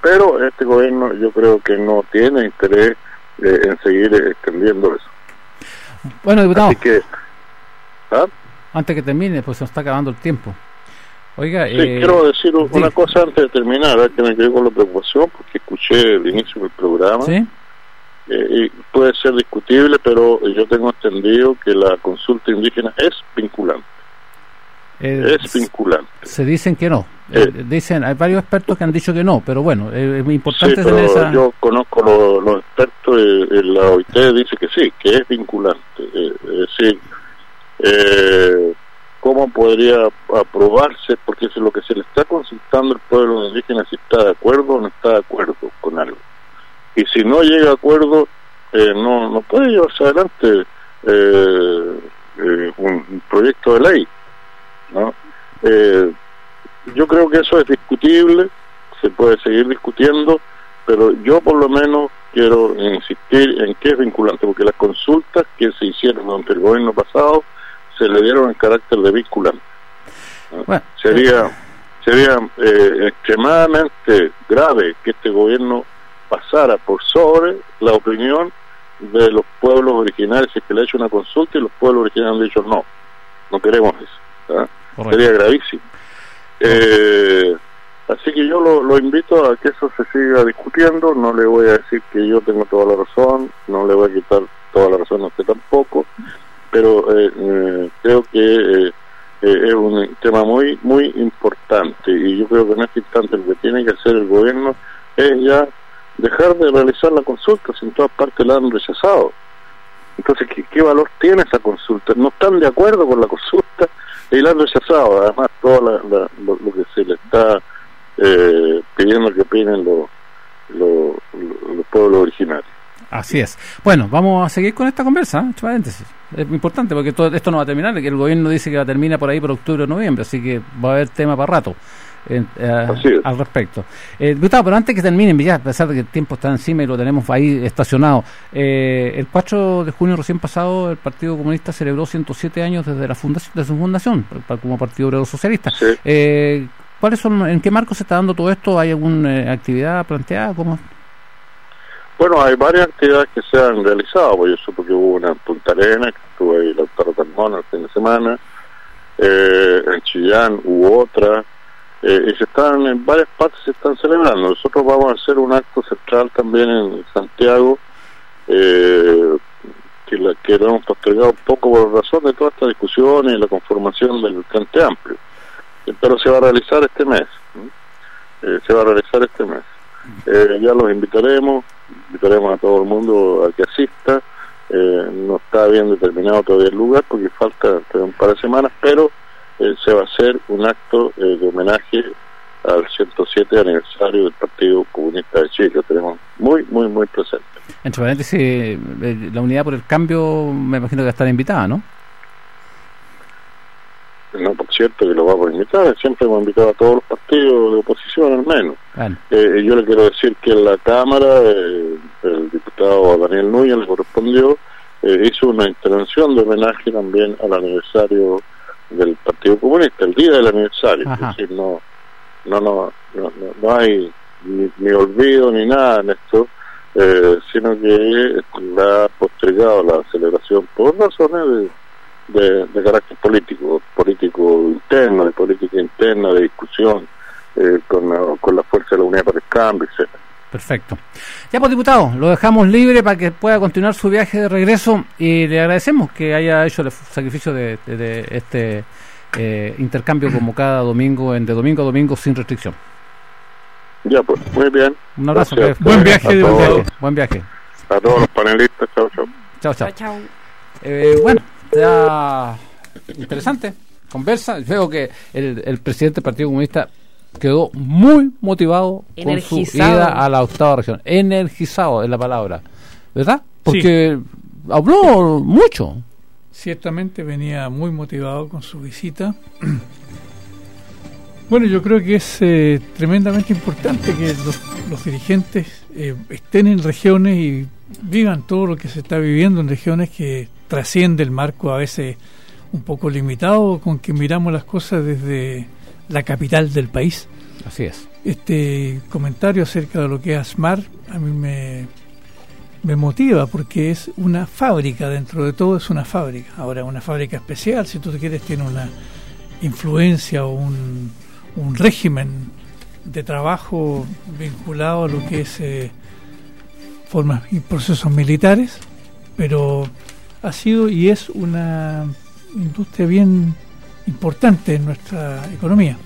F: Pero este gobierno yo creo que no tiene interés eh, en seguir extendiendo eso.
B: Bueno, diputado.
F: que, ¿ah?
B: Antes que termine, pues se nos está acabando el tiempo. Oiga,
F: sí, eh, quiero decir una cosa antes de terminar, ¿eh? que me quedé con la preocupación porque escuché el inicio del programa.
B: ¿Sí?
F: Eh, puede ser discutible, pero yo tengo entendido que la consulta indígena es vinculante. es vinculante.
B: Se dicen que no. dicen, hay varios expertos que han dicho que no, pero bueno, es importante
F: sí, pero Yo conozco los, expertos, la OIT dice que sí, que es vinculante. es decir, eh, cómo podría aprobarse, porque es lo que se le está consultando al pueblo indígena si está de acuerdo o no está de acuerdo con algo. Y si no llega a acuerdo, eh, no, no puede llevarse adelante eh, eh, un, proyecto de ley. ¿no? yo creo que eso es discutible, se puede seguir discutiendo, pero yo por lo menos quiero insistir en que es vinculante, porque las consultas que se hicieron durante el gobierno pasado se le dieron el carácter de vinculante. sería sería eh, extremadamente grave que este gobierno pasara por sobre la opinión de los pueblos originarios, si es que le ha hecho una consulta y los pueblos originarios han dicho no, no queremos eso. ¿ah? Sería gravísimo. Eh, así que yo lo, lo, invito a que eso se siga discutiendo, no le voy a decir que yo tengo toda la razón, no le voy a quitar toda la razón a usted tampoco, pero eh, eh, creo que eh, es un tema muy muy importante y yo creo que en este instante lo que tiene que hacer el gobierno es ya dejar de realizar la consulta si en todas partes la han rechazado. Entonces, ¿qué, valor tiene esa consulta? No están de acuerdo con la consulta y la han rechazado. Además, todo lo, que se le está pidiendo que opinen los, los pueblos originarios.
B: Así es. Bueno, vamos a seguir con esta conversa, ¿eh? Es importante porque todo esto no va a terminar, que el gobierno dice que va a terminar por ahí por octubre o noviembre, así que va a haber tema para rato. Eh, al respecto. Eh, pero antes que terminen, ya, a pesar de que el tiempo está encima y lo tenemos ahí estacionado, eh, el 4 de junio recién pasado el Partido Comunista celebró 107 años desde la fundación, de su fundación como Partido Obrero Socialista. Eh, ¿Cuáles son, en qué marco se está dando todo esto? ¿Hay alguna actividad planteada? ¿Cómo?
F: Bueno, hay varias actividades que se han realizado, pues yo supe que hubo una en Punta Arenas, que estuve ahí la doctora Carmona el fin de semana, eh, en Chillán hubo otra, eh, y se están, en varias partes se están celebrando. Nosotros vamos a hacer un acto central también en Santiago, eh, que, la, que lo hemos postergado un poco por razón de toda esta discusión y la conformación del Frente Amplio. pero se va a realizar este mes, se va a realizar este mes. ya los invitaremos, invitaremos a todo el mundo a que asista. Eh, no está bien determinado todavía el lugar porque falta un par de semanas, pero eh, se va a hacer un acto eh, de homenaje al 107 aniversario del Partido Comunista de Chile. Lo tenemos muy, muy, muy presente.
B: Entre paréntesis, la Unidad por el Cambio me imagino que va a estar invitada, ¿no?
F: no por cierto que lo vamos a invitar, siempre hemos invitado a todos los partidos de oposición al menos. Eh, yo le quiero decir que en la Cámara eh, el diputado Daniel Núñez le correspondió, eh, hizo una intervención de homenaje también al aniversario del Partido Comunista, el día del aniversario, es decir, no, no, no, no, hay ni, olvido ni nada en esto, sino que la ha postergado la celebración por razones de de, carácter político, político interno, de política interna, de discusión eh, con, con la fuerza de la Unidad para el Cambio, etcétera.
B: Perfecto. Ya pues diputado, lo dejamos libre para que pueda continuar su viaje de regreso y le agradecemos que haya hecho el sacrificio de, este eh, intercambio como cada domingo, en de domingo a domingo sin restricción.
F: Ya pues, muy bien.
B: Un abrazo.
C: buen viaje,
B: diputado. Buen viaje.
F: A todos los panelistas, chao, chao.
B: Chao, chao. chao, eh, bueno. Ya interesante conversa. Veo que el, el presidente del Partido Comunista quedó muy motivado con su ida a la octava región. Energizado es la palabra, ¿verdad? Porque habló mucho.
C: Ciertamente venía muy motivado con su visita. Bueno, yo creo que es eh, tremendamente importante que los, dirigentes eh, estén en regiones y vivan todo lo que se está viviendo en regiones que trasciende el marco a veces un poco limitado con que miramos las cosas desde la capital del país.
B: Así es.
C: Este comentario acerca de lo que es ASMAR a mí me, me motiva porque es una fábrica, dentro de todo es una fábrica. Ahora, una fábrica especial, si tú quieres, tiene una influencia o un, un régimen de trabajo vinculado a lo que es eh, formas y procesos militares, pero ha sido y es una industria bien importante en nuestra economía.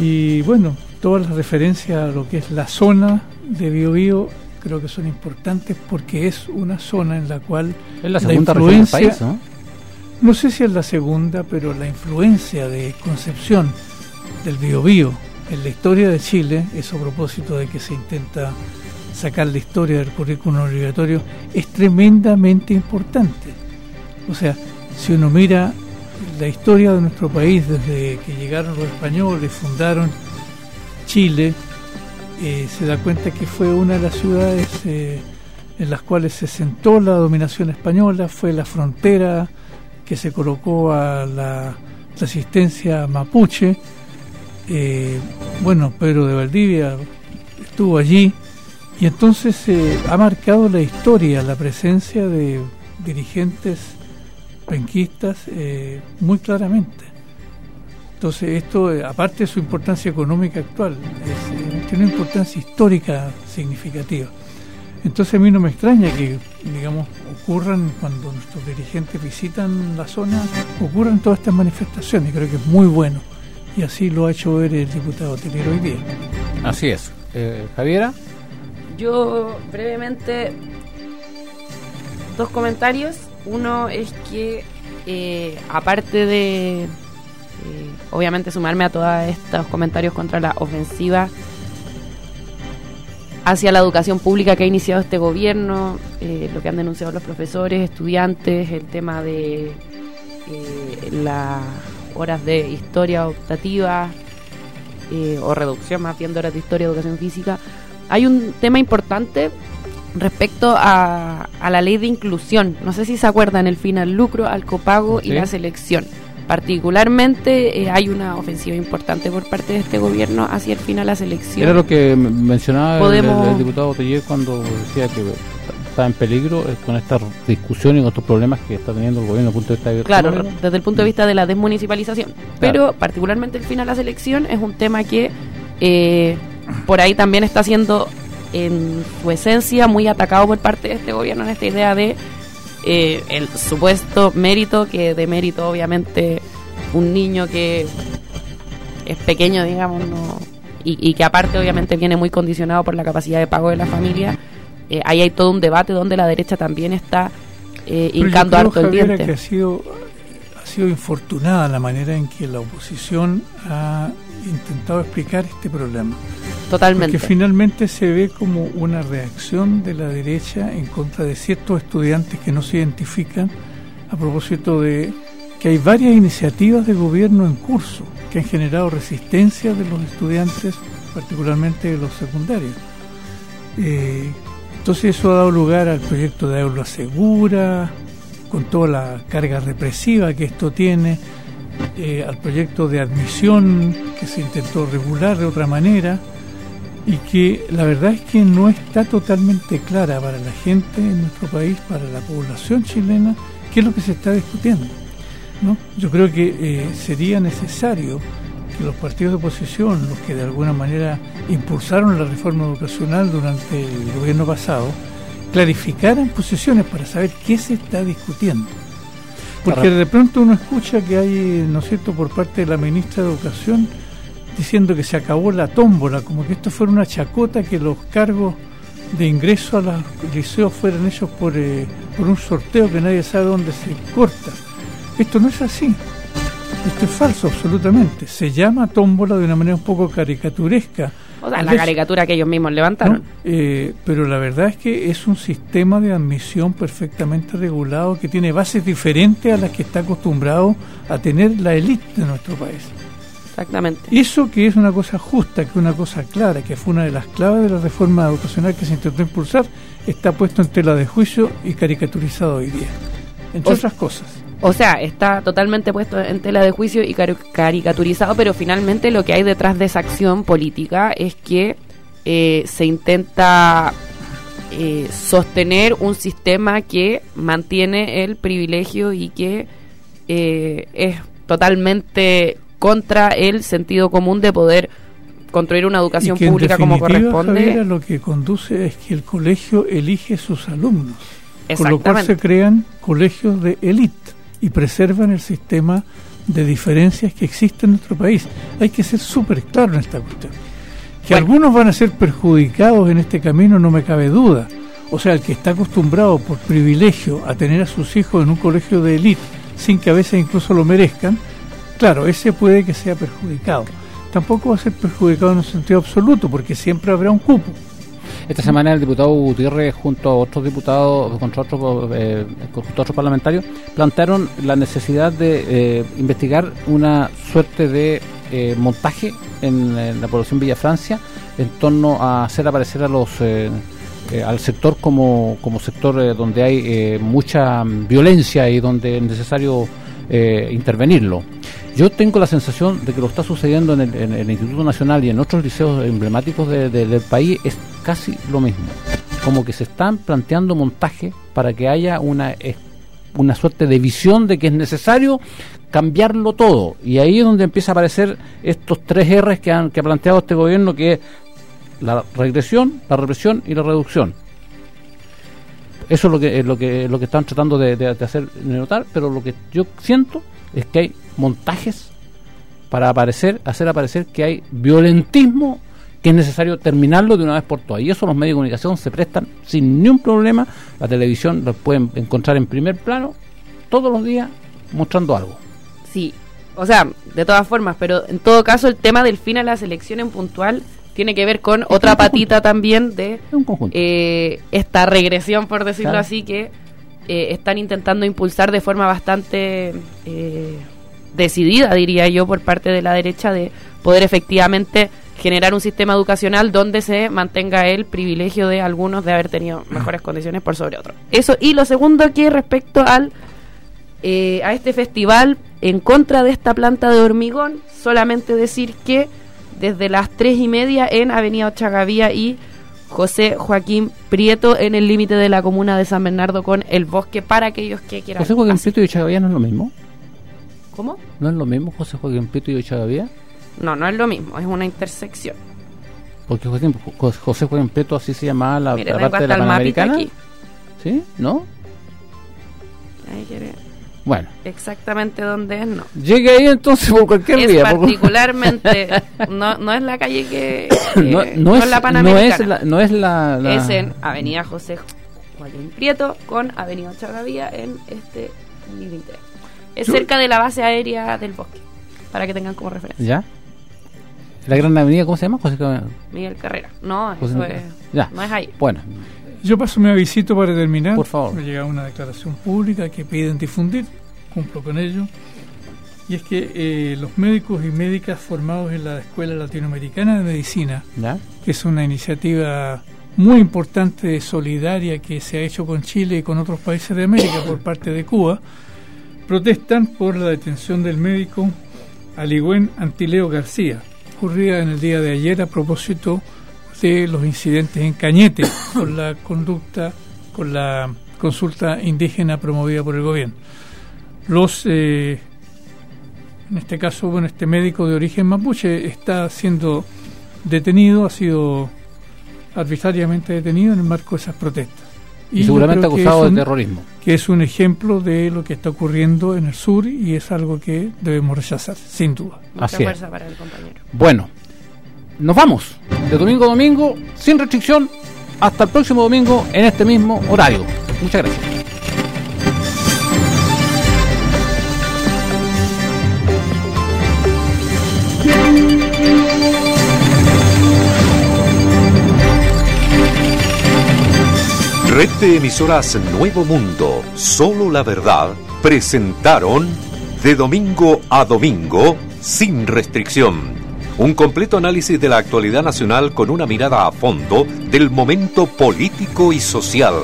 C: Y bueno, todas las referencias a lo que es la zona de Biobío creo que son importantes porque es una zona en la cual
B: es la segunda influencia, del país, ¿no?
C: no sé si es la segunda, pero la influencia de Concepción del Biobío en la historia de Chile, eso a propósito de que se intenta sacar la historia del currículum obligatorio, es tremendamente importante. O sea, si uno mira la historia de nuestro país desde que llegaron los españoles, fundaron Chile, eh, se da cuenta que fue una de las ciudades eh, en las cuales se sentó la dominación española, fue la frontera que se colocó a la resistencia mapuche. Eh, bueno, Pedro de Valdivia estuvo allí y entonces ha marcado la historia, la presencia de dirigentes penquistas muy claramente. Entonces esto, eh, aparte de su importancia económica actual, eh, tiene una importancia histórica significativa. Entonces a mí no me extraña que, digamos, ocurran cuando nuestros dirigentes visitan la zona, ocurran todas estas manifestaciones. Creo que es muy bueno. Y así lo ha hecho ver el diputado Telero hoy día.
B: Así es. Eh, Javiera.
D: Yo brevemente dos comentarios. Uno es que aparte de eh, obviamente sumarme a todos estos comentarios contra la ofensiva hacia la educación pública que ha iniciado este gobierno, eh, lo que han denunciado los profesores, estudiantes, el tema de eh, las horas de historia optativa o reducción más bien de horas de historia y educación física. Hay un tema importante respecto a, la ley de inclusión. No sé si se acuerdan el final lucro, al copago y la selección particularmente eh, hay una ofensiva importante por parte de este gobierno hacia el final de la selección.
B: Era lo que mencionaba el, diputado Botellier cuando decía que está en peligro eh, con esta discusión y con estos problemas que está teniendo el gobierno desde el punto de vista de
D: Claro, desde el punto de vista de la desmunicipalización. Pero particularmente el final de la selección es un tema que eh, por ahí también está siendo en su esencia muy atacado por parte de este gobierno en esta idea de eh, el supuesto mérito, que de mérito obviamente un niño que es pequeño, digamos, y, que aparte obviamente viene muy condicionado por la capacidad de pago de la familia, eh, ahí hay todo un debate donde la derecha también está eh, hincando harto el diente.
C: Que ha sido, sido infortunada la manera en que la oposición ha intentado explicar este problema.
D: Totalmente.
C: Porque finalmente se ve como una reacción de la derecha en contra de ciertos estudiantes que no se identifican a propósito de que hay varias iniciativas de gobierno en curso que han generado resistencia de los estudiantes, particularmente de los secundarios. Eh, entonces eso ha dado lugar al proyecto de aula segura, con toda la carga represiva que esto tiene, eh, al proyecto de admisión que se intentó regular de otra manera y que la verdad es que no está totalmente clara para la gente en nuestro país, para la población chilena, qué es lo que se está discutiendo. ¿no? Yo creo que eh, sería necesario que los partidos de oposición, los que de alguna manera impulsaron la reforma educacional durante el gobierno pasado, clarificaran posiciones para saber qué se está discutiendo. Porque de pronto uno escucha que hay, ¿no es cierto?, por parte de la ministra de Educación diciendo que se acabó la tómbola, como que esto fuera una chacota, que los cargos de ingreso a los liceos fueran hechos por, eh, por un sorteo que nadie sabe dónde se corta. Esto no es así. Esto es falso, absolutamente. Se llama tómbola de una manera un poco caricaturesca
D: o sea, la caricatura que ellos mismos levantaron.
C: Eh, pero la verdad es que es un sistema de admisión perfectamente regulado que tiene bases diferentes a las que está acostumbrado a tener la élite de nuestro país.
D: Exactamente.
C: Eso que es una cosa justa, que es una cosa clara, que fue una de las claves de la reforma educacional que se intentó impulsar, está puesto en tela de juicio y caricaturizado hoy día. Entre otras cosas.
D: O sea, está totalmente puesto en tela de juicio y caricaturizado, pero finalmente lo que hay detrás de esa acción política es que eh, se intenta eh, sostener un sistema que mantiene el privilegio y que eh, es totalmente contra el sentido común de poder construir una educación pública como corresponde.
C: lo que conduce es que el colegio elige sus alumnos, con lo cual se crean colegios de élite y preservan el sistema de diferencias que existe en nuestro país. Hay que ser súper claro en esta cuestión. Que algunos van a ser perjudicados en este camino no me cabe duda. O sea, el que está acostumbrado por privilegio a tener a sus hijos en un colegio de élite, sin que a veces incluso lo merezcan, claro, ese puede que sea perjudicado. Tampoco va a ser perjudicado en un sentido absoluto, porque siempre habrá un cupo.
B: Esta semana el diputado Gutiérrez junto a otros diputados, junto a otros, eh, otros parlamentarios, plantearon la necesidad de eh, investigar una suerte de eh, montaje en, la población Villa Francia en torno a hacer aparecer a los al sector como, como sector donde hay mucha violencia y donde es necesario intervenirlo. Yo tengo la sensación de que lo está sucediendo en el, Instituto Nacional y en otros liceos emblemáticos del país es casi lo mismo. Como que se están planteando montajes para que haya una, una suerte de visión de que es necesario cambiarlo todo. Y ahí es donde empieza a aparecer estos tres R's que, han, que ha planteado este gobierno, que es la regresión, la represión y la reducción. Eso es lo que, es lo que, lo que están tratando de, de hacer notar, pero lo que yo siento es que hay montajes para aparecer, hacer aparecer que hay violentismo que es necesario terminarlo de una vez por todas. Y eso los medios de comunicación se prestan sin ningún problema. La televisión lo pueden encontrar en primer plano todos los días mostrando algo.
D: Sí, o sea, de todas formas, pero en todo caso el tema del fin a la selección en puntual tiene que ver con otra patita también de eh, esta regresión, por decirlo así, que eh, están intentando impulsar de forma bastante... Eh, decidida, diría yo, por parte de la derecha de poder efectivamente generar un sistema educacional donde se mantenga el privilegio de algunos de haber tenido mejores condiciones por sobre otros. Eso, y lo segundo que respecto al eh, a este festival en contra de esta planta de hormigón, solamente decir que desde las tres y media en Avenida Ochagavía y José Joaquín Prieto en el límite de la comuna de San Bernardo con el bosque para aquellos que quieran.
B: José Joaquín Prieto y Ochagavía no es lo mismo.
D: ¿Cómo?
B: ¿No es lo mismo José Joaquín Prieto y Ochagavía?
D: No, no es lo mismo, es una intersección.
B: Porque José, Joaquín Prieto así se llamaba la, parte de la Panamericana. Aquí. ¿Sí? ¿No?
D: Ahí quiere.
B: Bueno.
D: Exactamente dónde es, no.
B: Llegue ahí entonces por cualquier
D: es
B: día.
D: particularmente, no, no es la calle que... no, es, la Panamericana.
B: No es la,
D: Es en Avenida José Joaquín Prieto con Avenida Ochagavía en este límite. Es cerca de la base aérea del bosque, para que tengan como referencia.
B: ¿Ya? ¿La Gran Avenida cómo se llama? José
D: Miguel Carrera. No, eso es, ya. no es ahí.
B: Bueno.
C: Yo paso mi avisito para terminar.
B: Por favor.
C: Me llega una declaración pública que piden difundir, cumplo con ello. Y es que eh, los médicos y médicas formados en la Escuela Latinoamericana de Medicina, que es una iniciativa muy importante, solidaria, que se ha hecho con Chile y con otros países de América por parte de Cuba, protestan por la detención del médico Aligüen Antileo García, ocurrida en el día de ayer a propósito de los incidentes en Cañete con la conducta, con la consulta indígena promovida por el gobierno. Los, eh, en este caso, bueno, este médico de origen mapuche está siendo detenido, ha sido arbitrariamente detenido en el marco de esas protestas.
B: Y, seguramente acusado de terrorismo.
C: Que es un ejemplo de lo que está ocurriendo en el sur y es algo que debemos rechazar, sin duda.
B: Así fuerza para el compañero. Bueno, nos vamos de domingo a domingo, sin restricción, hasta el próximo domingo en este mismo horario. Muchas gracias.
A: Red de emisoras Nuevo Mundo, Solo la Verdad, presentaron de domingo a domingo, sin restricción. Un completo análisis de la actualidad nacional con una mirada a fondo del momento político y social.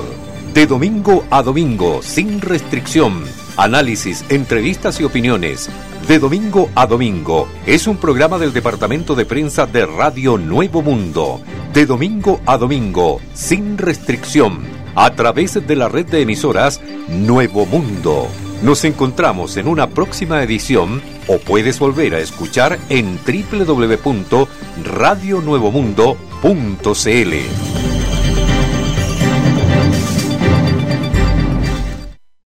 A: De domingo a domingo, sin restricción Análisis, entrevistas y opiniones. De domingo a domingo. Es un programa del Departamento de Prensa de Radio Nuevo Mundo. De domingo a domingo, sin restricción. A través de la red de emisoras Nuevo Mundo. Nos encontramos en una próxima edición o puedes volver a escuchar en www.radionuevomundo.cl.